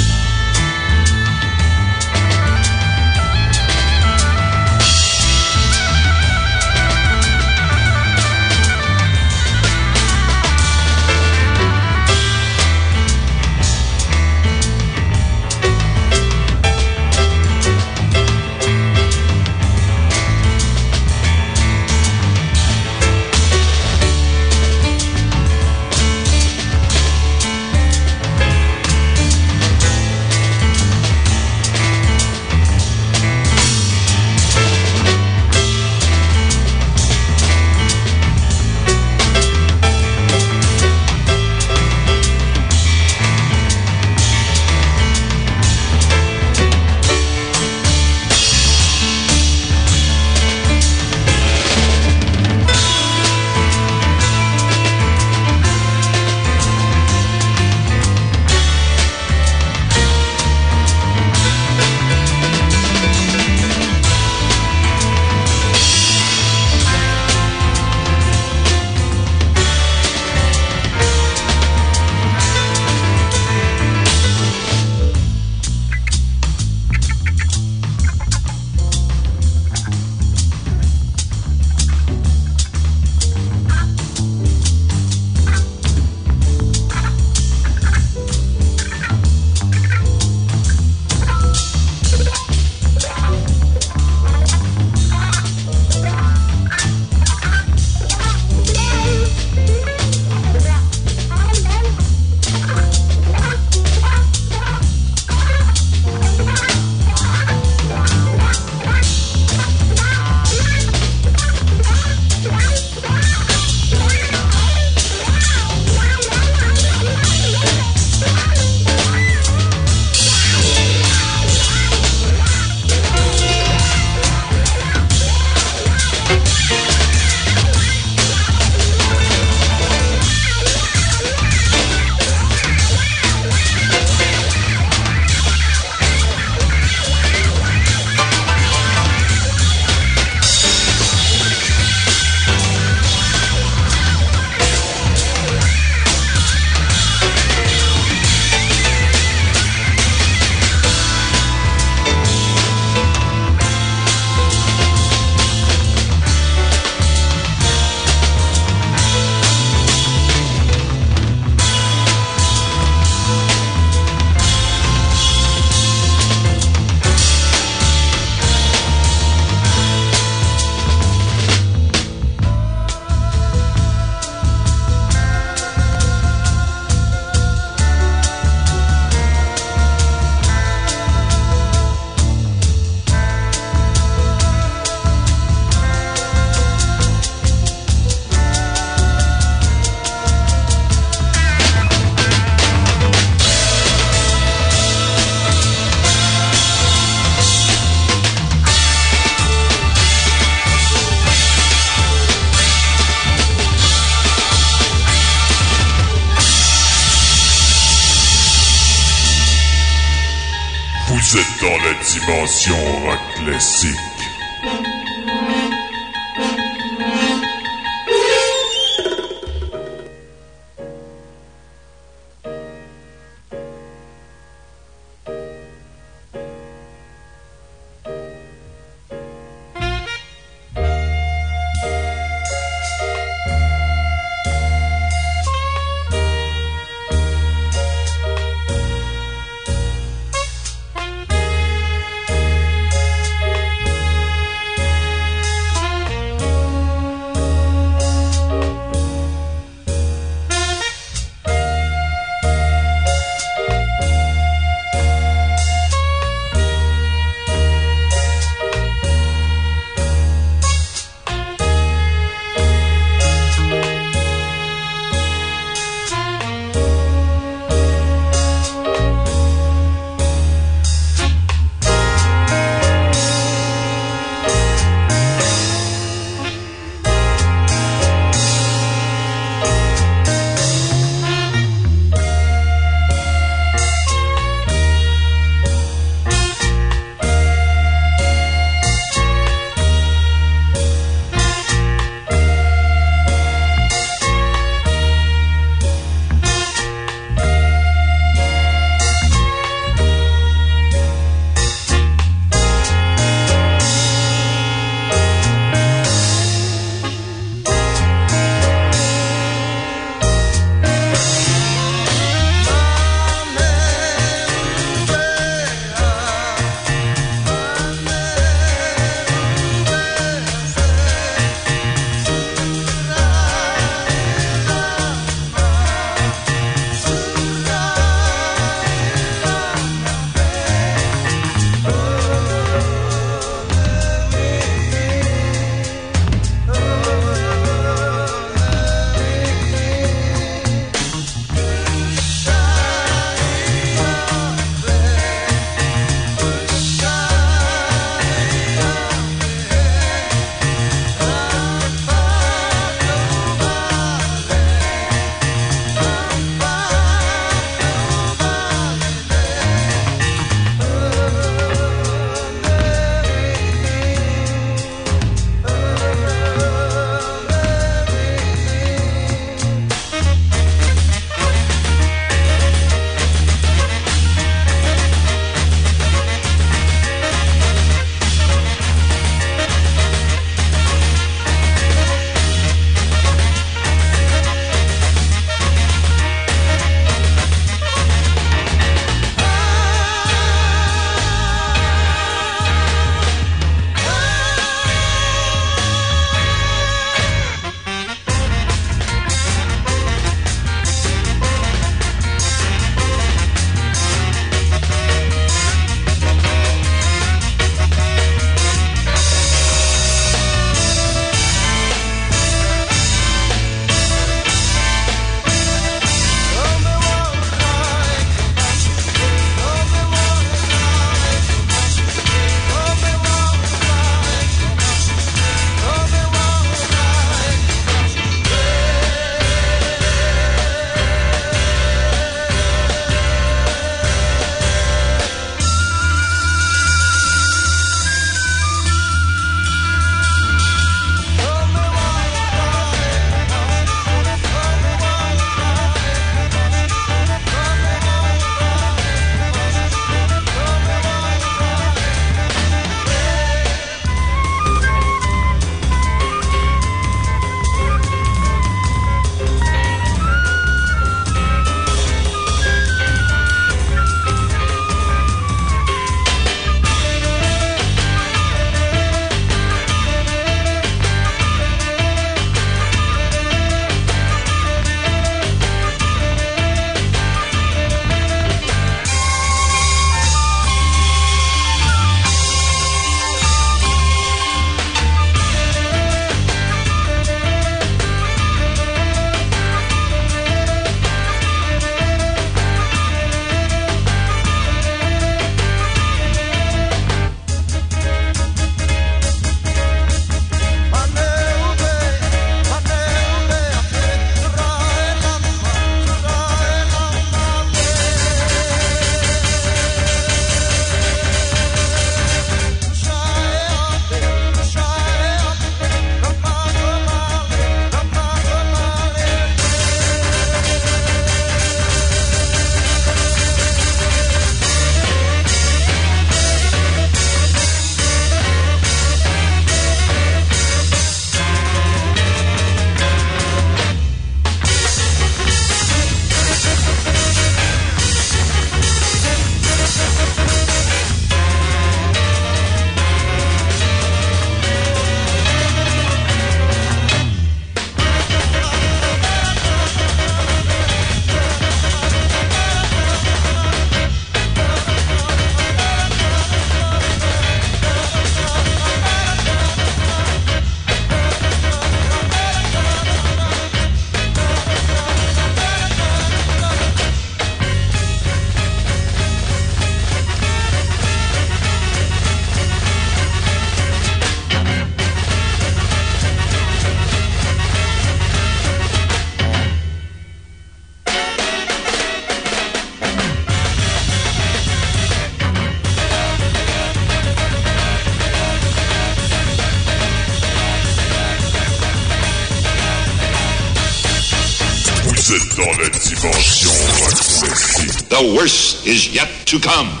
Is yet to come.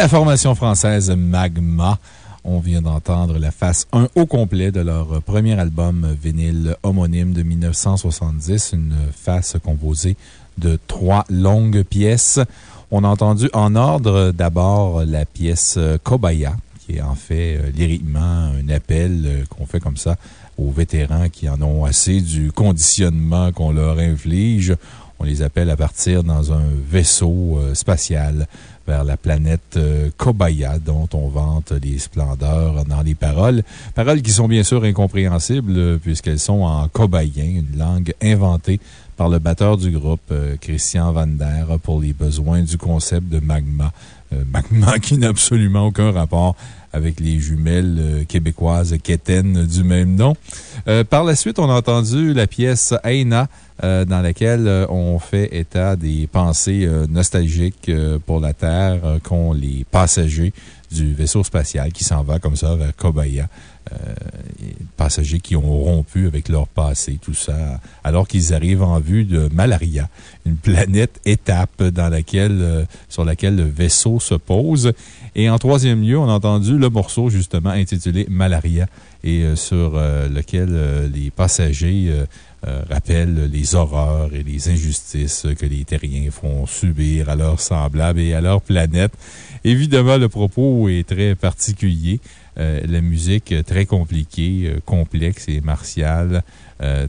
La formation française Magma. On vient d'entendre la face 1 au complet de leur premier album vinyle homonyme de 1970, une face composée de trois longues pièces. On a entendu en ordre d'abord la pièce Kobaya, qui est en fait euh, lyriquement un appel euh, qu'on fait comme ça aux vétérans qui en ont assez du conditionnement qu'on leur inflige. On les appelle à partir dans un vaisseau euh, spatial vers la planète euh, Kobaya, dont on vante les splendeurs dans les paroles. Paroles qui sont bien sûr incompréhensibles, euh, puisqu'elles sont en kobayen, une langue inventée par le batteur du groupe, euh, Christian Van Der, pour les besoins du concept de magma. magma (laughs) qui n'a absolument aucun rapport avec les jumelles québécoises Keten du même nom. par la suite, on a entendu la pièce Aina euh, dans laquelle euh, on fait état des pensées euh, nostalgiques pour la Terre qu'ont les passagers du vaisseau spatial qui s'en va comme ça vers Kobaya. passagers qui ont rompu avec leur passé, tout ça, alors qu'ils arrivent en vue de Malaria, une planète étape dans sur laquelle le vaisseau se pose. Et en troisième lieu, on a entendu le morceau justement intitulé Malaria et sur lequel les passagers euh, rappelle les horreurs et les injustices que les terriens font subir à leurs semblables et à leur planète. Évidemment, le propos est très particulier. Euh, la musique très compliquée, euh, complexe et martiale.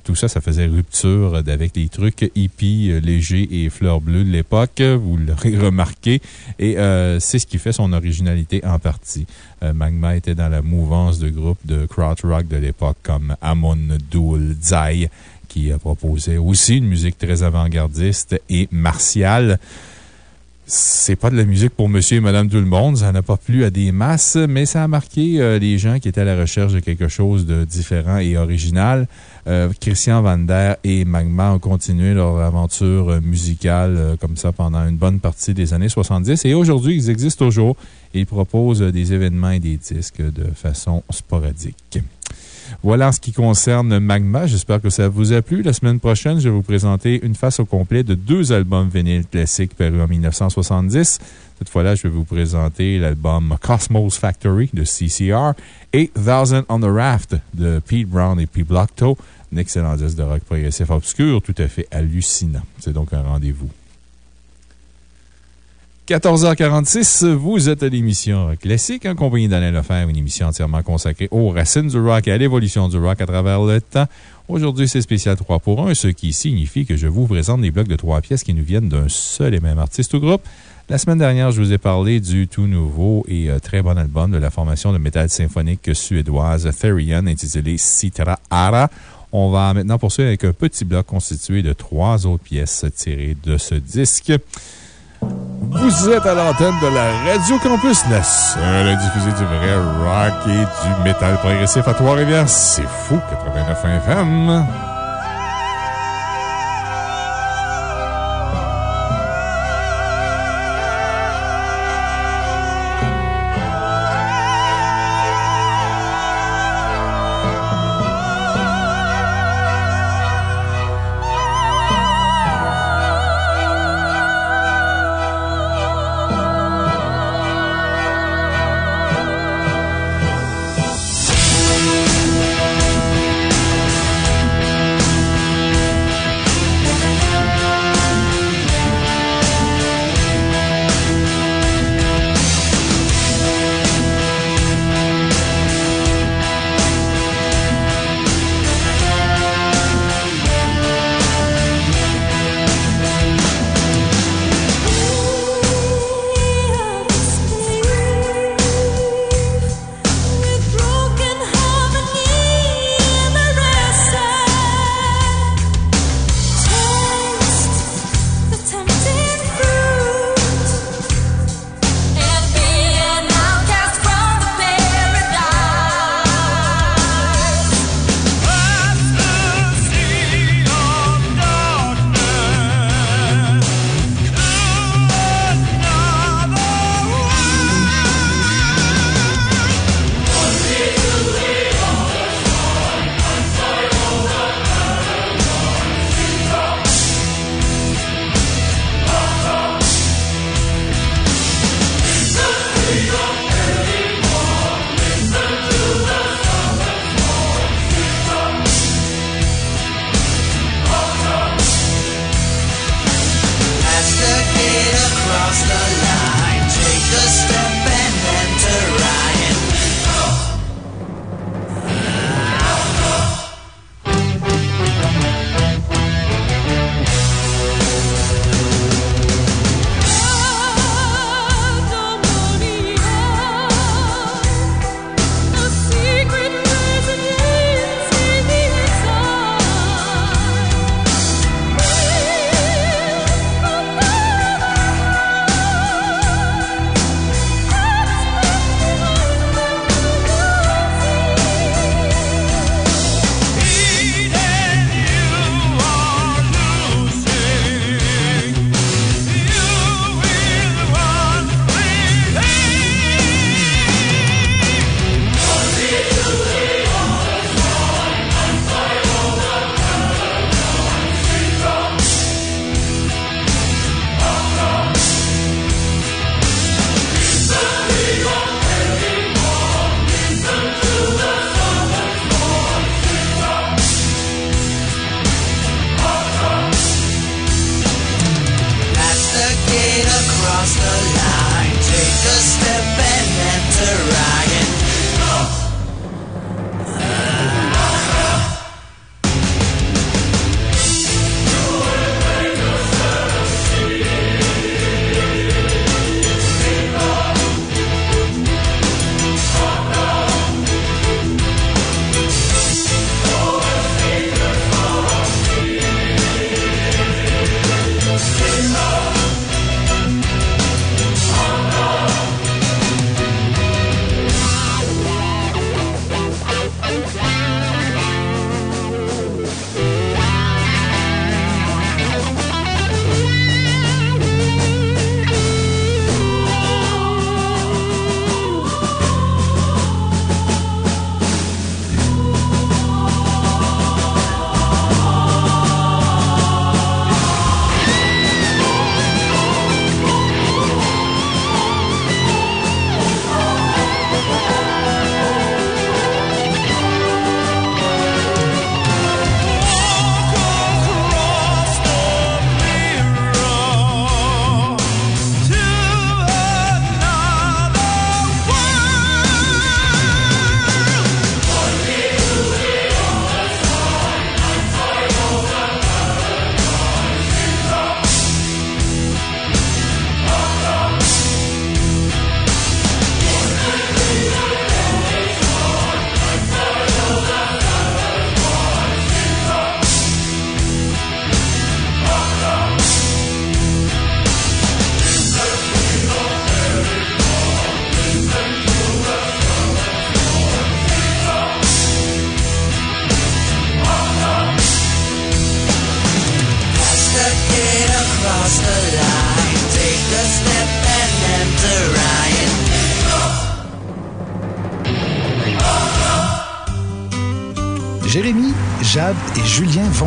tout ça, ça faisait rupture avec les trucs hippies, légers et fleurs bleues de l'époque. Vous l'aurez (laughs) remarqué. Et c'est ce qui fait son originalité en partie. Magma était dans la mouvance de groupes de krautrock de l'époque comme Amon Dul Zai qui proposait aussi une musique très avant-gardiste et martiale. C'est pas de la musique pour monsieur et madame tout le monde, ça n'a pas plu à des masses, mais ça a marqué euh, les gens qui étaient à la recherche de quelque chose de différent et original. Euh, Christian Vander et Magma ont continué leur aventure musicale euh, comme ça pendant une bonne partie des années 70 et aujourd'hui, ils existent toujours et ils proposent des événements et des disques de façon sporadique. Voilà en ce qui concerne Magma. J'espère que ça vous a plu. La semaine prochaine, je vais vous présenter une face au complet de deux albums vinyles classiques parus en 1970. Cette fois-là, je vais vous présenter l'album Cosmos Factory de CCR et Thousand on the Raft de Pete Brown et Pete Blockto. Un excellent disque de rock progressif obscur, tout à fait hallucinant. C'est donc un rendez-vous. 14h46, vous êtes à l'émission Classique en compagnie d'Alain Lefebvre, une émission entièrement consacrée aux racines du rock et à l'évolution du rock à travers le temps. Aujourd'hui, c'est spécial 3 pour 1, ce qui signifie que je vous présente des blocs de trois pièces qui nous viennent d'un seul et même artiste ou groupe. La semaine dernière, je vous ai parlé du tout nouveau et euh, très bon album de la formation de métal symphonique suédoise Therian intitulé Citra Ara. On va maintenant poursuivre avec un petit bloc constitué de trois autres pièces tirées de ce disque. Vous êtes à l'antenne de la Radio Campus, la seule à diffuser du vrai rock et du métal progressif à Trois-Rivières. C'est fou, 89 FM.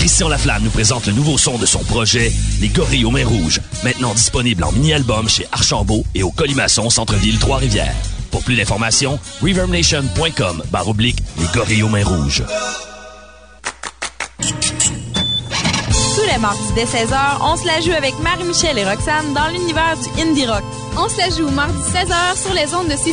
Christian Laflamme nous présente le nouveau son de son projet, Les Gorilles aux Mains Rouges, maintenant disponible en mini-album chez Archambault et au Colimaçon Centre-Ville Trois-Rivières. Pour plus d'informations, reverbnation.com barre oblique Les Gorilles aux Mains Rouges. Tous les mardis dès 16h, on se la joue avec Marie-Michel et Roxane dans l'univers du indie rock. On se la joue mardi 16h sur les ondes de C'est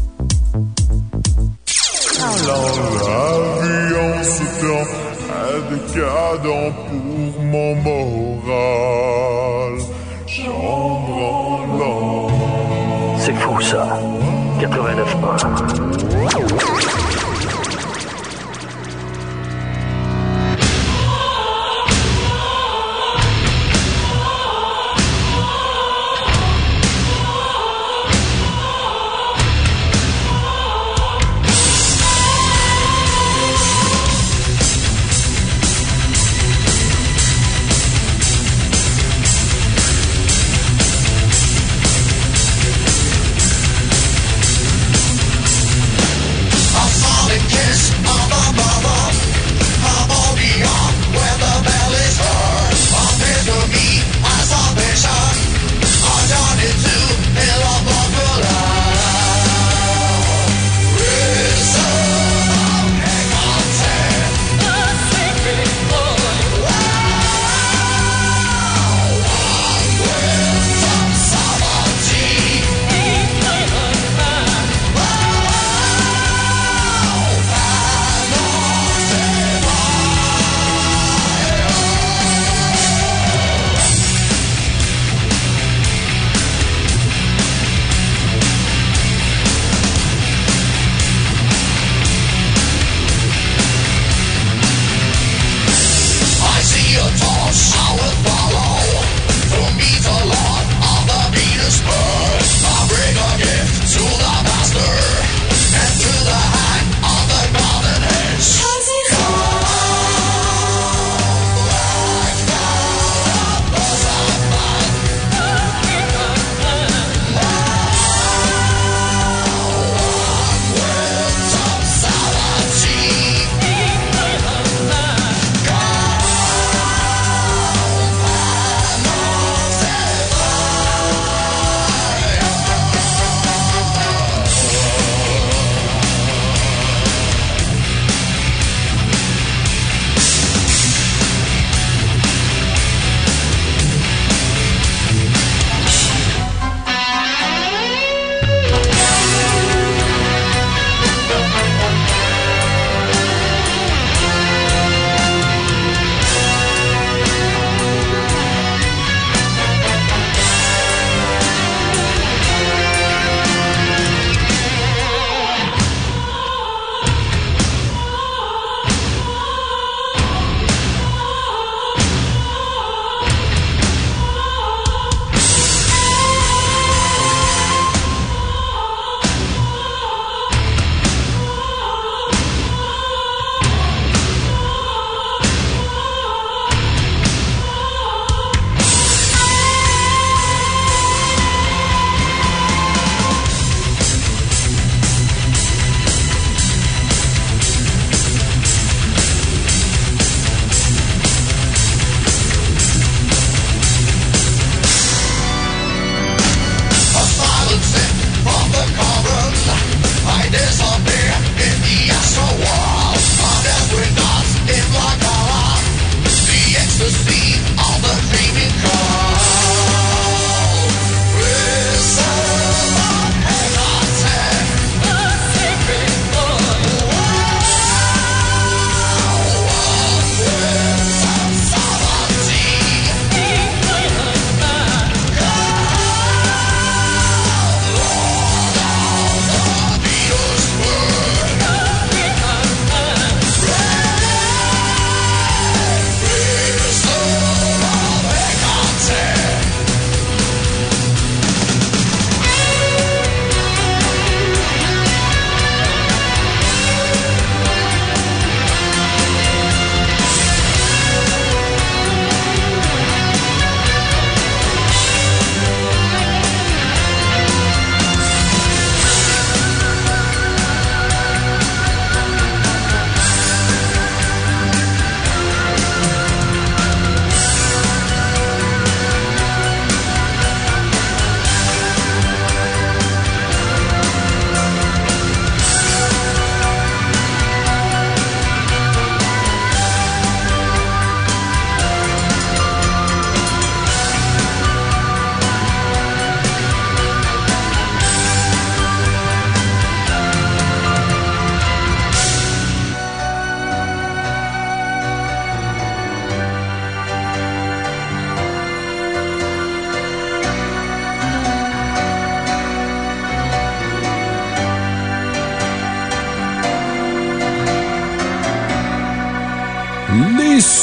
L'avion se tend décadent pour mon moral. Chambranlant. C'est fou ça. 89.1.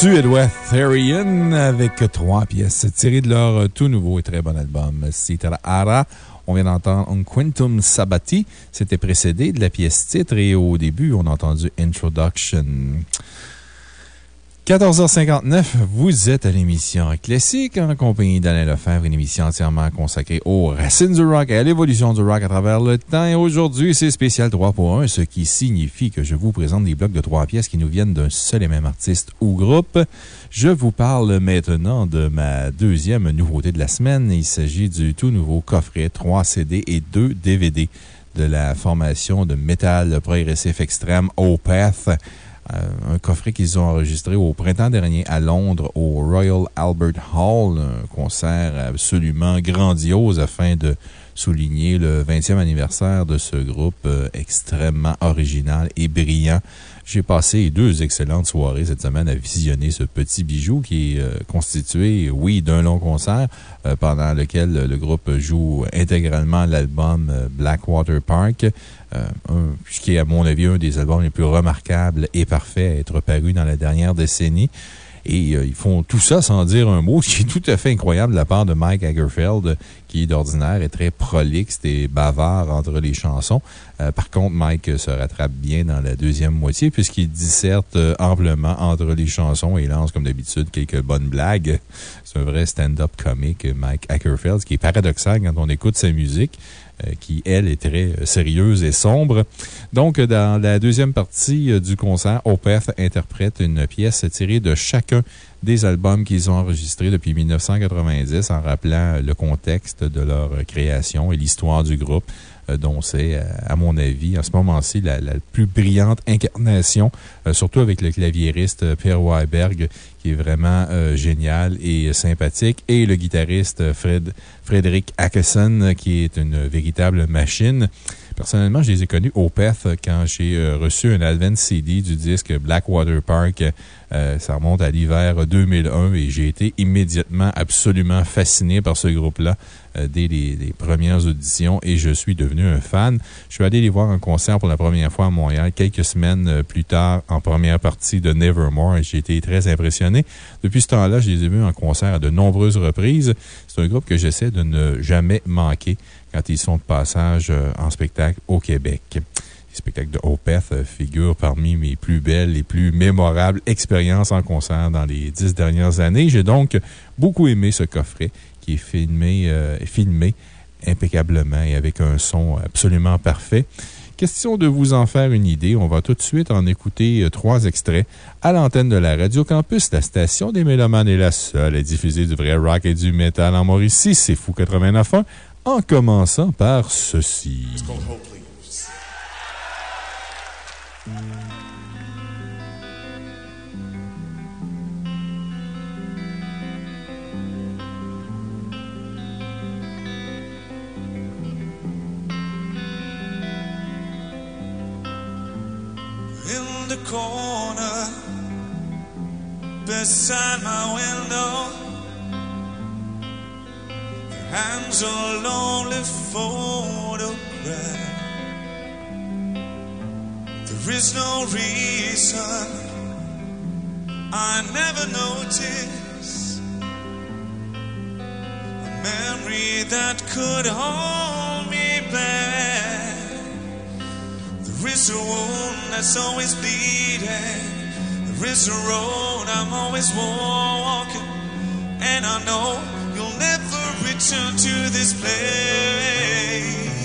Suédois Therian avec trois pièces tirées de leur tout nouveau et très bon album Citra Ara. On vient d'entendre Un Quintum Sabati. C'était précédé de la pièce titre et au début, on a entendu Introduction. 14h59, vous êtes à l'émission Classique en compagnie d'Alain Lefebvre, une émission entièrement consacrée aux racines du rock et à l'évolution du rock à travers le temps. Et aujourd'hui, c'est spécial 3 pour 1, ce qui signifie que je vous présente des blocs de trois pièces qui nous viennent d'un seul et même artiste ou groupe. Je vous parle maintenant de ma deuxième nouveauté de la semaine. Il s'agit du tout nouveau coffret 3 CD et 2 DVD de la formation de métal progressif extrême Opeth. Euh, un coffret qu'ils ont enregistré au printemps dernier à Londres au Royal Albert Hall, un concert absolument grandiose afin de souligner le 20e anniversaire de ce groupe euh, extrêmement original et brillant. J'ai passé deux excellentes soirées cette semaine à visionner ce petit bijou qui est euh, constitué, oui, d'un long concert pendant lequel le groupe joue intégralement l'album Blackwater Park. Euh, ce qui est, à mon avis, un des albums les plus remarquables et parfaits à être paru dans la dernière décennie. Et euh, ils font tout ça sans dire un mot, ce qui est tout à fait incroyable de la part de Mike Hagerfeld, qui d'ordinaire est très prolixe et bavard entre les chansons. Euh, par contre, Mike se rattrape bien dans la deuxième moitié, puisqu'il disserte amplement entre les chansons et lance, comme d'habitude, quelques bonnes blagues. C'est un vrai stand-up comique, Mike Ackerfeld, qui est paradoxal quand on écoute sa musique. Euh, qui, elle, est très euh, sérieuse et sombre. Donc, dans la deuxième partie euh, du concert, Opeth interprète une pièce tirée de chacun des albums qu'ils ont enregistrés depuis 1990 en rappelant le contexte de leur création et l'histoire du groupe dont c'est, à mon avis, à ce moment-ci, la, plus brillante incarnation, surtout avec le claviériste Pierre Weiberg, qui est vraiment génial et sympathique, et le guitariste Fred Frédéric Ackeson, qui est une véritable machine. Personnellement, je les ai connus au PEF quand j'ai euh, reçu un Advent CD du disque Blackwater Park. Euh, ça remonte à l'hiver 2001 et j'ai été immédiatement absolument fasciné par ce groupe-là euh, dès les, premières auditions et je suis devenu un fan. Je suis allé les voir en concert pour la première fois à Montréal quelques semaines plus tard en première partie de Nevermore et j'ai été très impressionné. Depuis ce temps-là, je les ai vus en concert à de nombreuses reprises. C'est un groupe que j'essaie de ne jamais manquer quand ils sont de passage euh, en spectacle au Québec. Les spectacles de Opeth euh, figurent parmi mes plus belles et plus mémorables expériences en concert dans les dix dernières années. J'ai donc beaucoup aimé ce coffret qui est filmé, euh, filmé impeccablement et avec un son absolument parfait. Question de vous en faire une idée, on va tout de suite en écouter trois extraits à l'antenne de la Radio Campus. La station des Mélomanes est la seule à diffuser du vrai rock et du métal en Mauricie. C'est Fou 89.1 en commençant par ceci. In the corner beside my window hangs a lonely photograph. There is no reason I never noticed a memory that could hold me back. There is a wound that's always bleeding. There is a road I'm always walking, and I know you'll never return to this place.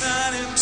shining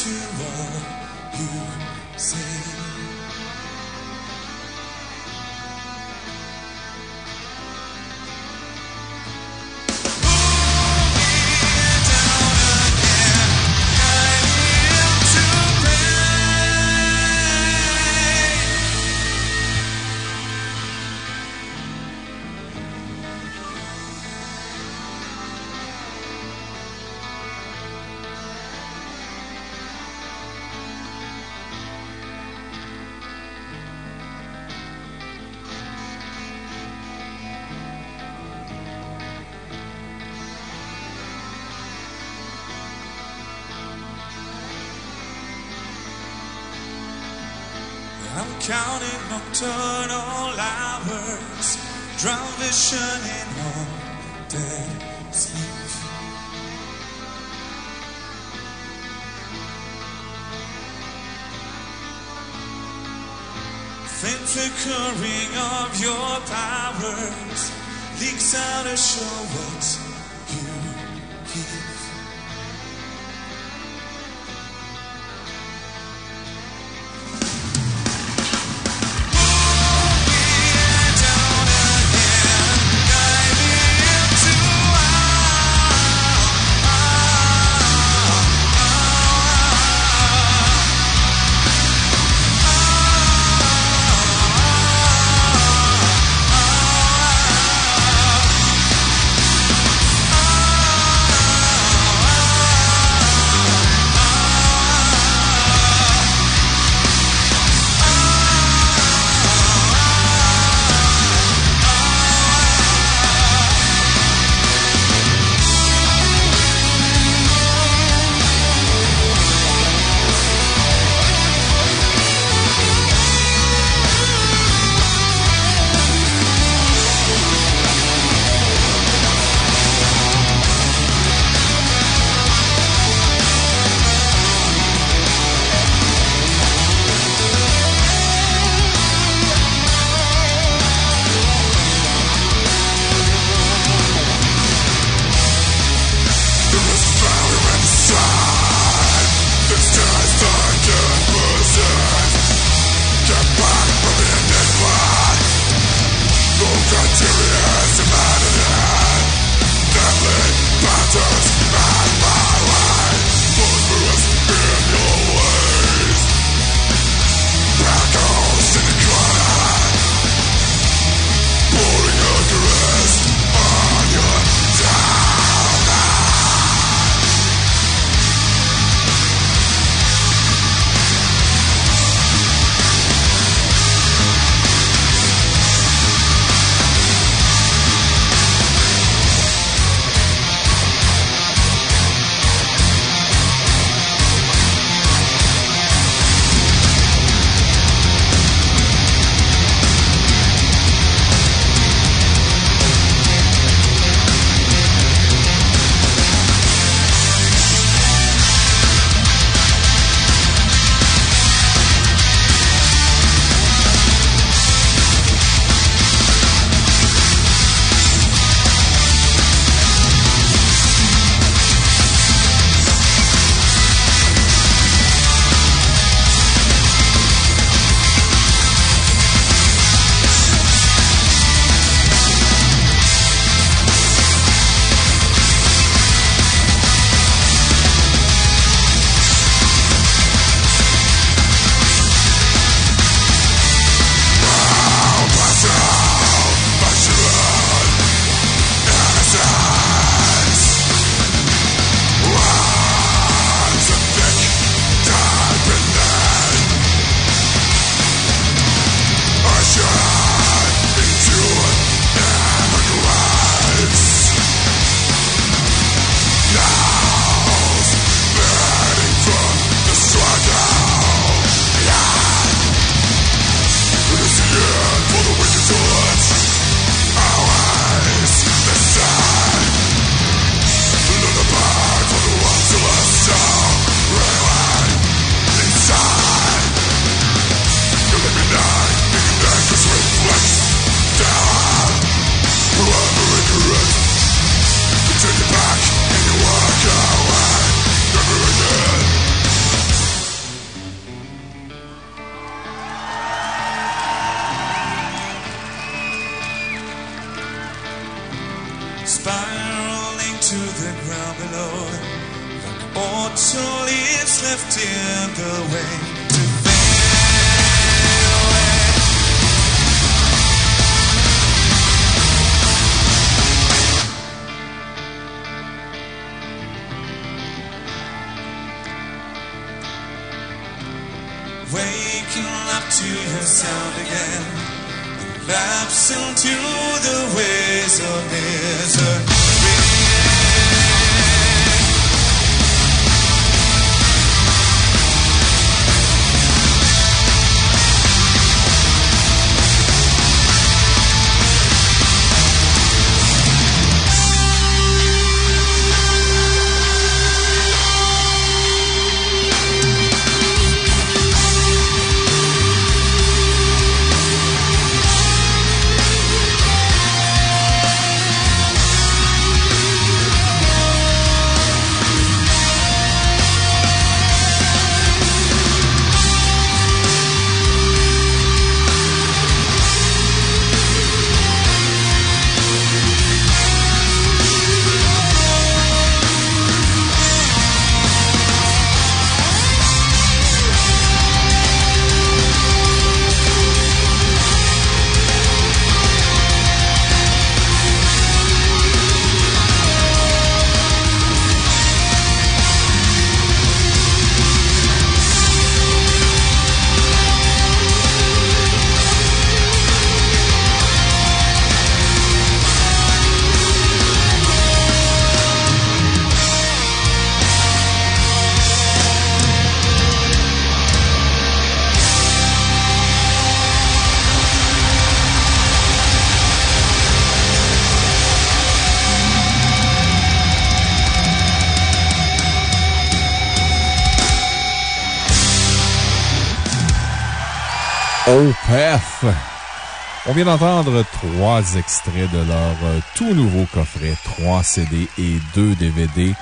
On vient d'entendre trois extraits de leur euh, tout nouveau coffret, trois CD et deux DVD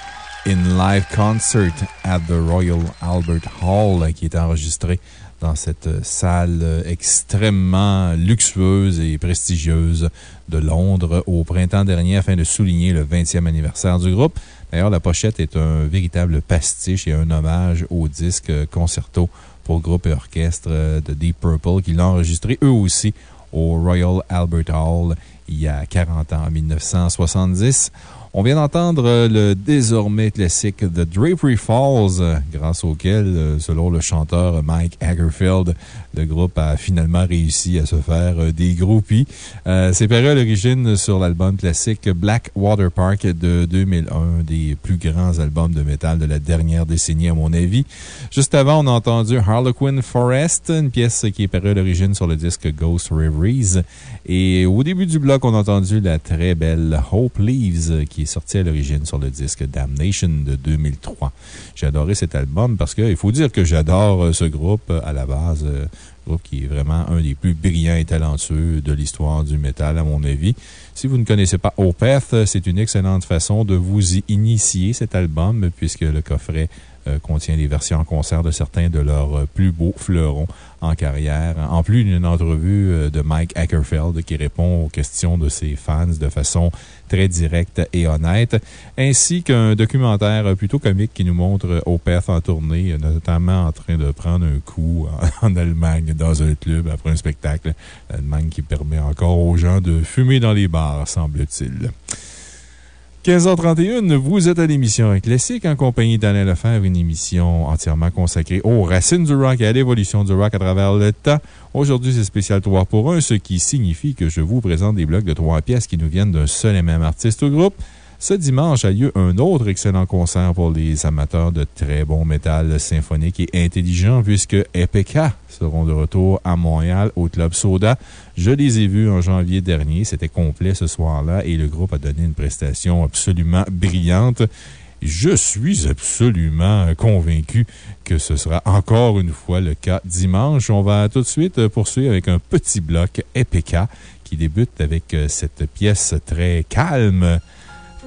in live concert at the Royal Albert Hall, qui est enregistré dans cette salle extrêmement luxueuse et prestigieuse de Londres au printemps dernier afin de souligner le 20e anniversaire du groupe. D'ailleurs, la pochette est un véritable pastiche et un hommage au disque concerto pour groupe et orchestre euh, de Deep Purple qui l'ont enregistré eux aussi au Royal Albert Hall il y a 40 ans, en 1970. On vient d'entendre euh, le désormais classique The Drapery Falls, euh, grâce auquel, euh, selon le chanteur Mike Hagerfield, le groupe a finalement réussi à se faire des groupies. C'est paru à l'origine sur l'album classique Black Water Park de 2001, des plus grands albums de métal de la dernière décennie, à mon avis. Juste avant, on a entendu Harlequin Forest, une pièce qui est parue à l'origine sur le disque Ghost Reveries. Et au début du bloc, on a entendu la très belle Hope Leaves, qui sortie à l'origine sur le disque Damnation de 2003. J'ai adoré cet album parce qu'il faut dire que j'adore ce groupe à la base. Groupe qui est vraiment un des plus brillants et talentueux de l'histoire du métal, à mon avis. Si vous ne connaissez pas Opeth, c'est une excellente façon de vous y initier cet album, puisque le coffret euh, contient des versions en concert de certains de leurs plus beaux fleurons en carrière, en plus d'une entrevue euh, de Mike Ackerfeld qui répond aux questions de ses fans de façon très directe et honnête, ainsi qu'un documentaire plutôt comique qui nous montre Opeth en tournée, notamment en train de prendre un coup (laughs) en, Allemagne dans un club après un spectacle. L'Allemagne qui permet encore aux gens de fumer dans les bars, semble-t-il. 15h31, vous êtes à l'émission Classique en compagnie d'Alain Lefebvre, une émission entièrement consacrée aux racines du rock et à l'évolution du rock à travers le temps. Aujourd'hui, c'est spécial 3 pour 1, ce qui signifie que je vous présente des blocs de 3 pièces qui nous viennent d'un seul et même artiste ou groupe. Ce dimanche a lieu un autre excellent concert pour les amateurs de très bon métal symphonique et intelligent, puisque EPK seront de retour à Montréal au Club Soda. Je les ai vus en janvier dernier. C'était complet ce soir-là et le groupe a donné une prestation absolument brillante. Je suis absolument convaincu que ce sera encore une fois le cas dimanche. On va tout de suite poursuivre avec un petit bloc EPK qui débute avec cette pièce très calme.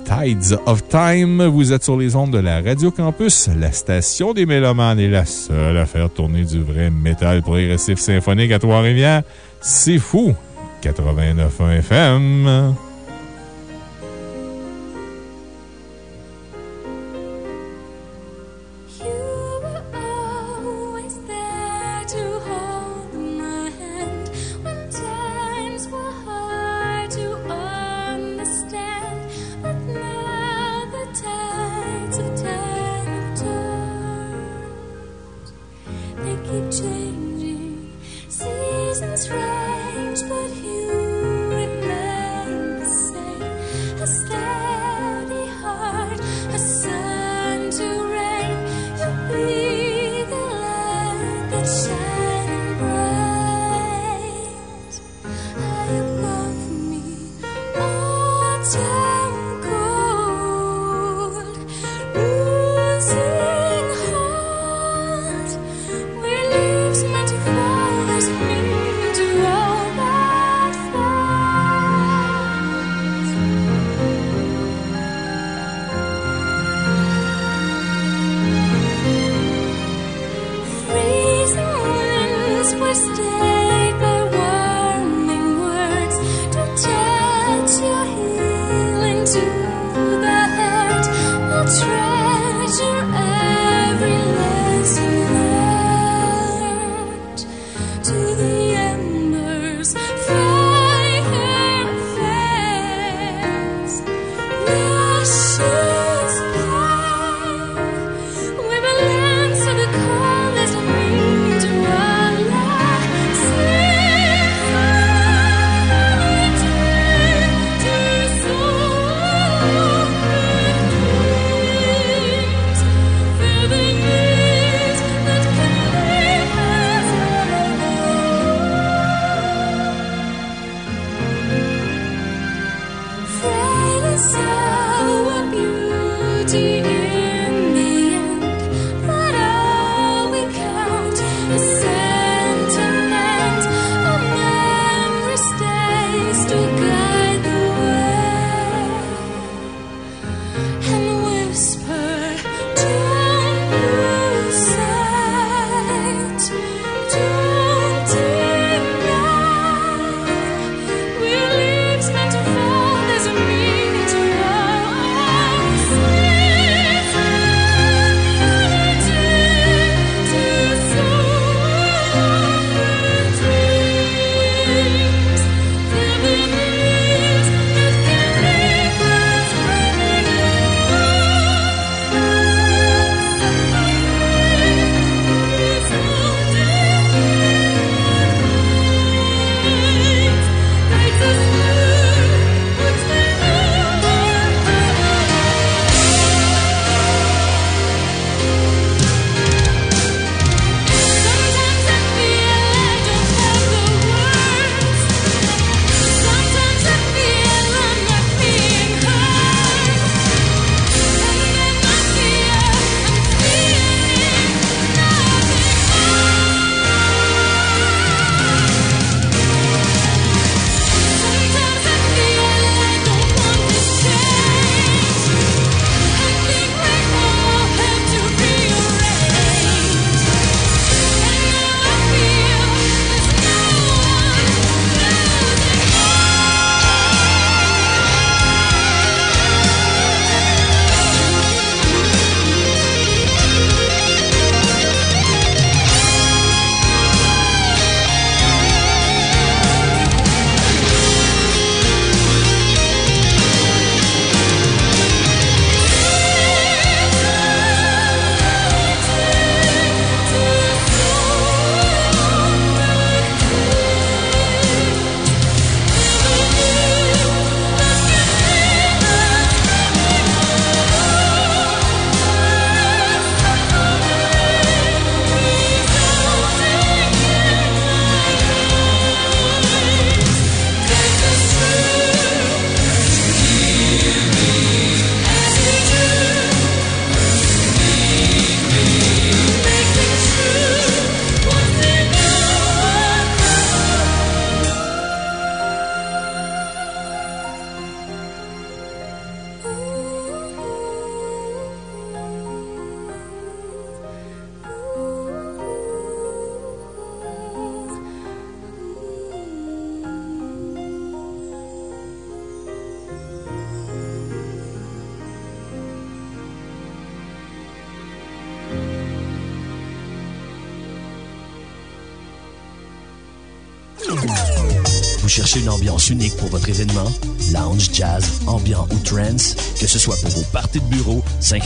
Tides of Time. Vous êtes sur les ondes de la Radio Campus, la station des Mélomanes et la seule à faire tourner du vrai métal progressif symphonique à Trois-Rivières. C'est fou! 89.1 FM.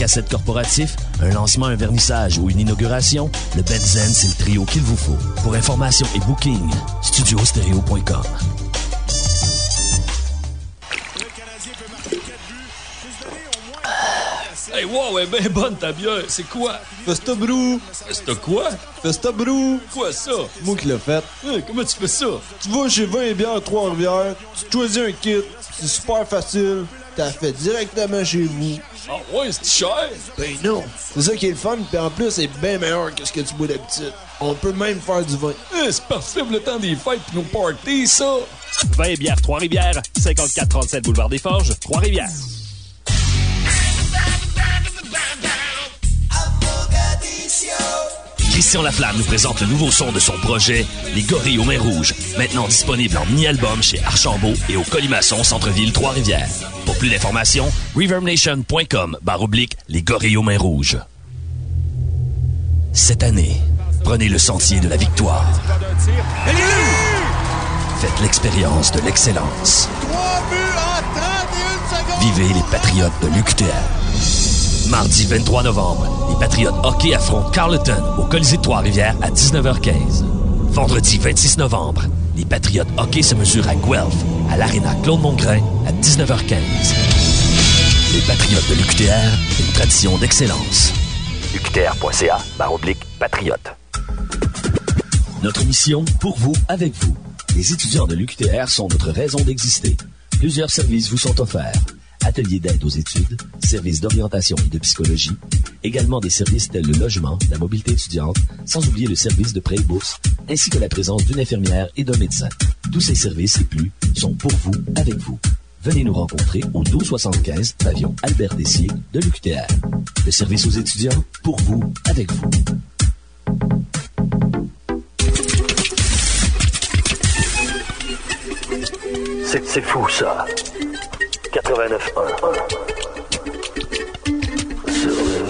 Bureau, 5 à 7 corporatifs, un lancement, un vernissage ou une inauguration, le Benzen, c'est le trio qu'il vous faut. Pour information et booking, studiostereo.com. Hey, wow, ouais, ben bonne ta bière. C'est quoi? Festa Brew. Festa quoi? Festa Brew. Quoi ça? Moi qui l'ai fait. Hey, comment tu fais ça? Tu vas chez 20 et bières Trois-Rivières, tu choisis un kit, c'est super facile, t'as fait directement chez vous. Ah ouais, c'est cher? Ben non. C'est ça qui est le fun, puis en plus, c'est bien meilleur que ce que tu bois d'habitude. On peut même faire du vin. Eh, c'est parfait pour le temps des fêtes pis nos parties, ça! Vin et bière Trois-Rivières, 5437 Boulevard des Forges, Trois-Rivières. Christian Laflamme nous présente le nouveau son de son projet, Les Gorilles aux Mains Rouges, maintenant disponible en mini-album chez Archambault et au Colimaçon Centre-Ville Trois-Rivières. Pour plus d'informations, reverbnation.com barre oblique Les Gorilles aux Mains Rouges. Cette année, prenez le sentier de la victoire. Faites l'expérience de l'excellence. Vivez les Patriotes de l'UQTR. Mardi 23 novembre, les Patriotes hockey affrontent Carleton au Colisée de Trois-Rivières à 19h15. Vendredi 26 novembre, les Patriotes hockey se mesurent à Guelph, à l'Arena Claude-Mongrain à 19h15. Les Patriotes de l'UQTR, une tradition d'excellence. UQTR.ca, oblique, patriote. Notre mission, pour vous, avec vous. Les étudiants de l'UQTR sont notre raison d'exister. Plusieurs services vous sont offerts. Ateliers d'aide aux études, services d'orientation et de psychologie, également des services tels le logement, la mobilité étudiante, sans oublier le service de prêt et bourse, ainsi que la présence d'une infirmière et d'un médecin. Tous ces services et plus sont pour vous, avec vous. Venez nous rencontrer au 1275 pavillon Albert Dessier de l'UQTR. Le service aux étudiants, pour vous, avec vous. C'est fou ça. 89.1 Sur le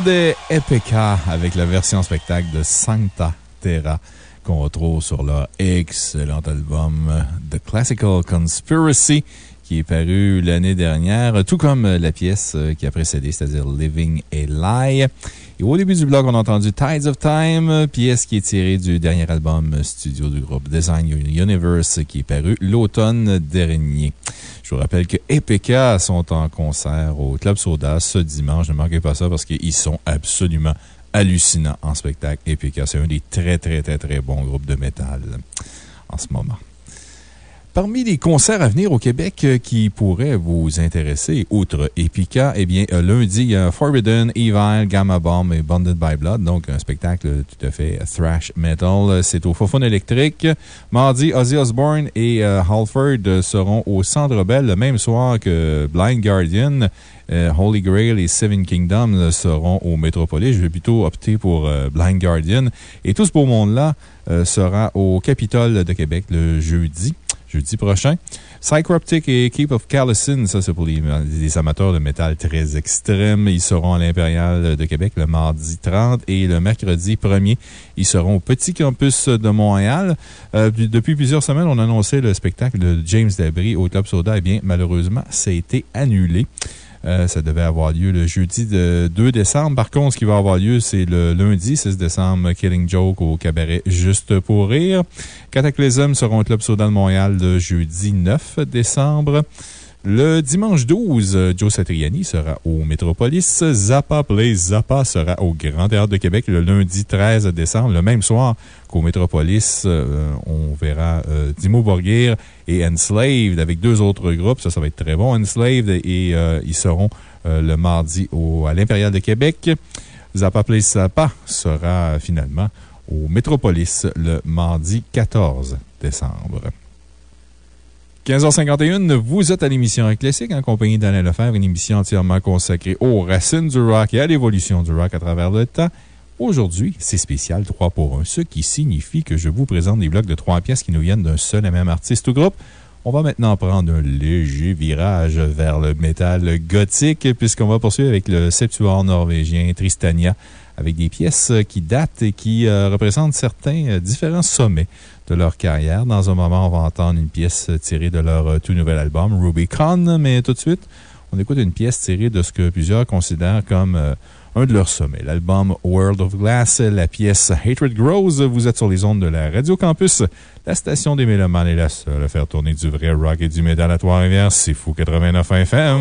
hollandais EPK avec la version spectacle de Sancta Terra qu'on retrouve sur leur excellent album The Classical Conspiracy qui est paru l'année dernière, tout comme la pièce qui a précédé, c'est-à-dire Living a Lie. Et au début du blog, on a entendu Tides of Time, pièce qui est tirée du dernier album studio du groupe Design Universe qui est paru l'automne dernier. Je vous rappelle que EPK sont en concert au Club Soda ce dimanche. Ne manquez pas ça parce qu'ils sont absolument hallucinants en spectacle. EPK, c'est un des très, très, très, très bons groupes de métal en ce moment. Parmi les concerts à venir au Québec euh, qui pourraient vous intéresser, outre Epica, eh bien, euh, lundi, Forbidden, Evil, Gamma Bomb et Bonded by Blood, donc un spectacle tout à fait thrash metal. C'est au Fofone électrique. Mardi, Ozzy Osbourne et euh, Halford seront au Centre Bell le même soir que Blind Guardian. Holy Grail et Seven Kingdoms seront au Métropolis. Je vais plutôt opter pour Blind Guardian. Et tout ce beau monde-là sera au Capitole de Québec le jeudi jeudi prochain. Psychroptic et Keep of Callison, ça c'est pour les, amateurs de métal très extrêmes. Ils seront à l'Impérial de Québec le mardi 30 et le mercredi 1er, ils seront au Petit Campus de Montréal. Euh, depuis plusieurs semaines, on annonçait le spectacle de James Debris au Club Soda. Eh bien, malheureusement, ça a été annulé. Euh, ça devait avoir lieu le jeudi de 2 décembre. Par contre, ce qui va avoir lieu, c'est le lundi 6 décembre, Killing Joke au cabaret Juste pour Rire. Cataclysm seront au Club Soda de Montréal le jeudi 9 décembre. Le dimanche 12, Joe Satriani sera au Métropolis. Zappa Play Zappa sera au Grand Théâtre de Québec le lundi 13 décembre. Le même soir qu'au Métropolis, euh, on verra euh, Dimo Borgir et Enslaved avec deux autres groupes. Ça, ça va être très bon. Enslaved et euh, ils seront le mardi au, à l'Impérial de Québec. Zappa Play Zappa sera finalement au Métropolis le mardi 14 décembre. 15h51, vous êtes à l'émission Classique en compagnie d'Alain Lefebvre, une émission entièrement consacrée aux racines du rock et à l'évolution du rock à travers le temps. Aujourd'hui, c'est spécial 3 pour 1, ce qui signifie que je vous présente des blocs de 3 pièces qui nous viennent d'un seul et même artiste ou groupe. On va maintenant prendre un léger virage vers le métal gothique, puisqu'on va poursuivre avec le septuor norvégien Tristania, avec des pièces qui datent et qui euh, représentent certains euh, différents sommets de leur carrière. Dans un moment, on va entendre une pièce tirée de leur euh, tout nouvel album, Rubicon, mais tout de suite, on écoute une pièce tirée de ce que plusieurs considèrent comme euh, un de leurs sommets, l'album World of Glass, la pièce Hatred Grows. Vous êtes sur les ondes de la Radio Campus, la station des Mélomanes est la seule à faire tourner du vrai rock et du métal à Trois-Rivières. C'est fou 89 FM.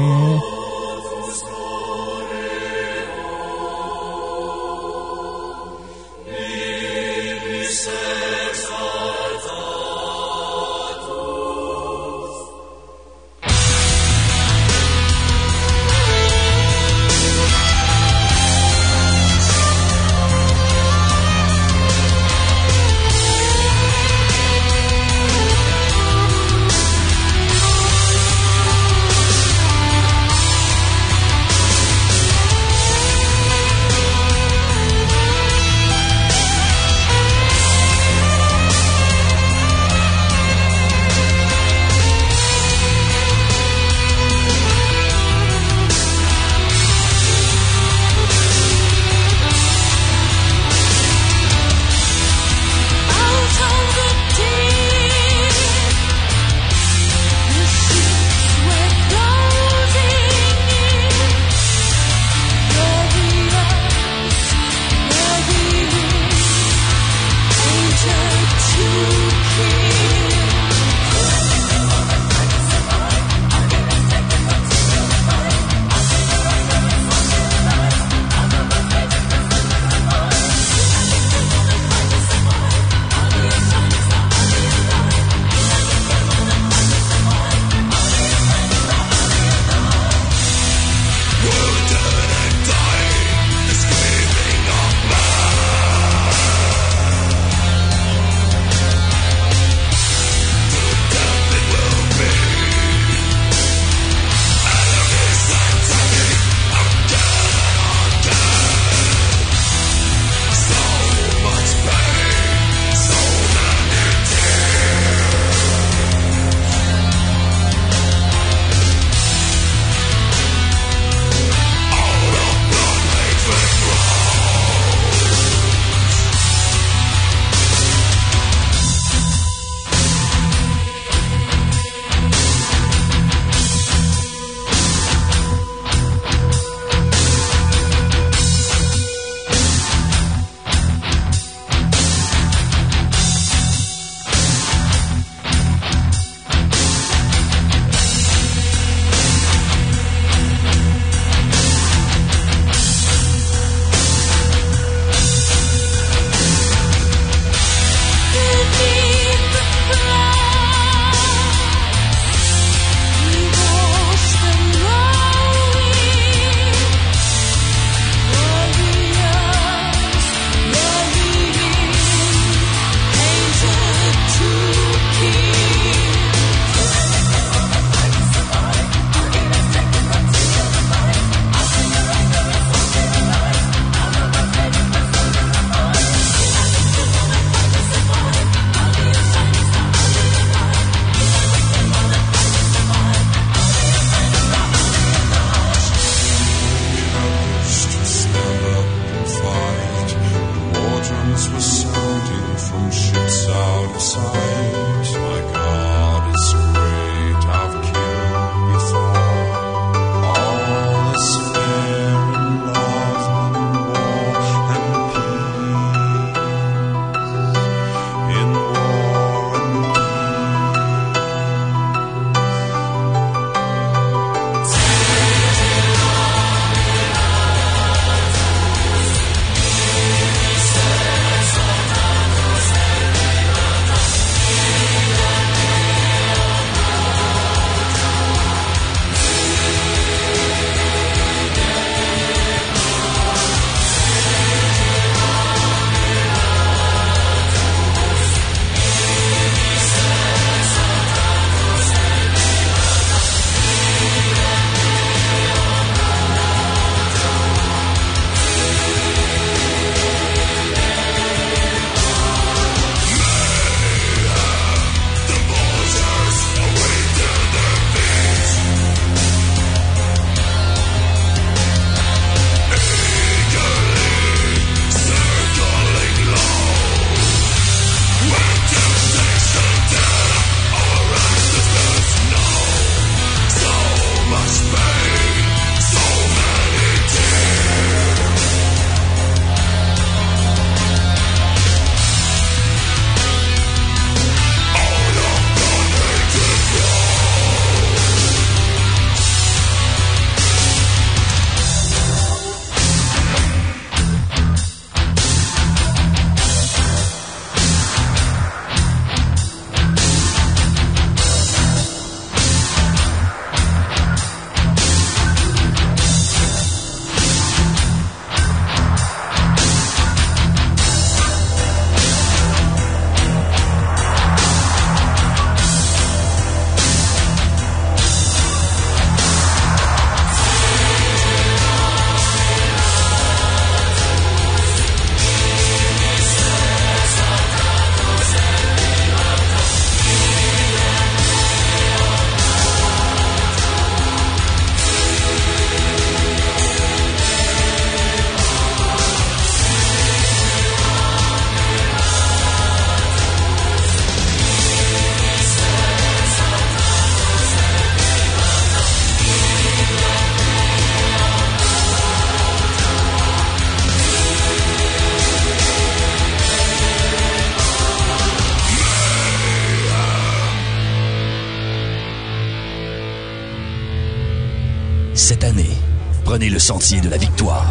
De la victoire.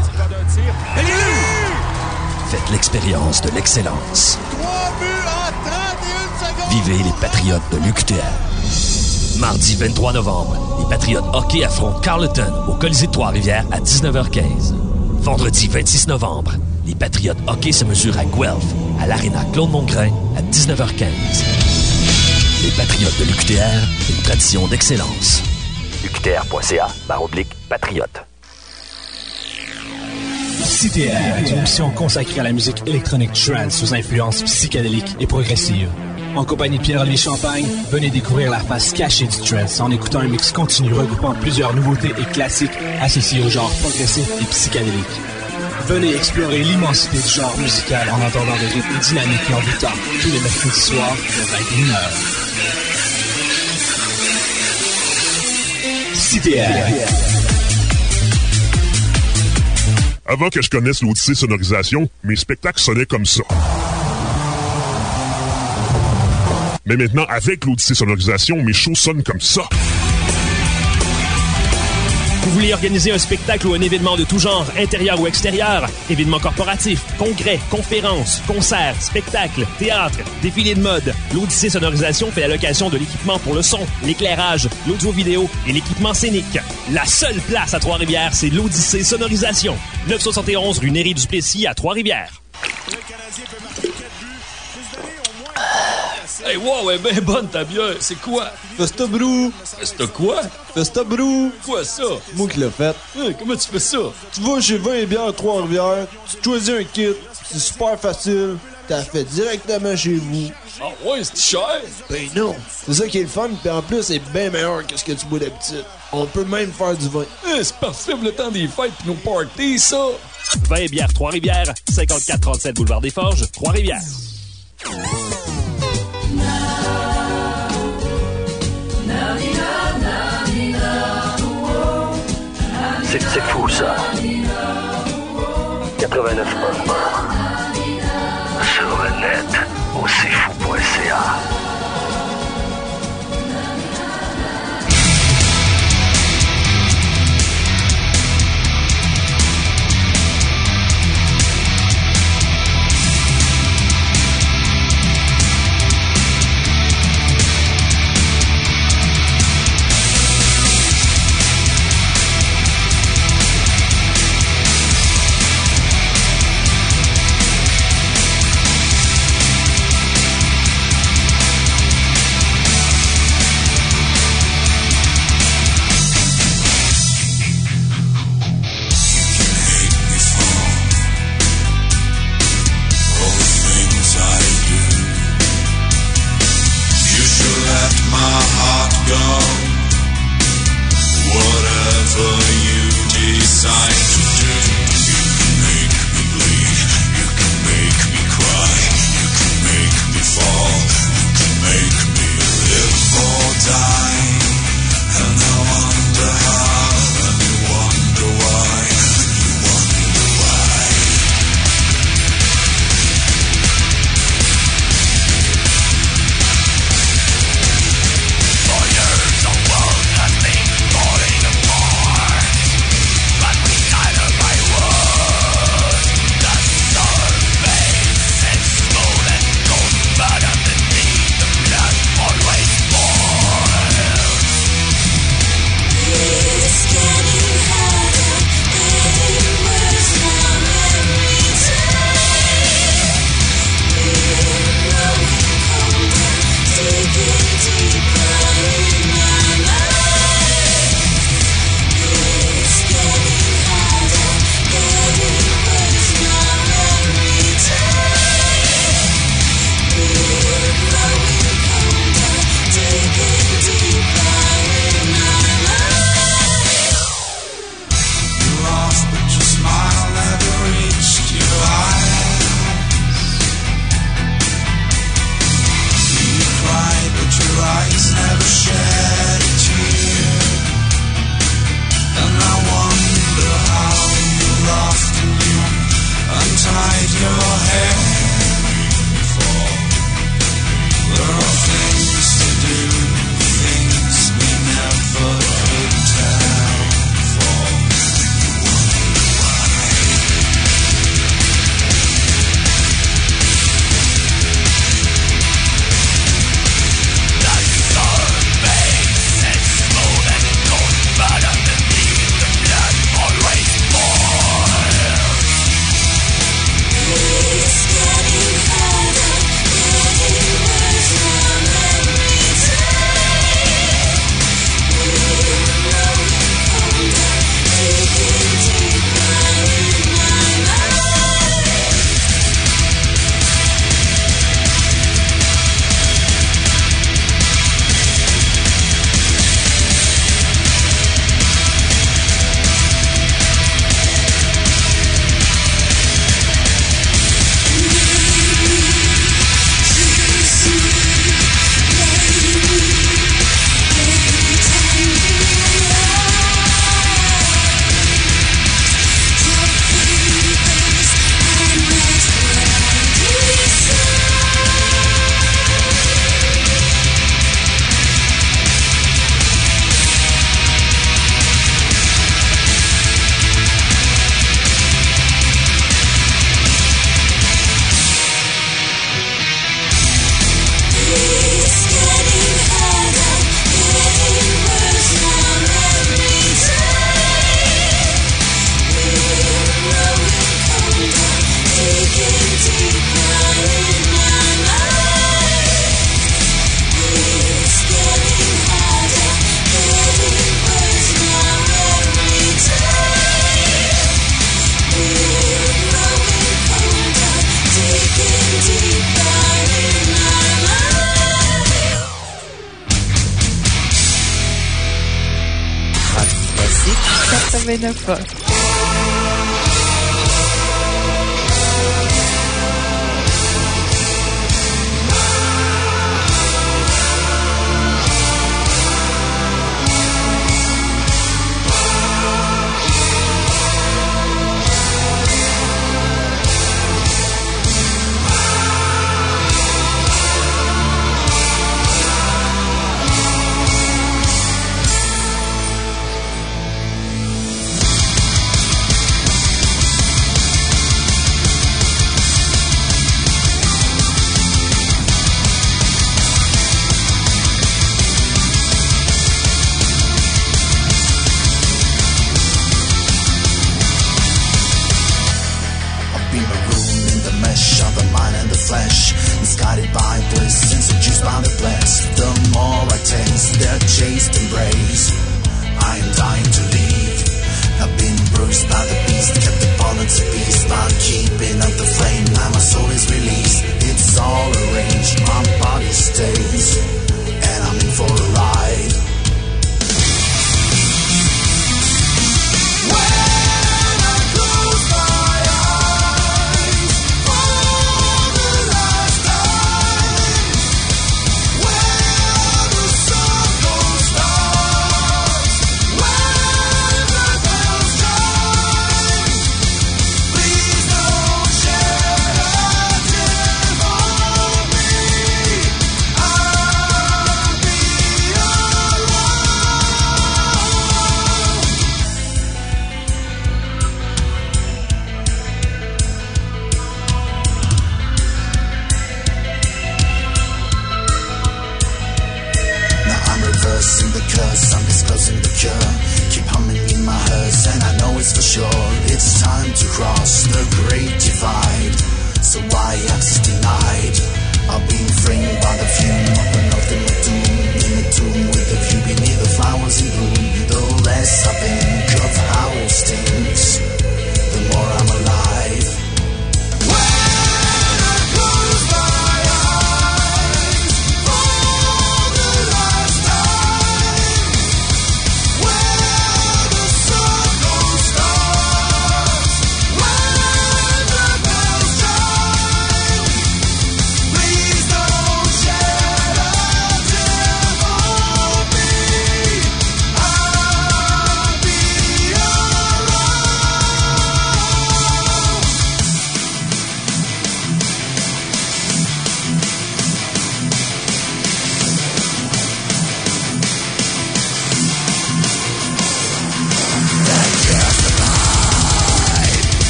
Faites l'expérience de l'excellence. Vivez les Patriotes de l'UQTR. Mardi 23 novembre, les Patriotes hockey affrontent Carleton au Colisée de Trois-Rivières à 19h15. Vendredi 26 novembre, les Patriotes hockey se mesurent à Guelph, à l'Arena Claude-Mongrain à 19h15. Les Patriotes de l'UQTR, une tradition d'excellence. UQTR.ca, patriote. CTR est une émission consacrée à la musique électronique trance aux influences psychédéliques et progressives. En compagnie de Pierre-Olivier Champagne, venez découvrir la face cachée du trance en écoutant un mix continu regroupant plusieurs nouveautés et classiques associés au genre progressif et psychédélique. Venez explorer l'immensité du genre musical en entendant des rythmes dynamiques et envoûtants tous les mercredis soirs de 21h. CTR. Avant que je connaisse l'Odyssée Sonorisation, mes spectacles sonnaient comme ça. Mais maintenant, avec l'Odyssée Sonorisation, mes shows sonnent comme ça. Vous voulez organiser un spectacle ou un événement de tout genre, intérieur ou extérieur, événements corporatifs, congrès, conférences, concerts, spectacles, théâtre, défilés de mode, l'Odyssée Sonorisation fait la location de l'équipement pour le son, l'éclairage, l'audio-vidéo et l'équipement scénique. La seule place à Trois-Rivières, c'est l'Odyssée Sonorisation. 971 rue Néry du Plessis à Trois-Rivières. Hey, wow, elle est bien bonne ta bière. C'est quoi? Festa Brew. Festa quoi? Festa Brew. Quoi ça? Moi qui l'ai fait. Hey, comment tu fais ça? Tu vas chez Vin et Bière Trois-Rivières, tu choisis un kit, c'est super facile, t'as fait directement chez vous. Ah ouais, c'est cher? Ben non. C'est ça qui est le fun, pis en plus, c'est bien meilleur que ce que tu bois d'habitude. On peut même faire du vin. Hey, c'est parfait pour le temps des fêtes pis nos parties, ça! Vin et bière Trois-Rivières, 5437 Boulevard des Forges, Trois-Rivières. C'est c'est fou ça. 89 Sur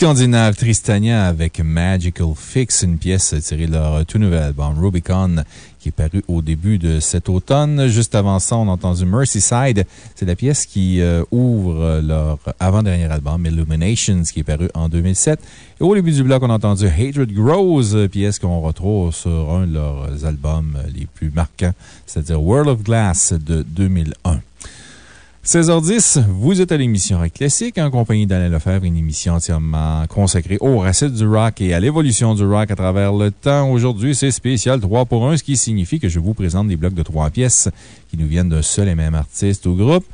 Les Scandinaves Tristania avec Magical Fix, une pièce tirée de leur tout nouvel album Rubicon qui est paru au début de cet automne. Juste avant ça, on a entendu Mercyside. C'est la pièce qui euh, ouvre leur avant-dernier album, Illuminations, qui est paru en 2007. Et au début du bloc, on a entendu Hatred Grows, pièce qu'on retrouve sur un de leurs albums les plus marquants, c'est-à-dire World of Glass de 2001. 16h10, vous êtes à l'émission Rock Classique en compagnie d'Alain Lefebvre, une émission entièrement consacrée aux racines du rock et à l'évolution du rock à travers le temps. Aujourd'hui, c'est spécial 3 pour 1, ce qui signifie que je vous présente des blocs de 3 pièces qui nous viennent d'un seul et même artiste ou groupe.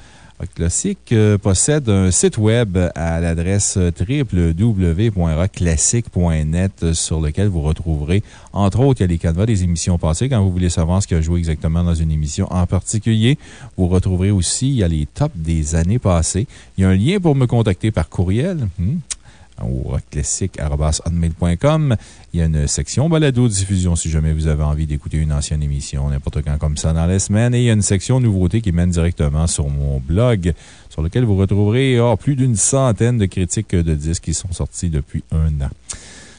Rock Classique euh, possède un site web à l'adresse www.rockclassique.net sur lequel vous retrouverez, entre autres, les canevas des émissions passées. Quand vous voulez savoir ce qui a joué exactement dans une émission en particulier, vous retrouverez aussi, les tops des années passées. Il y a un lien pour me contacter par courriel. Hmm, au rockclassique.com. Il y a une section balado-diffusion si jamais vous avez envie d'écouter une ancienne émission, n'importe quand comme ça dans la semaine. Et il y a une section nouveautés qui mène directement sur mon blog, sur lequel vous retrouverez oh, plus d'une centaine de critiques de disques qui sont sortis depuis un an.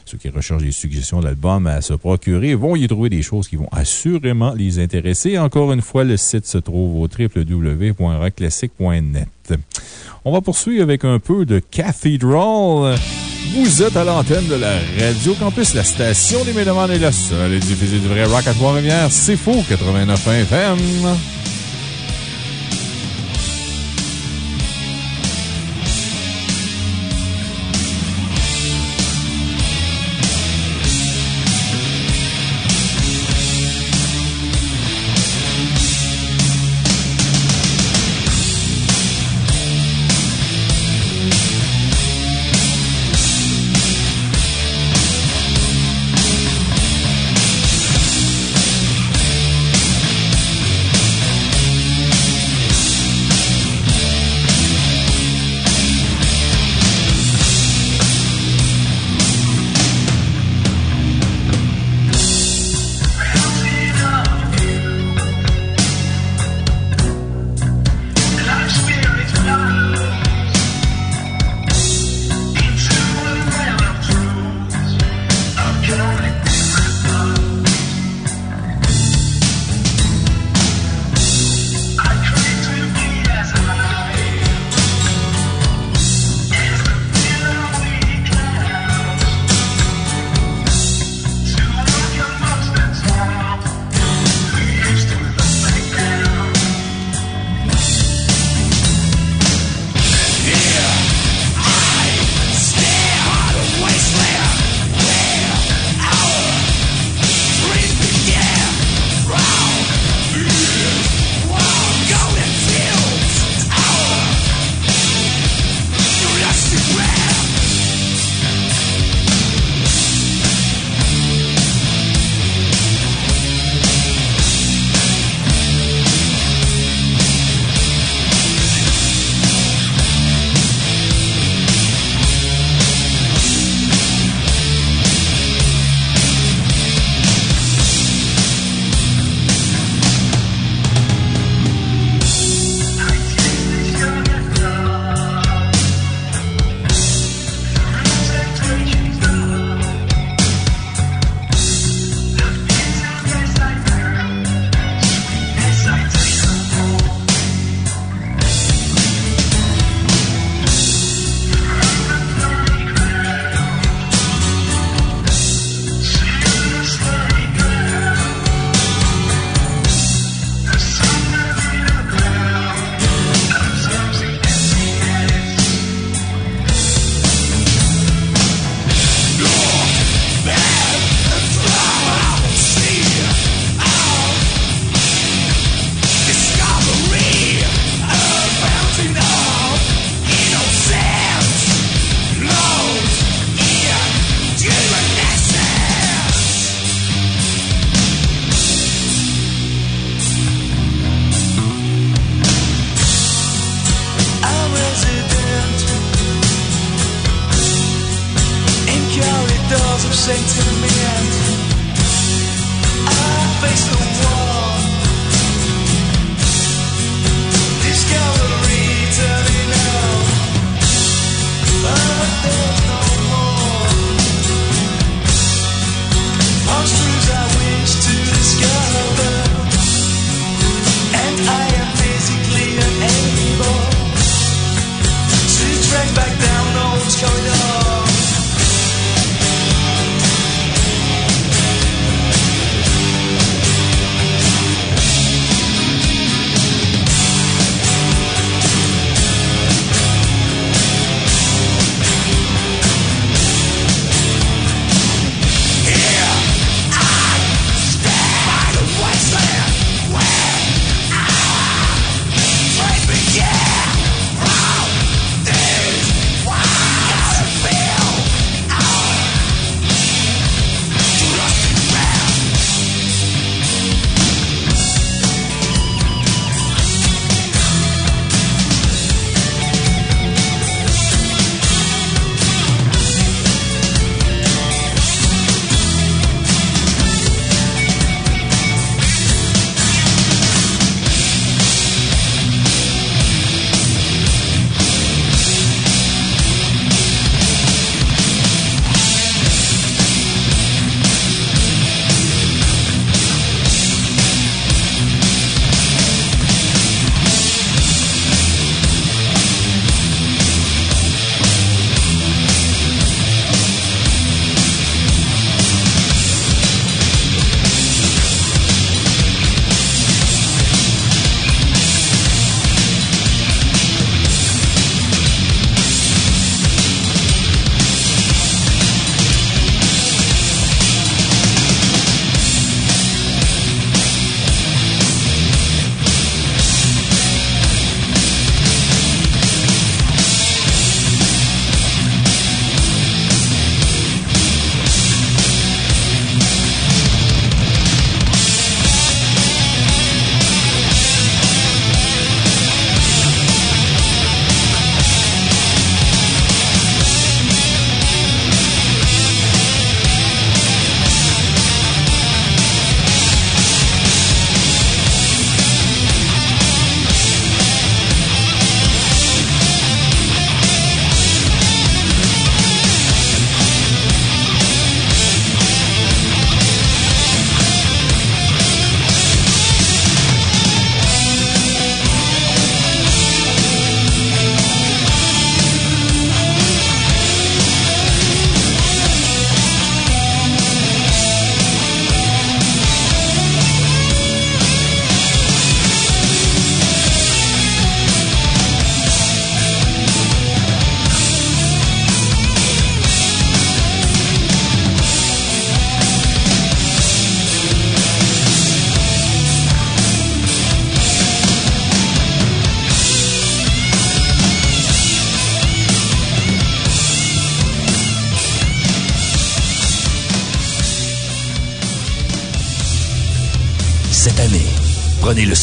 Ceux qui recherchent des suggestions d'albums à se procurer vont y trouver des choses qui vont assurément les intéresser. Encore une fois, le site se trouve au www.rockclassique.net. On va poursuivre avec un peu de Cathedral. Vous êtes à l'antenne de la Radio Campus, la station des Mélomanes et la seule diffusée du vrai rock à Trois-Rivières. C'est faux, 89 FM.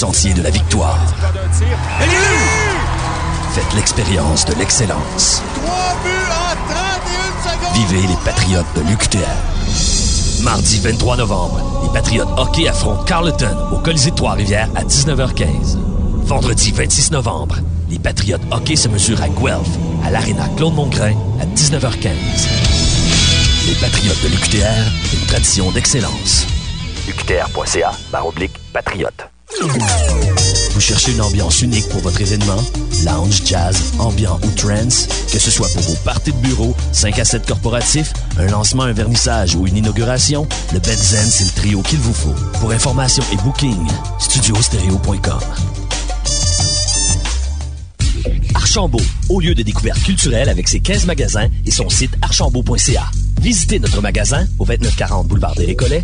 Sentier de la victoire. Faites l'expérience de l'excellence. Vivez les Patriotes de l'UQTR. Mardi 23 novembre, les Patriotes hockey affrontent Carleton au Colisée de Trois-Rivières à 19h15. Vendredi 26 novembre, les Patriotes hockey se mesurent à Guelph, à l'Arena Claude-Mongrain à 19h15. Les Patriotes de l'UQTR, une tradition d'excellence. UQTR.ca, barre oblique, patriote. Vous cherchez une ambiance unique pour votre événement? Lounge, jazz, ambiant ou trance? Que ce soit pour vos parties de bureau, 5 à 7 corporatifs, un lancement, un vernissage ou une inauguration, le Benzen, c'est le trio qu'il vous faut. Pour information et booking, studiostereo.com. Archambault, au lieu de découverte culturelle avec ses 15 magasins et son site archambault.ca. Visitez notre magasin au 2940 boulevard des Récollets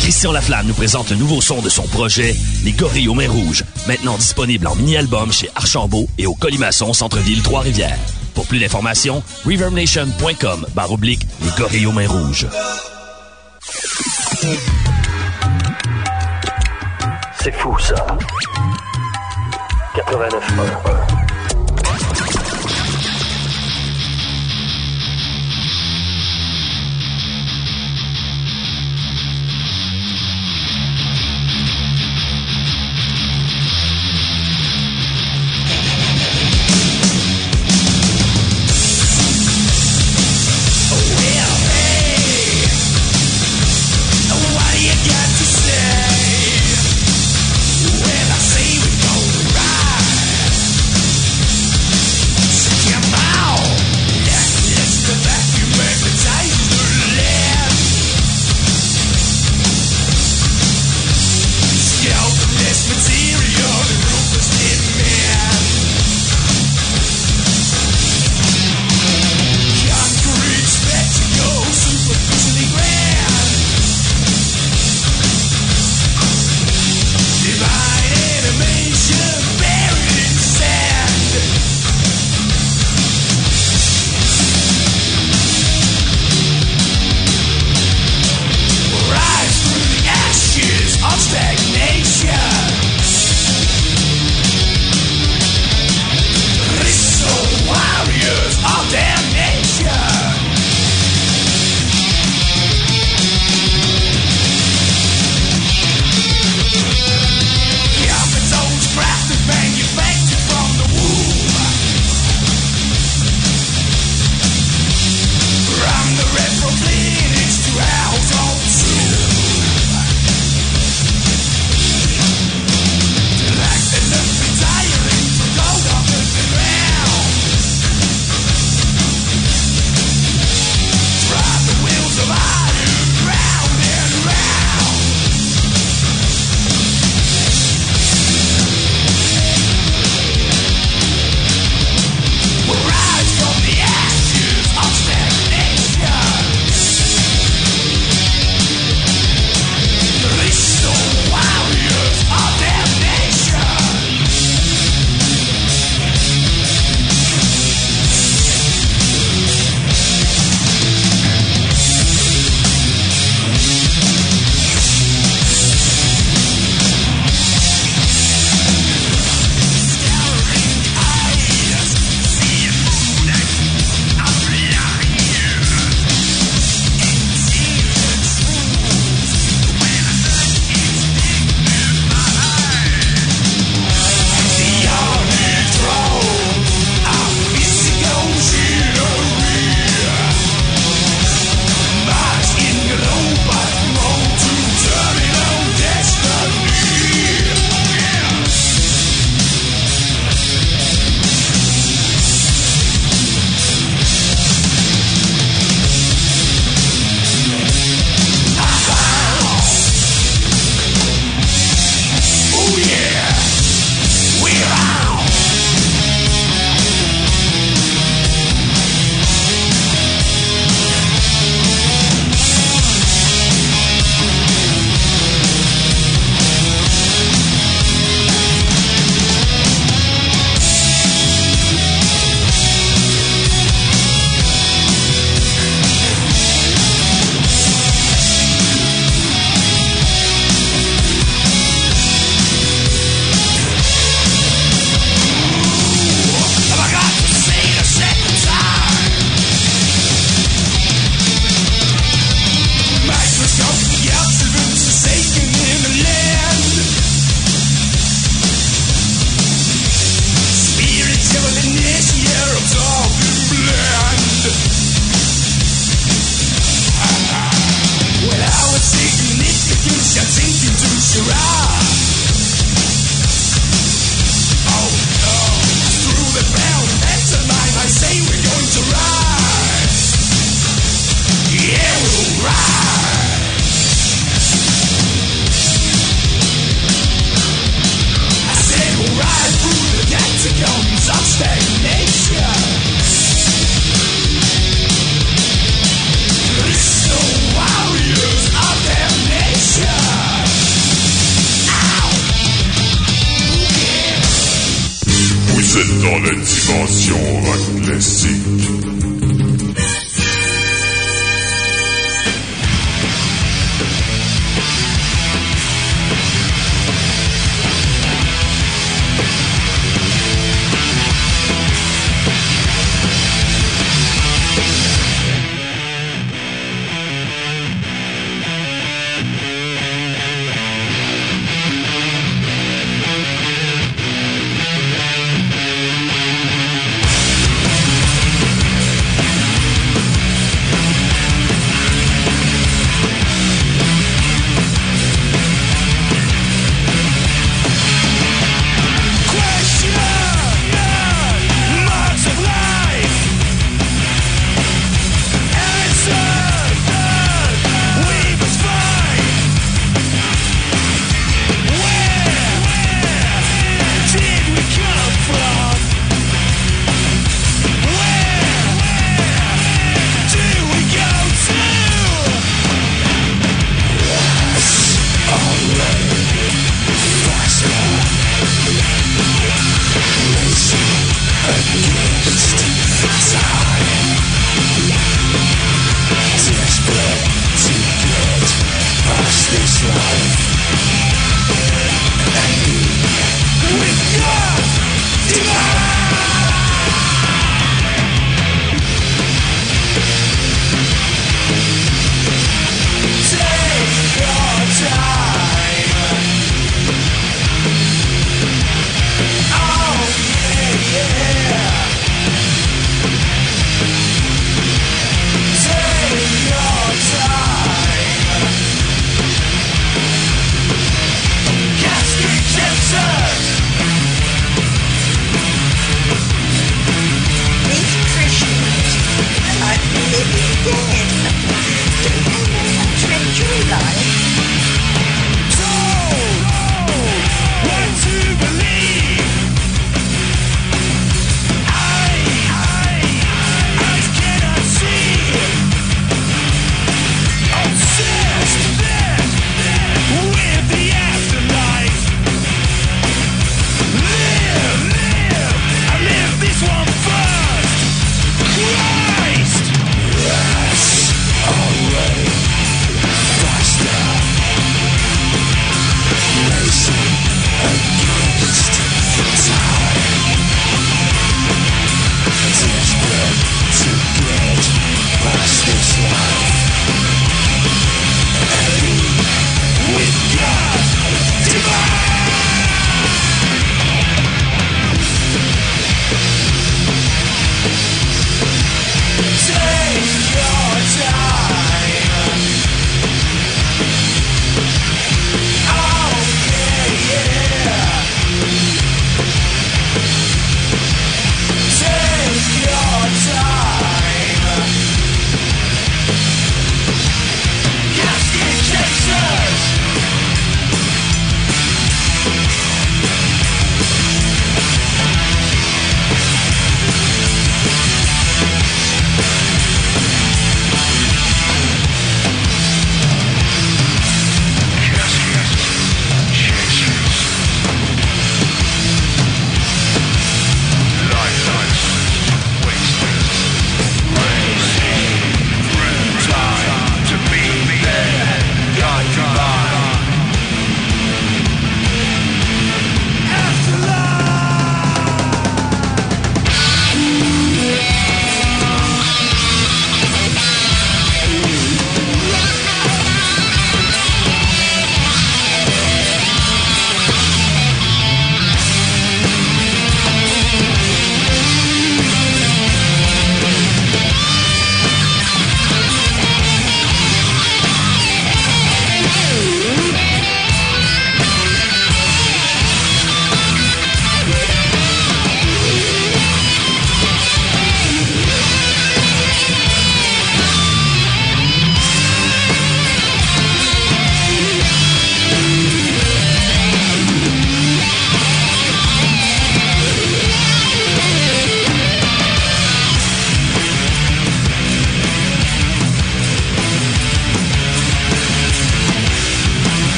Christian Laflamme nous présente le nouveau son de son projet, Les Gorilles aux Mains Rouges, maintenant disponible en mini-album chez Archambault et au Colimaçon Centre-Ville Trois-Rivières. Pour plus d'informations, reverbnation.com barre oblique Les Gorilles aux Mains Rouges. C'est fou, ça. 89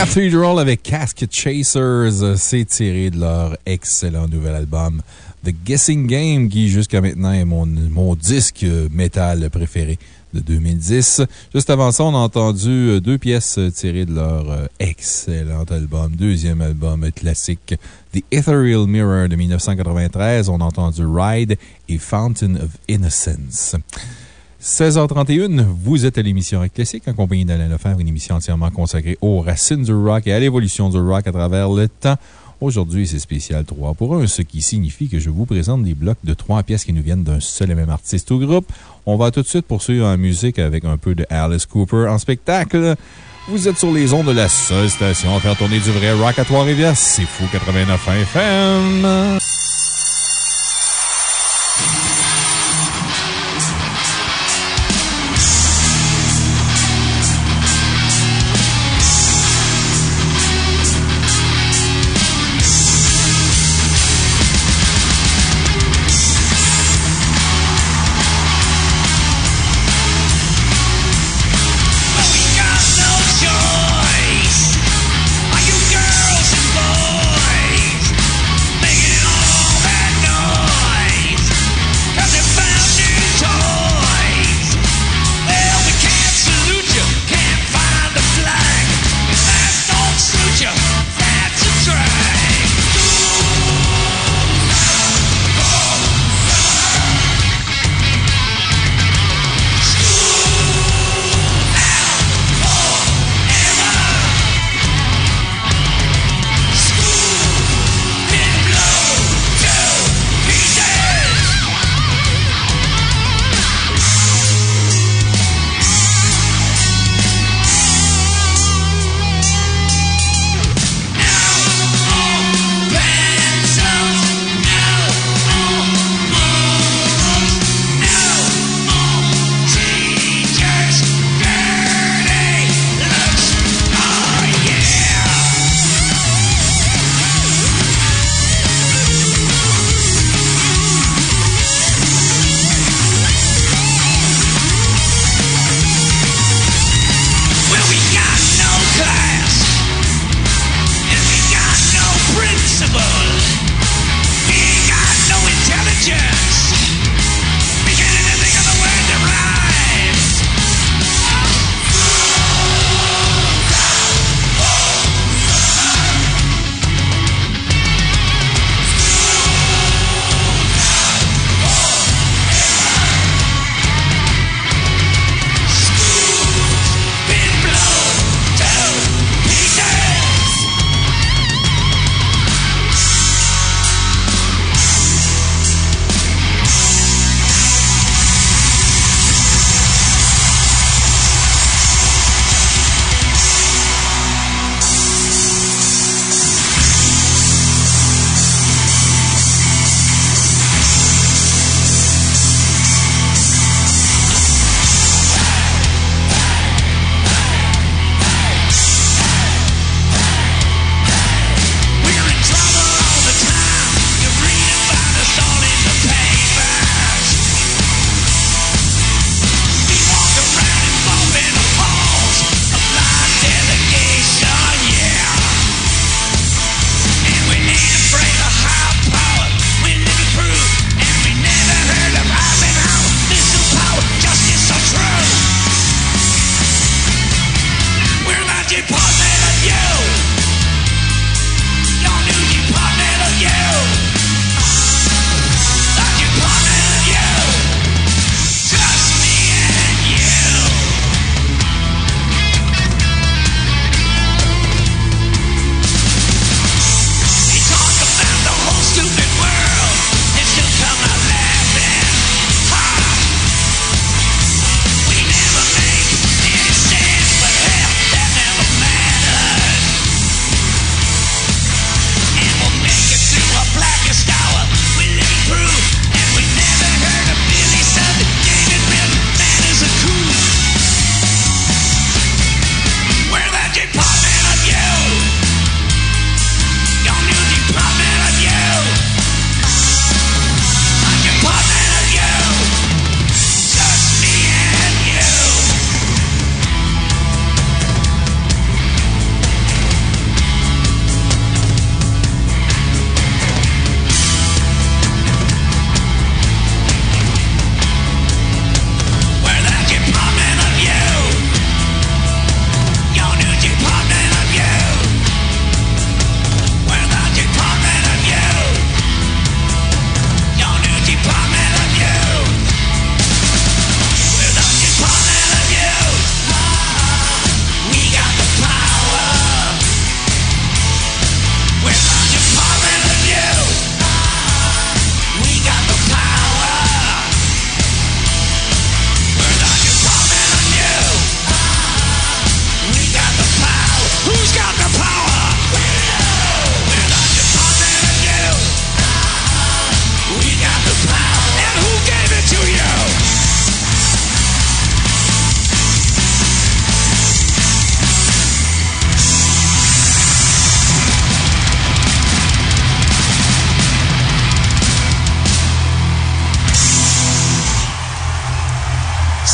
Cathedral avec Casket Chasers, c'est tiré de leur excellent nouvel album The Guessing Game, qui jusqu'à maintenant est mon, mon disque métal préféré de 2010. Juste avant ça, on a entendu euh, deux pièces tirées de leur euh, excellent album, deuxième album classique, The Ethereal Mirror de 1993. On a entendu Ride et Fountain of Innocence. 16h31, vous êtes à l'émission Rock Classique en compagnie d'Alain Lefebvre, une émission entièrement consacrée aux racines du rock et à l'évolution du rock à travers le temps. Aujourd'hui, c'est spécial 3 pour 1, ce qui signifie que je vous présente des blocs de 3 pièces qui nous viennent d'un seul et même artiste ou groupe. On va tout de suite poursuivre en musique avec un peu de Alice Cooper en spectacle. Vous êtes sur les ondes de la seule station à faire tourner du vrai rock à Trois-Rivières. C'est fou 89 FM.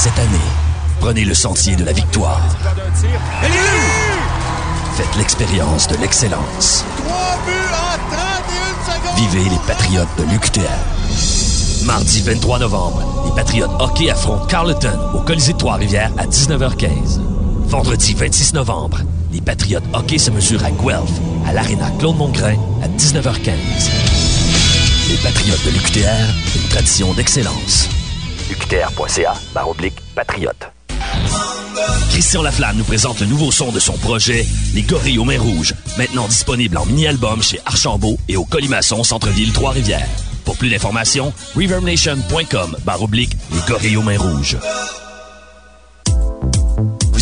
Année, prenez le sentier de la victoire. Faites l'expérience de l'excellence. Vivez les Patriotes de l'UQTR. Mardi 23 novembre, les Patriotes hockey affrontent Carleton au Colisée de Trois-Rivières à 19h15. Vendredi 26 novembre, les Patriotes hockey se mesurent à Guelph, à l'Arena Claude-Mongrain à 19h15. Les Patriotes de l'UQTR, une tradition d'excellence. UQTR.ca, barre oblique, patriote. Christian Laflamme nous présente le nouveau son de son projet, Les Gorilles aux Mains Rouges, maintenant disponible en mini-album chez Archambault et au Colimaçon Centre-Ville Trois-Rivières. Pour plus d'informations, reverbnation.com barre oblique Les Gorilles aux Mains Rouges.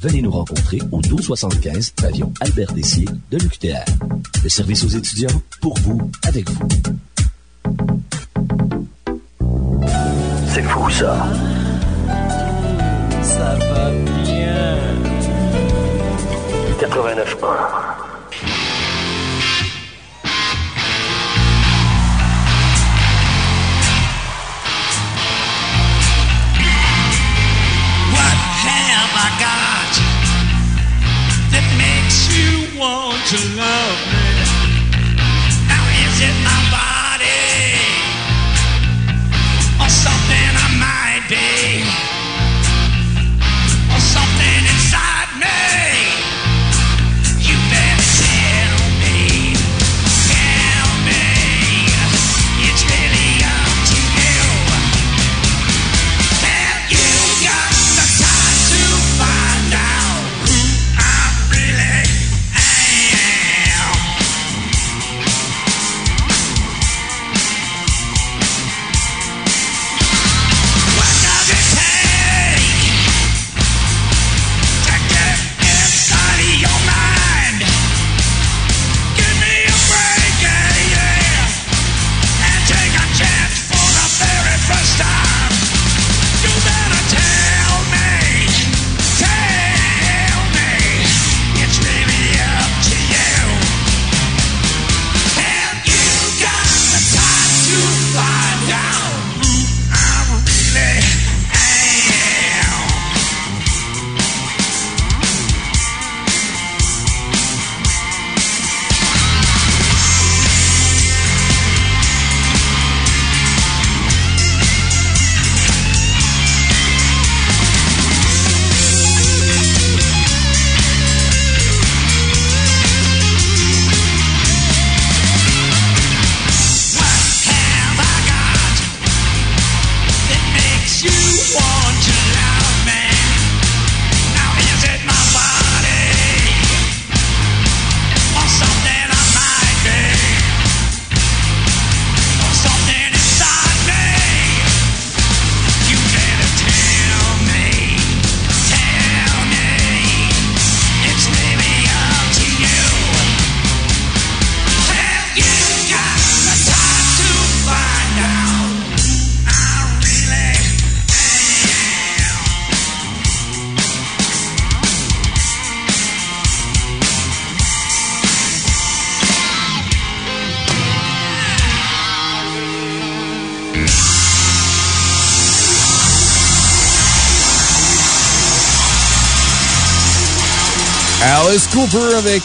Venez nous rencontrer au 1275 pavillon Albert Dessier de l'UQTR. Le service aux étudiants, pour vous, avec vous. C'est fou, ça. Ça va bien. 89.1. What want to love me? Now is it? Cooper avec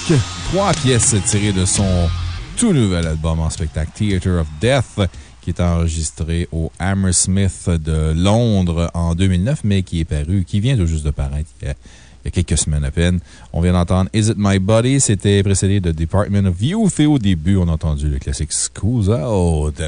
trois pièces tirées de son tout nouvel album en spectacle Theatre of Death qui est enregistré au Hammersmith de Londres en 2009, mais qui est paru, qui vient tout juste de paraître il y a, quelques semaines à peine. On vient d'entendre Is It My Body? C'était précédé de Department of Youth et au début, on a entendu le classique School's Out.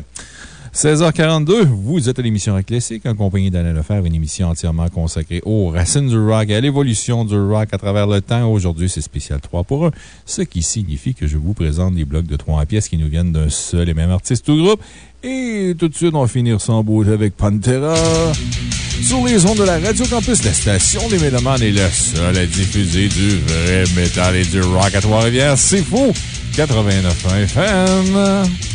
16h42, vous êtes à l'émission Rock Classique en compagnie d'Alain Lefebvre, une émission entièrement consacrée aux racines du rock et à l'évolution du rock à travers le temps. Aujourd'hui, c'est spécial 3 pour 1, ce qui signifie que je vous présente des blocs de 3 pièces qui nous viennent d'un seul et même artiste ou groupe. Et tout de suite, on va finir sans beauté avec Pantera. Sur les ondes de la Radio Campus, la station des Mélomanes est la seule à diffuser du vrai métal et du rock à Trois-Rivières. C'est fou! 89 FM.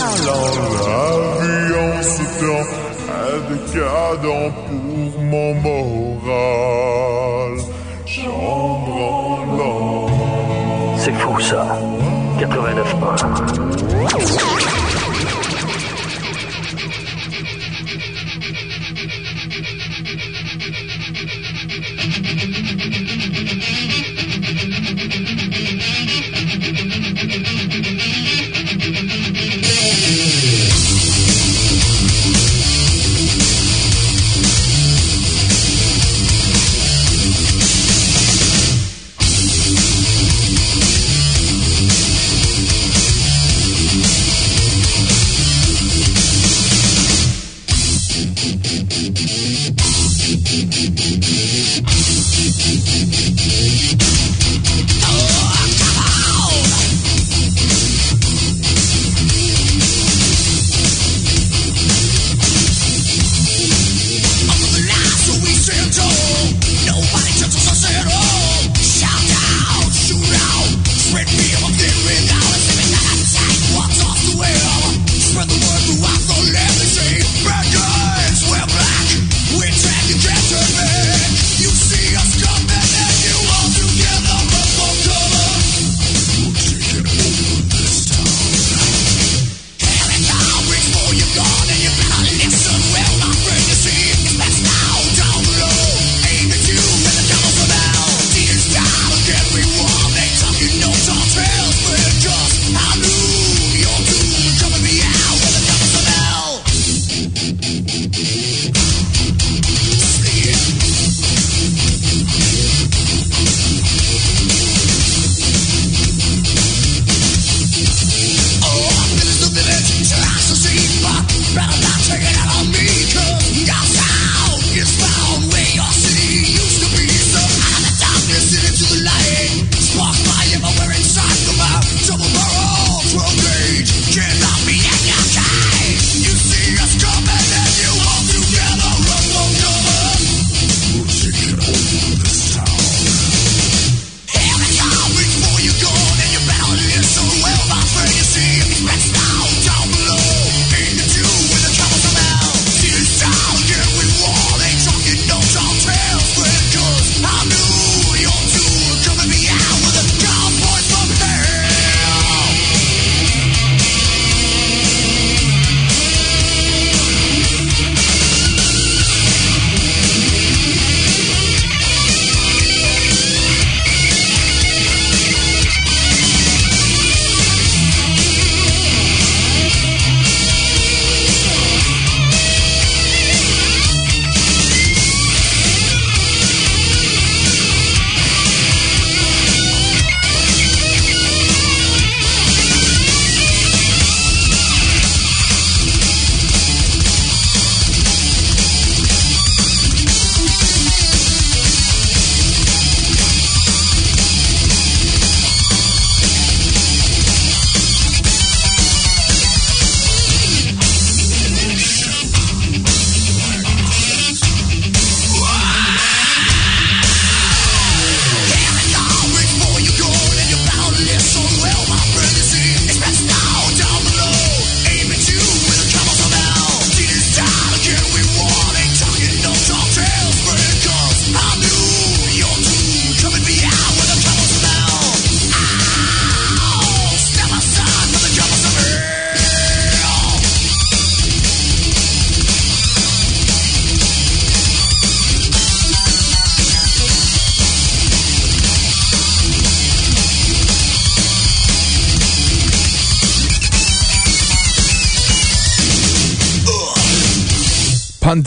L'avion s'étend avec Adam pour mon moral. Chambranlant. C'est fou ça. 89 Thank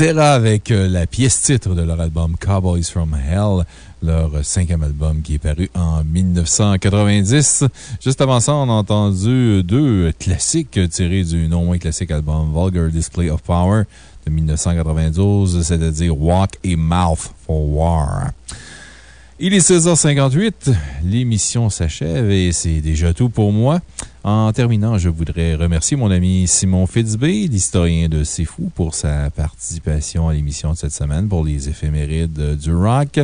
Pantera avec euh, la pièce titre de leur album Cowboys from Hell, leur cinquième album qui est paru en 1990. Juste avant ça, on a entendu deux classiques tirés du non moins classique album Vulgar Display of Power de 1992, c'est-à-dire Walk et Mouth for War. Il est 16h58, l'émission s'achève et c'est déjà tout pour moi. En terminant, je voudrais remercier mon ami Simon Fitzbé, l'historien de C'est Fou, pour sa participation à l'émission de cette semaine pour les éphémérides du rock.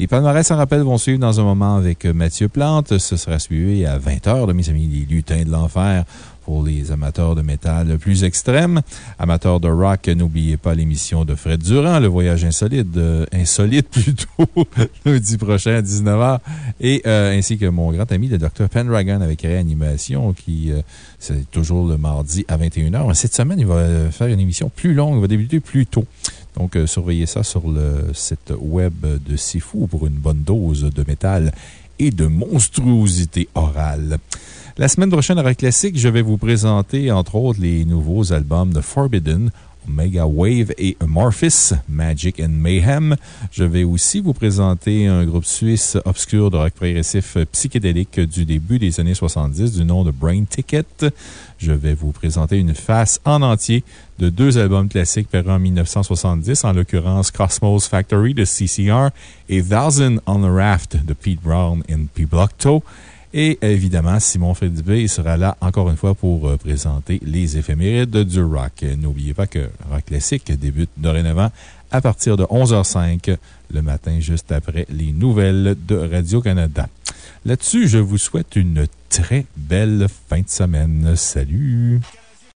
Les palmarès en rappel vont suivre dans un moment avec Mathieu Plante. Ce sera suivi à 20h de mes amis les lutins de l'enfer les amateurs de métal plus extrêmes. Amateurs de rock, n'oubliez pas l'émission de Fred Durand, Le Voyage insolite, insolite (laughs) plutôt, lundi prochain à 19h. Et euh, ainsi que mon grand ami, le Dr. Pendragon, avec Réanimation, qui euh, c'est toujours le mardi à 21h. Cette semaine, il va faire une émission plus longue, il va débuter plus tôt. Donc, euh, surveillez ça sur le site web de Sifu pour une bonne dose de métal et de monstruosité orale. La semaine prochaine, à Rock Classique, je vais vous présenter, entre autres, les nouveaux albums de Forbidden, Omega Wave et Amorphis, Magic and Mayhem. Je vais aussi vous présenter un groupe suisse obscur de rock progressif psychédélique du début des années 70 du nom de Brain Ticket. Je vais vous présenter une face en entier de deux albums classiques parus en 1970, en l'occurrence Cosmos Factory de CCR et Thousand on a Raft de Pete Brown et P. Blockto. Et évidemment, Simon Fredibé sera là encore une fois pour euh, présenter les éphémérides du rock. N'oubliez pas que Rock Classique débute dorénavant à partir de 11h05 le matin, juste après les nouvelles de Radio-Canada. Là-dessus, je vous souhaite une très belle fin de semaine. Salut!